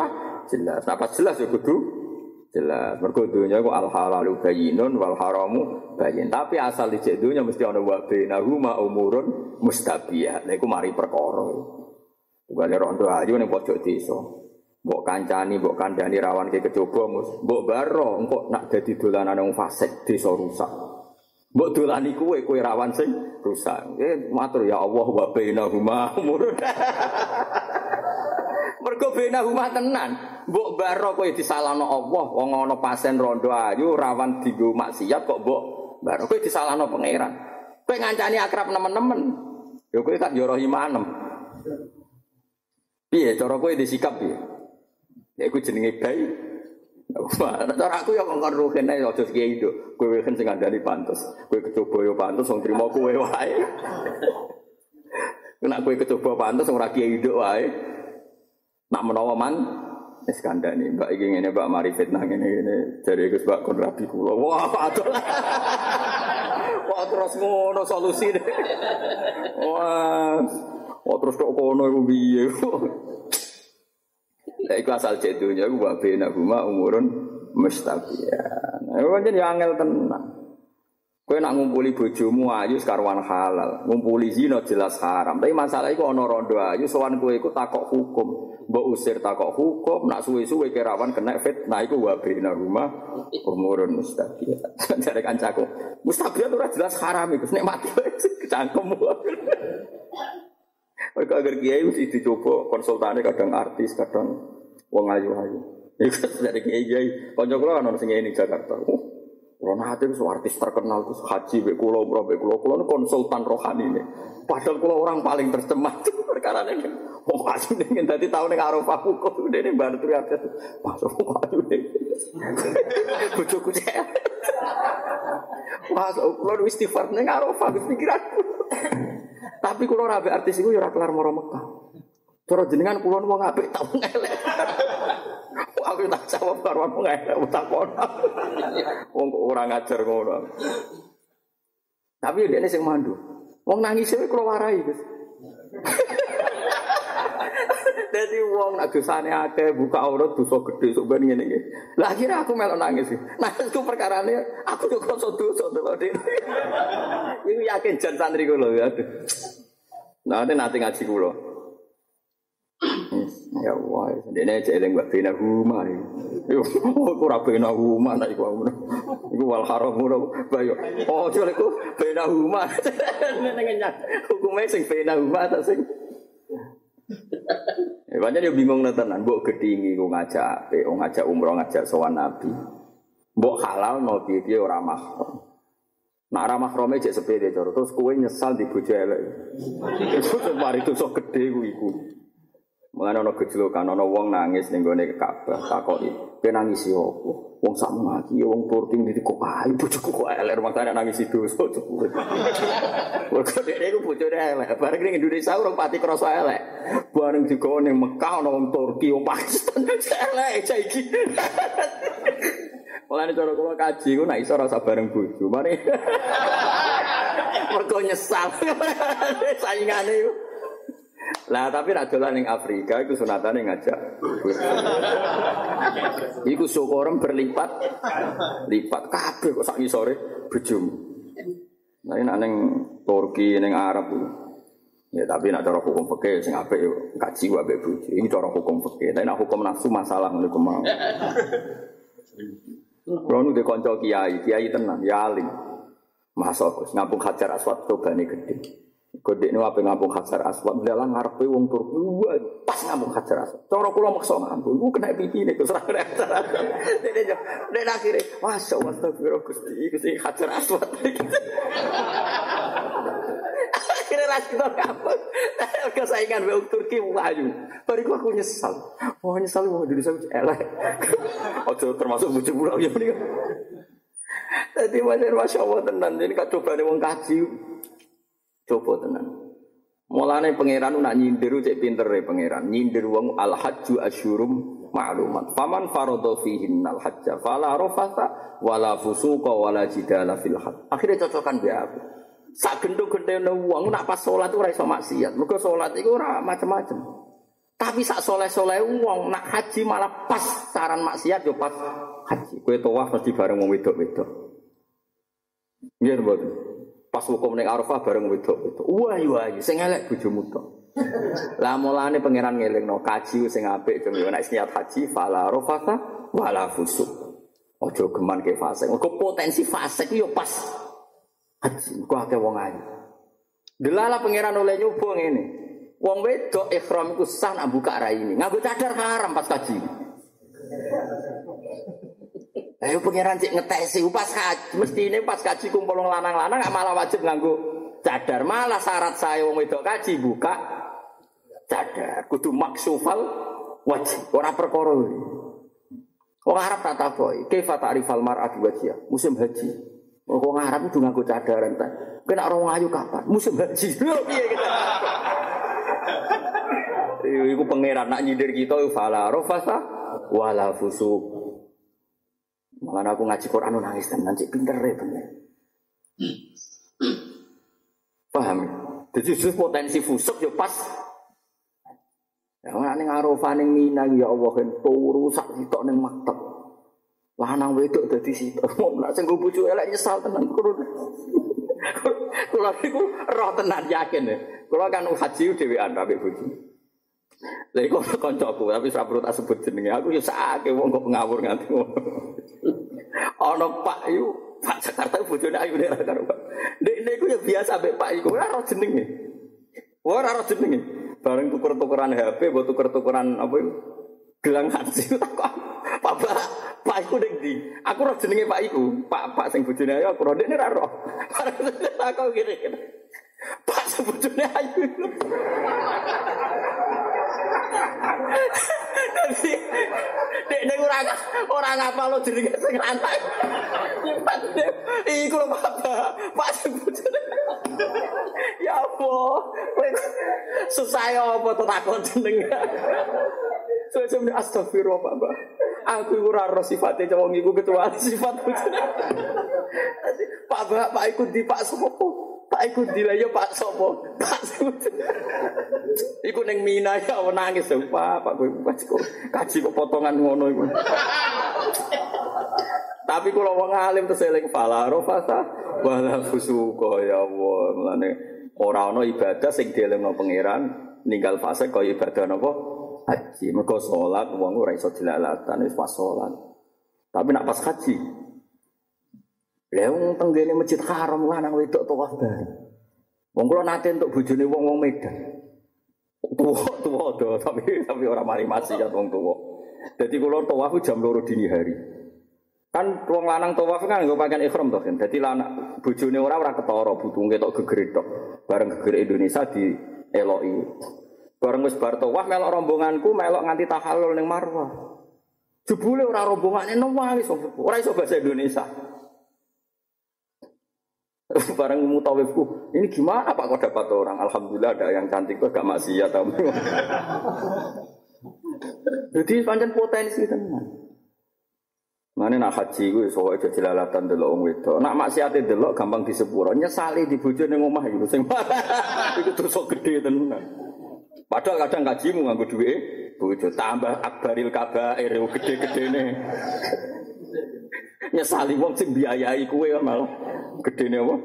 jelas. Apa jelas ya kudu jelas. Mergo dunya ku al halalu bayyinun wal haramu bayyin. Tapi asal dicek dunya mesti ana wa bainahuma umurun mustabiyah. Lha iku mari perkara. Tugale rondo ayu ning pojok desa. Mbok kancani, mbok kandhani rawan ke kecoba, mbok baro engko nak dadi dolanan wong fasik desa rusak. Mbok dolani kuwe kowe rawan sing rusak. Eh matur ya Allah wa bainahuma umurun. Mergo bena rumah tenan. Mbok baro kowe disalahno Allah, wong ana pasen rondo ayu rawan digo maksiat kok mbok baro kowe disalahno pangeran. Kowe ngancani akrab nemen-nemen. Ya kowe kan yo rahimanem. Piye cara kowe disikap piye? Ya iku jenenge bayi. Cara aku ya kongkon ruhen ae aja kiai itu. Kowe kan sing ngandani pantes. Kowe kecoba yo pantes wong trimo kowe wae. Kena kowe kecoba pantes ora kiai nduk wae. Nak menawa man wis kandhani Mbak iki ngene Mbak mari fitnah ngene ngene jare Gus Mbak kon rabi kula. Wah, aduh. Wah, terus ngono solusi deh. Wah. Wah, terus kok kono iku piye? Lah iku asal cedunya iku wa bena huma umurun mustaqiyan. Iku pancen ya angel tenan. Kowe nak ngumpuli bojomu ayu sekarwan halal, ngumpuli zina jelas haram. Tapi masalah iku ana rondo ayu sowan kowe iku takok hukum. Mbok usir takok hukum, nak suwe-suwe kerawan kena fitnah iku wa bina rumah umurun mustaqiyah. Jare kancaku, mustaqiyah ora jelas haram iku, nek mati kecangkem. Mereka agar kiai mesti dicoba konsultane kadang artis, kadang wong ayu-ayu. Iku dari kiai kiai, kanca kula ana sing ini Jakarta. Rono hati itu artis terkenal itu haji be kulo bro be kulo kulo konsultan rohani ini. Padahal kulo orang paling tercemar perkara ini. Wong ini tadi tahu nih arafah kok udah ini baru tuh ada masuk haji ini. Bujuk cek. Masuk kulo istighfar nih arafah pikiranku. Tapi kulo rabe artis itu ya kelar moro Mekah. Cara jenengan kulo wong apik tau ngelek. Aku tak jawab karo aku nggak tak kono. Wong kok ora ngajar ngono. Tapi dia ini sing mandu. Wong nangis itu kalau warai Gus. Jadi wong nak dosane akeh buka aurat dosa gede sok ben ngene iki. Lah akhirnya aku melok nangis. Nangisku perkarane aku yo krasa dosa to. Iku yakin jan santri kula ya. Nah, nanti ngaji kula. Ya Allah, dene cek eling mbak bina huma. Yo, ora bina huma nek iku ngono. Iku wal haram ngono, bayo. Oh, jare iku bina huma. Ning nyat. Hukume sing bina huma ta sing Ya, banyak dia bingung tenan, mbok gedingi ku ngajak ape, ngajak umroh, ngajak sowan nabi. Mbok halal no piye ora mahram. Nak ora mahrame cek sepede cara terus kowe nyesal di bojo elek. Itu mari itu sok gede ku iku. Mulane ana gejlokan ana wong nangis ning gone Ka'bah takoki, "Kowe nangis yo opo?" Wong sak mati wong Turki ndi kok ae bojoku kok elek rumah nangis dosa cepure. Mergo dhek iku bojone elek, bareng ning Indonesia urung pati krasa elek. Bareng digawa ning Mekah ana wong Turki, wong Pakistan elek saiki. Mulane cara kula kaji nek iso rasa bareng bojo. Mari. Mergo nyesal. Saingane iku. Lah tapi nak dolan ning Afrika iku sunatane ngajak. iku syukurem berlipat lipat kabeh kok sak ngisore bojomu. Nah ini ning Turki ning Arab. Ya tapi nak cara hukum fikih sing apik yo kaji wae bojo. Ini cara hukum fikih. Tapi nak hukum nafsu masalah iku mau. Kalau nu kanca kiai, kiai tenang, ya alim. Masa Gus ngapung hajar aswad tobane gede. Kode ini apa ngapung hajar aswad, dalam ngarepe wong Turki, wah pas ngapung hajar aswad. Cara kula maksa ngapung, gue kena pipi nih, gus rasa hajar aswad. Dede jam, dede akhirnya, masya Allah, astagfirullah gusti, gusti hajar aswad. Akhirnya rasa kita ngapung, kesaingan wong Turki wahyu. Bariku aku nyesal, wah nyesal wah diri saya elek. Ojo termasuk bujuk pulau ya nih. Jadi macam masya Allah tenan, ini kak coba nih wong kaji, coba tenan. Mulane pangeran nak nyindir cek pinter ya pangeran. Nyindir wong al hajju asyurum ma'lumat. Faman faradha fihin al hajja fala rafasa wala fusuqa wala jidala fil hajj. Akhirnya cocokan dia aku. Sak gendho-gendhone wong nak pas salat ora iso maksiat. Mergo salat iku ora macam-macam. Tapi sak soleh-soleh wong nak haji malah pas saran maksiat yo pas haji. Kowe tawaf mesti bareng wong wedok-wedok. Nggih mboten. Pas hukum ning Arafah bareng wedok-wedok. Wah wah sing elek bojomu tok. Lah mulane pangeran ngelingno kaji sing apik jeng yo nek niat haji fala rafata wala fusuk. Ojo geman ke fase. Mergo potensi fase yo pas haji. Kok akeh wong ayu. Delala pangeran oleh nyoba ngene. Wong wedok ikhram iku sah nak buka raine. Nganggo cadar haram pas kaji. Ayo pangeran cek ngetesi pas kaji, mesti ini pas kaji kumpul lanang-lanang gak malah wajib nganggo cadar. Malah syarat saya wong wedok kaji buka cadar. Kudu maksufal wajib. Ora perkara Wong Arab tak takoi, kaifa ta'rifal mar'atu wajhiha? Musim haji. Wong Arab kudu nganggo cadaran ta. Kena orang ayu kapan? Musim haji. Piye kita? Iku pangeran nak nyindir kita fala rafasa wala fusuk. Malah aku ngaji Quran nangis tenan cik pinter ya bener. Paham? Jadi justru potensi fusuk ya pas. Ya ora ning Arafah ning Mina ya Allah kan turu sak sitok ning maktab. Lanang wedok dadi sitok. Wong nak sing bojo elek nyesal tenan kurun. Kula niku roh tenan yakin ya. Kula kan haji dhewean ambek bojo. Lha iku kancaku tapi ora perlu tak sebut jenenge. Aku ya sakake wong kok ngawur nganti ngono. Ana Pak yu, Pak Jakarta bojone ayu nek karo Pak. Nek niku ya biasa mbek Pak iku ora ora jenenge. Ora ora jenenge. Bareng tuker-tukeran HP, mbok tuker-tukeran apa itu? Gelang haji. Pak Pak, Pak iku ning ndi? Aku ora jenenge Pak iku. Pak Pak sing bojone ayu aku ora nek ora roh. Takon ngene. Pak sebetulnya ayu. Tapi dek nek ora ora ngapa lo jenenge sing lanang. Nyimpan iku lho Pak. Pak sebetulnya. Ya Allah, susah ya apa to takon jeneng. Sebenarnya astagfirullah Pak Mbak. Aku ora roh sifate wong iku kecuali sifat Pak Mbak, Pak iku di Pak sopo? Pak iku dilaya Pak Sopo. Pak Iku ning Mina ya nangis Pak, Pak kowe kok kaji kok potongan ngono iku. Tapi kalau wong alim terus eling fala rofasa wala fusuka ya Allah. Mulane ora ana ibadah sing dielingno pangeran ninggal fase kaya ibadah napa? Haji. Mergo salat wong ora iso dilalatan wis pas salat. Tapi nak pas haji Lha wong tenggene masjid haram lanang wedok tawaf bareng. Wong kula nate untuk bojone wong-wong Medan. Tua, tua do, tapi tapi orang mari masih ya wong tua. Jadi kalau tawaf jam loro dini hari. Kan wong lanang tawaf kan nggak pakaian ikhram toh kan. Jadi lanang bojone ora ora ketara butung ketok gegerit tok. Bareng geger Indonesia di eloki. Bareng wis bar tawaf melok rombonganku melok nganti tahallul ning Marwah. Jebule ora rombongane nangis ora iso bahasa Indonesia. Barang mutawifku, ini gimana Pak kok dapat orang? Alhamdulillah ada yang cantik kok gak maksiat. Jadi pancen potensi tenan. Mana nak haji gue soal aja jelalatan delok wong wedok. Nak maksiate delok gampang disepuro. Nyesali di bojo ning omah iku sing iku dosa gede tenan. Padahal kadang kajimu nganggo duit bojo tambah akbaril kabair gede-gedene. Nyesali wong sing biayai kuwe malah gedene apa?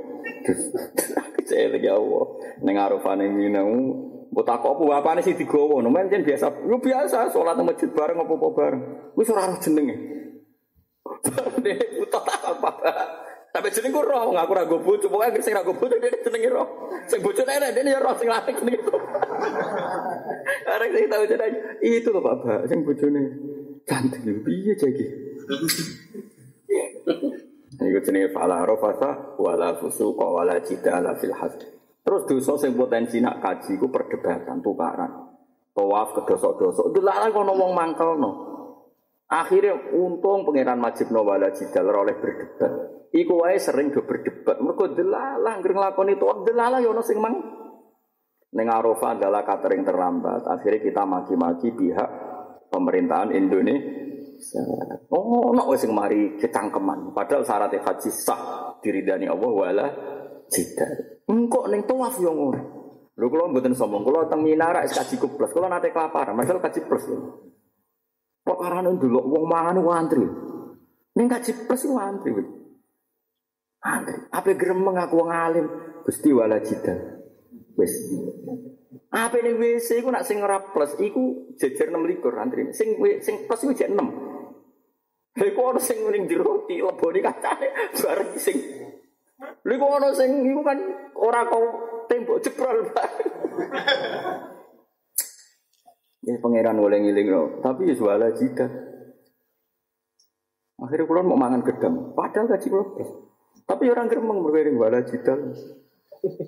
Kecil ya Allah. Ning arafane minau Mbok tak apa bapane sih digowo, no men biasa. Yo biasa salat nang masjid bareng apa-apa bareng. Wis ora roh jenenge. Dek buta tak apa. Tapi jeneng ku roh, ngaku ra go bojo, pokoke sing ra go bojo dene jenenge roh. Sing bojone enek dene ya roh sing lanang jenenge. Arek sing tau jeneng itu lho Pak, sing bojone cantik piye jagi. Iku jenenge fala rafasa wala fusuqa wala jidala fil hajj. Terus dosa sing potensi nak kaji ku perdebatan tukaran. Tawaf ke dosa-dosa. Delalah kono wong mangkelno. Akhirnya untung pangeran majib wala jidal oleh berdebat. Iku wae sering do berdebat. Mergo delalah ngreng lakoni itu delalah ya ono sing mang Neng Arafah adalah catering terlambat. Akhirnya kita maki-maki pihak pemerintahan Indonesia. Oh, no wis mari kecangkeman. Padahal syaratnya haji sah diridani Allah wala jidal. Engkok neng tawaf yo ngono. Lho kula mboten sombong, kula teng Minara wis kaji plus. Kula nate kelaparan, padahal kaji plus lho. Perkara ndelok wong mangan ku antri. Ning kaji plus ku antri. Antri. Apa gremeng aku wong alim, Gusti wala jidal. Wis. Apa ning WC iku nak sing ora plus iku jejer 6 likur antri. Sing sing plus iku jek 6. Lha iku ana sing ning jero ti lebone kacane bareng sing Lha ana sing iku kan ora kau tembok jebrol. Ya pangeran oleh ngiling loh, tapi ya suara jika. Akhirnya kulon mau mangan gedang, padahal gaji kulon Tapi orang geremeng berwiring wala jidal.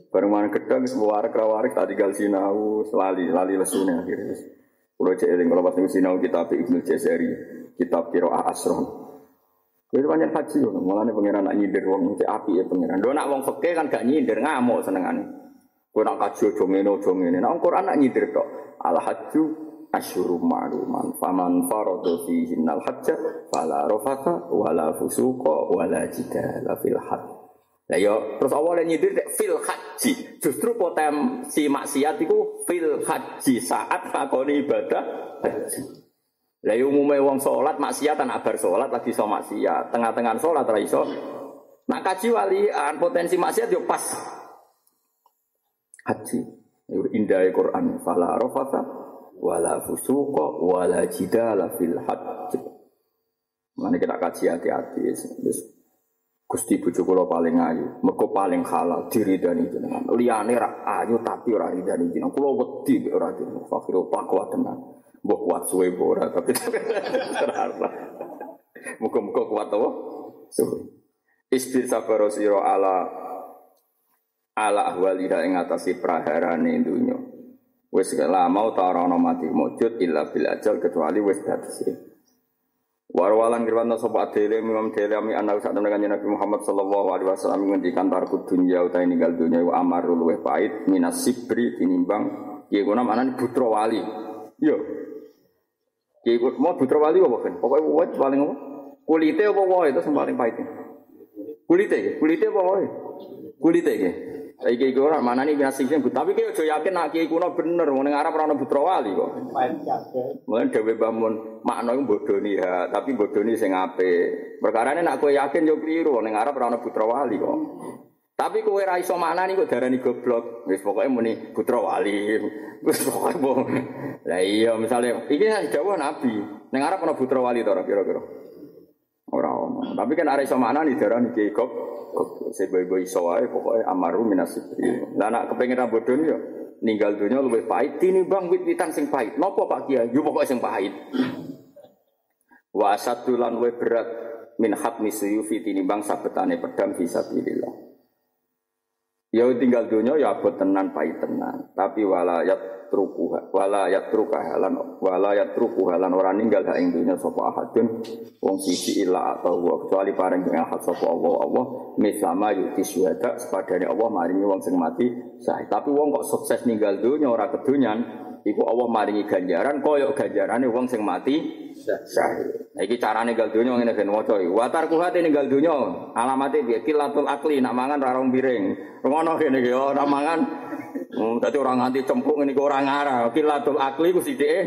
Bareng mangan gedang, semua warak rawarik tadi gal sinau, selali, lali lesunya akhirnya. Kulo cek eling kalau pas sinau kitab Ibnu Jazari, kitab Qiraah Asron. Kowe banyak haji loh, malah nih pangeran nak nyindir wong cek api ya pangeran. Do nak wong fakir kan gak nyindir ngamuk senengane. Kowe nak kaji ojo ngene. Nak Quran nak nyindir tok. Al hajju asyurum ma'luman faman farada fihi al hajja fala rafata wala fusuqa wala jidala fil hajj. Lah yo terus awalnya nyindir fil haji. Justru potensi maksiat itu fil haji saat lakoni ibadah haji. Lah yo umume wong salat maksiatan abar salat lagi iso maksiat. Tengah-tengah salat ra iso. Nak kaji walian potensi maksiat yo pas haji. Yo indah Quran fala rafata wala fusuqa wala jidala fil haji. Mana kita kaji hati-hati. Gusti bojo kula paling ayu, mergo paling halal diridani jenengan. Liyane ra ayu tapi ora ridani jenengan. Kula wedi ora dene. Fakir pak kuat tenan. Mbok kuat suwe ora tapi ora. Muga-muga kuat apa? Suwe. Istir sabar sira ala ala ahwalina ing atasi praharane dunya. Wis lama ta ora ana mati mujud illa bil ajal kecuali wis dadi Warwalan kirwan sapa adele Imam Dele ami anak sak temen kanjeng Nabi Muhammad sallallahu alaihi wasallam ngendikan tarku dunya utahe ninggal dunya wa amarul luweh pait minas sibri tinimbang kiye kuna manane putra wali. Yo. Kiye mau putra wali apa kan? Pokoke wae paling apa? Kulite apa wae itu sing paling pahit. Kulite, kulite apa wae? Kulite iki. Iki ora manani biasa sing tapi ki aja yakin nak kiai kuno bener wong ning Arab ora ana putra wali kok. Mulane dhewe Mbah Mun makna iku bodoni ya, tapi bodoni sing apik. Perkarane nak kowe yakin yo kliru ning Arab ora ana putra wali kok. Tapi kowe ra iso maknani kok darani goblok. Wis pokoke muni putra wali. Wis pokoke. Lah iya misale iki dawuh Nabi. Ning Arab ana putra wali to kira-kira. Tapi kan arek iso maknani darani kiai goblok. Saya boy-boy iso wae pokoke amaru minasibri. Lah nak kepengin ra bodoni yo ninggal dunia luwih pahit tinimbang wit-witan sing pahit. Napa Pak Kiai? Yo pokoke sing pahit. Wa asadulan luwih berat min hatmi suyufi tinimbang sabetane pedang fisabilillah. Ya tinggal dunia ya abot tenan pahit tenan, tapi walayat trukuha walayat trukuha lan walayat trukuha lan ora ninggal ha ing dunya sapa ahadun. Wong siji illa atau wa kecuali pareng dengan hak sapa Allah Allah mislama yuti syuhada sepadane Allah maringi wong sing mati sah tapi wong kok sukses ninggal dunya ora kedunyan Iku Allah maringi ganjaran koyok ganjarane wong sing mati syahid. Nah, iki carane gal donya ngene ben waca iki. Wa tarku hati ninggal donya alamate piye? Kilatul akli nak mangan ra rong piring. Ngono kene iki ora mangan. Hmm, dadi ora nganti cempuk ngene iki ora ngarah. Kilatul akli ku sithike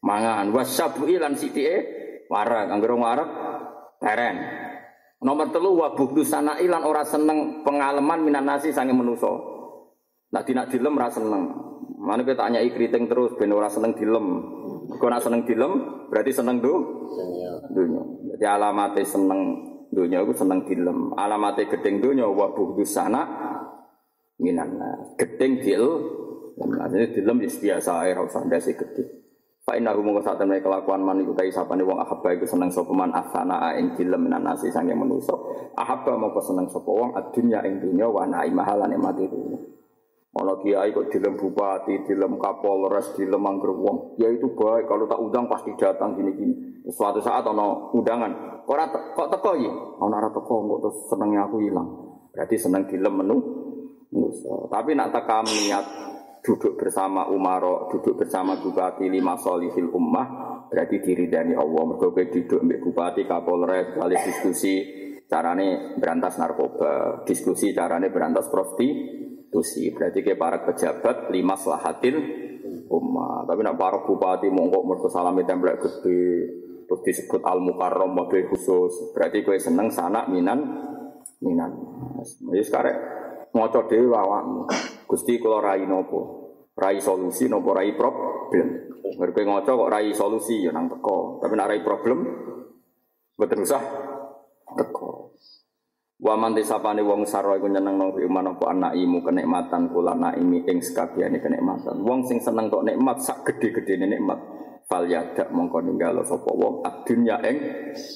mangan. Wasabu lan sithike warak. Anggere warak teren. Nomor telu wa buhdu sana ilan ora seneng pengalaman minan nasi sange menuso. Nah, nak dilem ra seneng. Mana kita tanya kriting terus, ben ora seneng dilem. Kau nak seneng dilem, berarti seneng do dunia. Jadi alamatnya seneng dunia itu seneng dilem. Alamatnya gedeng dunia wa buhdus sana minana. Gedeng dil, jadi dilem ya biasa air harus anda sih gedeng. Pak Indah umum saat temen kelakuan man iku tai sapane wong ahabba iku seneng sapa man afana ing dilem minan nasi sange manusa. Ahabba mau seneng sapa wong adunya ing dunya wa naimahalan mati dunya. Ono kiai kok dilem bupati, dilem kapolres, dilem angger wong. Ya itu baik kalau tak undang pasti datang gini-gini. Suatu saat ono undangan. Kok te kok teko iki? Ono ora teko kok terus senengnya aku hilang. Berarti seneng dilem menu. Tapi nak tekam niat duduk bersama Umaro, duduk bersama bupati lima solihil ummah, berarti diri dari Allah. Mergo duduk mbek bupati, kapolres, kali diskusi carane berantas narkoba, diskusi carane berantas prostitusi konstitusi. Berarti ke para pejabat lima selahatil umat. Tapi nak para bupati mongkok mergo salami templek gede terus disebut al mukarrom mobil khusus. Berarti kue seneng sana minan minan. Jadi sekarang ngoco dewi awakmu. Gusti kalau rai nopo. Rai solusi nopo rai problem. Mereka ngoco kok rai solusi ya nang teko. Tapi nak rai problem betul usah teko. Wa man desapane wong sarwa iku nyeneng nang iman apa anaimu kenikmatan kula naimi ing sekabiane kenikmatan. Wong sing seneng kok nikmat sak gede-gedene nikmat. Fal yadak mongko ninggal sapa wong adunya ing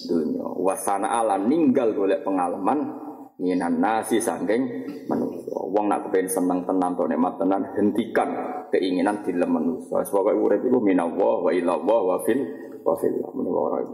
dunya. Wasana ala ninggal golek pengalaman minan nasi sangking manusia. Wong nak kepen seneng tenan to nikmat tenan hentikan keinginan dilem manusia. Sebab urip iku minallah wa ilallah wa fil wa fil. Menawa